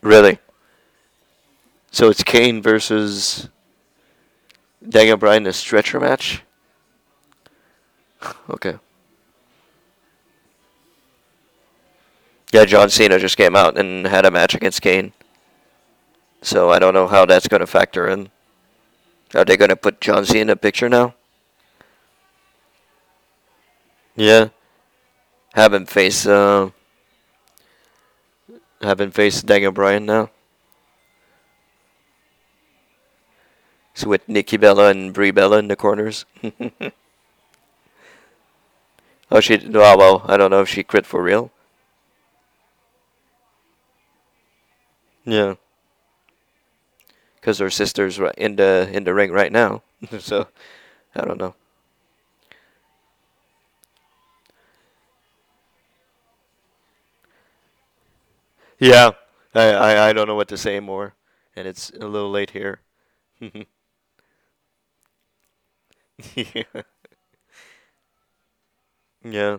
Really? So it's Kane versus Daniel Bryan, in a stretcher match? Okay. Yeah, John Cena just came out and had a match against Kane. So I don't know how that's going to factor in. Are they going to put John Cena in the picture now? Yeah. Have him face, uh, have him face Daniel Bryan now. So with Nikki Bella and Brie Bella in the corners. oh, she. Oh, well, I don't know if she crit for real. Yeah. Because her sister's in the in the ring right now, so I don't know. Yeah, I, I I don't know what to say more, and it's a little late here. yeah. Yeah.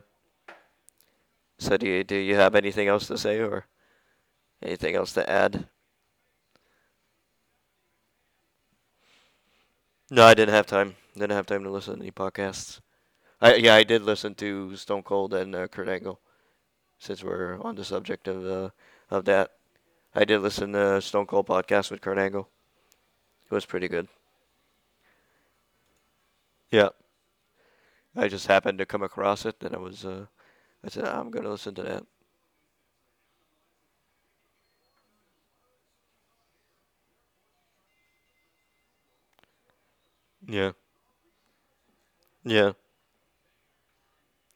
So do you do you have anything else to say or anything else to add? No, I didn't have time. Didn't have time to listen to any podcasts. I yeah, I did listen to Stone Cold and uh, Kurt Angle, since we're on the subject of uh, of that. I did listen to Stone Cold podcast with Kurt Angle. It was pretty good. Yeah. I just happened to come across it, and I was, uh, I said, I'm gonna listen to that. Yeah. Yeah.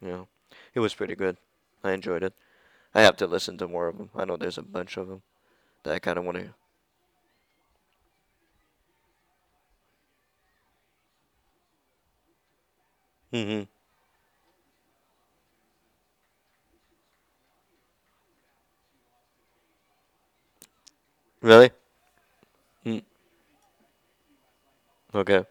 Yeah. It was pretty good. I enjoyed it. I have to listen to more of them. I know there's a bunch of them that I kind of want to. Mhm. Really? Mm. Okay.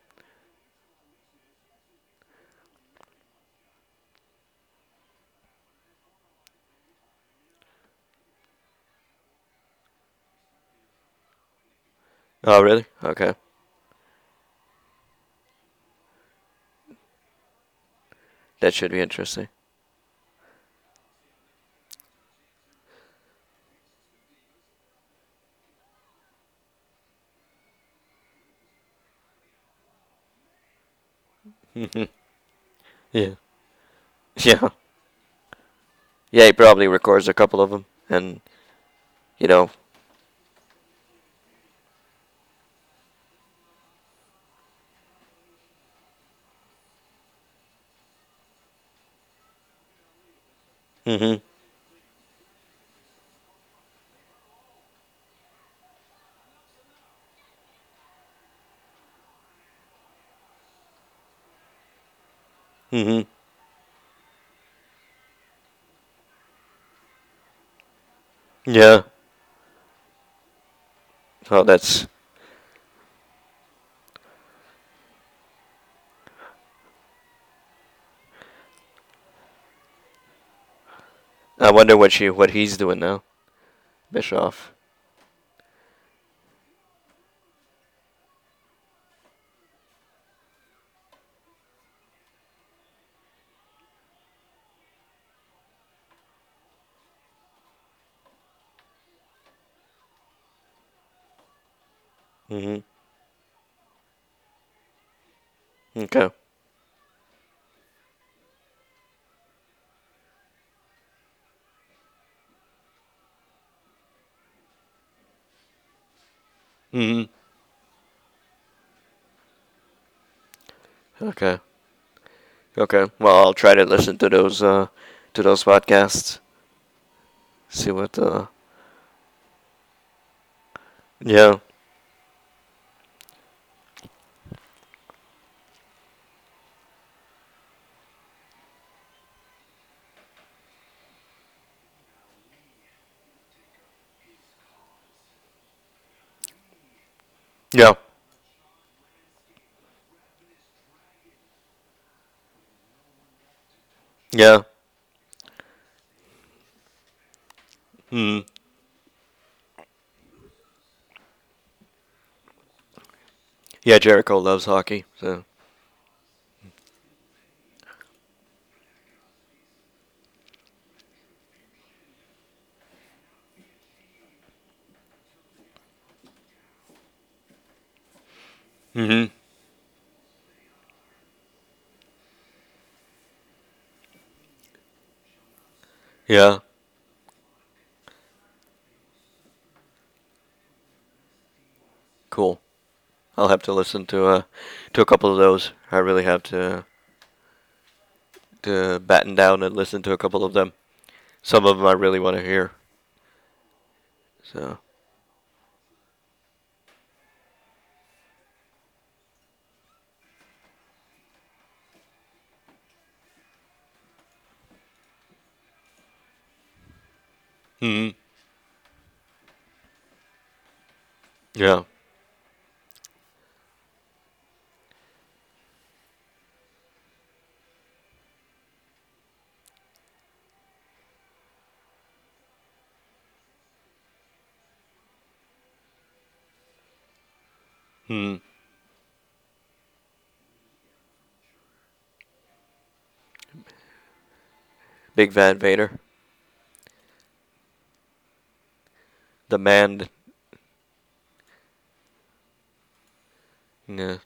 Oh, really? Okay. That should be interesting. Yeah. Yeah. Yeah, he probably records a couple of them, and you know. Mhm. Mhm. Yeah. Oh, that's. I wonder what she, what he's doing now, Bischoff. Mhm. Okay. Mhm. Okay. Okay. Well, I'll try to listen to those uh to those podcasts. See what uh Yeah. Yeah. Yeah. Hmm. Yeah, Jericho loves hockey, so. Mhm. Yeah. Cool. I'll have to listen to uh to a couple of those. I really have to to batten down and listen to a couple of them. Some of them I really want to hear. So. Hmm. Yeah. Hmm. Big Van Vader. The man. Yeah.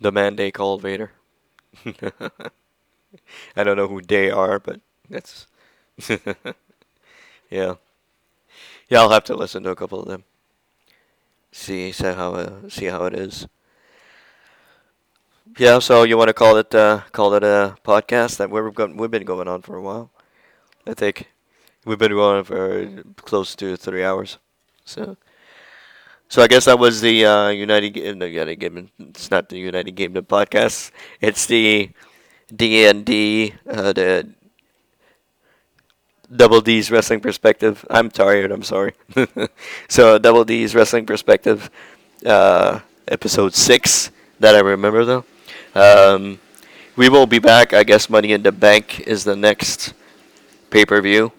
The man they call Vader. I don't know who they are, but that's. yeah. Yeah, I'll have to listen to a couple of them. See, see how uh, see how it is. Yeah, so you want to call it uh, call it a podcast that we've got, we've been going on for a while. I think we've been going for close to three hours. So, so I guess that was the uh, United no, United Game. It's not the United Game podcast. It's the D and D, uh, the Double D's wrestling perspective. I'm tired. I'm sorry. so Double D's wrestling perspective, uh, episode six that I remember though. Um, we will be back. I guess Money in the Bank is the next pay per view.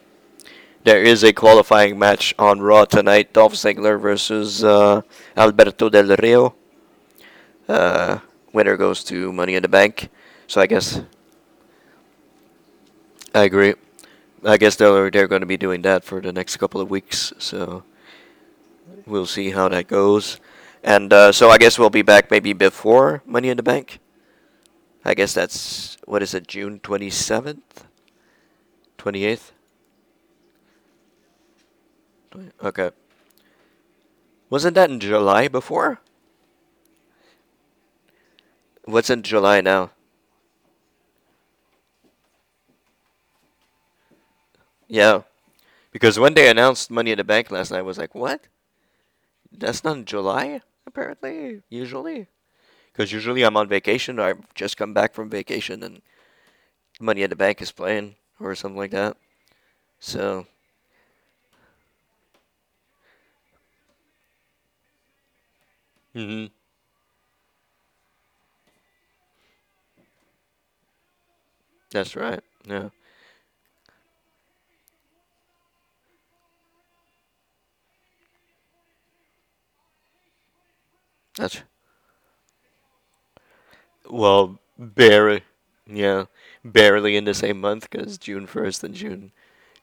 There is a qualifying match on Raw tonight: Dolph Ziggler versus uh, Alberto Del Rio. Uh, winner goes to Money in the Bank. So I guess I agree. I guess they're they're going to be doing that for the next couple of weeks. So we'll see how that goes. And uh, so I guess we'll be back maybe before Money in the Bank. I guess that's what is it, June twenty seventh, twenty eighth. Okay. Wasn't that in July before? What's in July now? Yeah, because when they announced Money in the Bank last night, I was like, what? That's not in July, apparently, usually. Because usually I'm on vacation, or I've just come back from vacation, and Money at the Bank is playing, or something like that. So, hmm that's right. Yeah, that's well, barely. Yeah, barely in the same month, because June 1st and June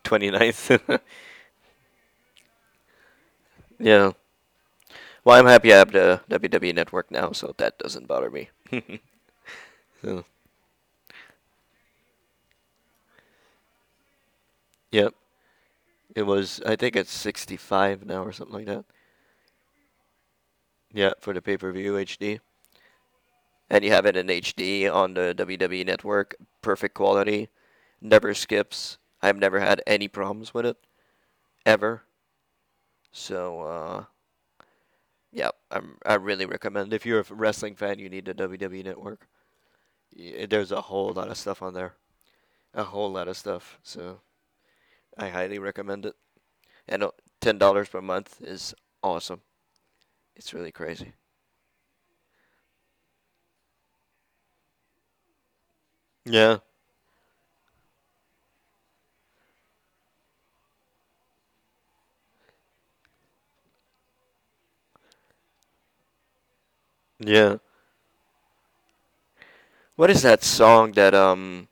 29th. yeah. Well, I'm happy I have the WWE Network now, so that doesn't bother me. so, yep. It was, I think it's 65 now or something like that. Yeah, for the pay-per-view HD. And you have it in HD on the WWE Network. Perfect quality. Never skips. I've never had any problems with it. Ever. So, uh, yeah, I'm, I really recommend. If you're a wrestling fan, you need the WWE Network. There's a whole lot of stuff on there. a whole lot of stuff. So I highly recommend it. And uh, ten dollars per month is awesome. It's really crazy. Yeah. Yeah. What is that song that um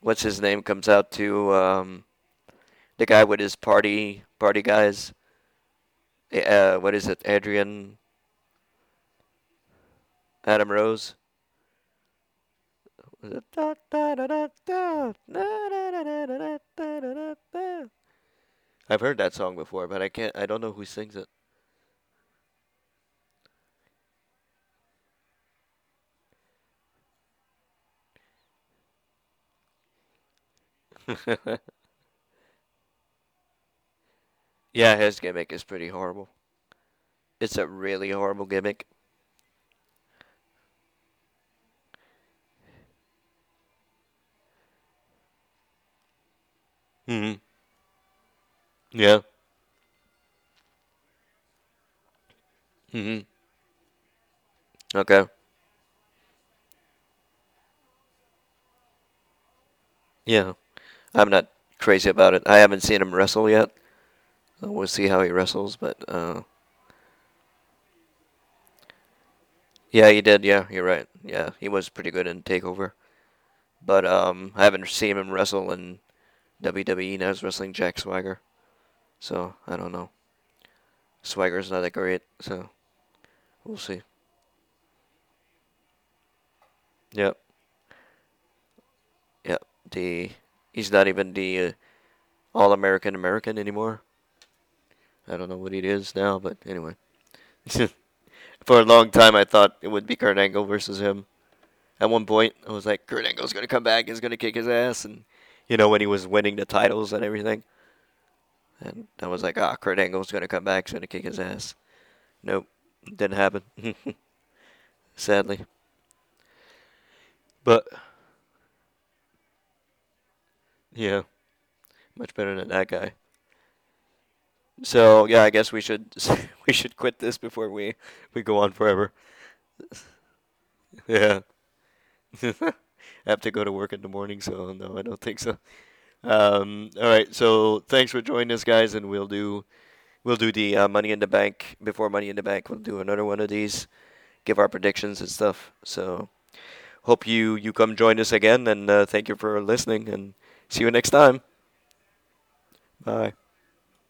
what's his name comes out to um the guy with his party party guys? Eh, Uh what is it? Adrian Adam Rose? I've heard that song before, but I can't I don't know who sings it. Yeah, his gimmick is pretty horrible. It's a really horrible gimmick. Hmm Yeah. hmm Okay. Yeah. I'm not crazy about it. I haven't seen him wrestle yet. So we'll see how he wrestles, but uh yeah, he did. Yeah, you're right. Yeah, he was pretty good in Takeover. But um I haven't seen him wrestle in WWE now. He's wrestling Jack Swagger. So, I don't know. Swagger's not that great, so we'll see. Yep. Yep. The he's not even the uh, All-American American anymore. I don't know what he is now, but anyway. For a long time, I thought it would be Kurt Angle versus him. At one point, I was like, Kurt Angle's gonna come back, he's gonna kick his ass, and you know when he was winning the titles and everything, and I was like, ah, Kurt Angle's gonna come back, he's gonna kick his ass. Nope, didn't happen. Sadly, but yeah, much better than that guy. So yeah, I guess we should we should quit this before we we go on forever. Yeah. Have to go to work in the morning, so no, I don't think so. Um, all right, so thanks for joining us, guys, and we'll do we'll do the uh, Money in the Bank before Money in the Bank. We'll do another one of these, give our predictions and stuff. So hope you you come join us again, and uh, thank you for listening, and see you next time. Bye.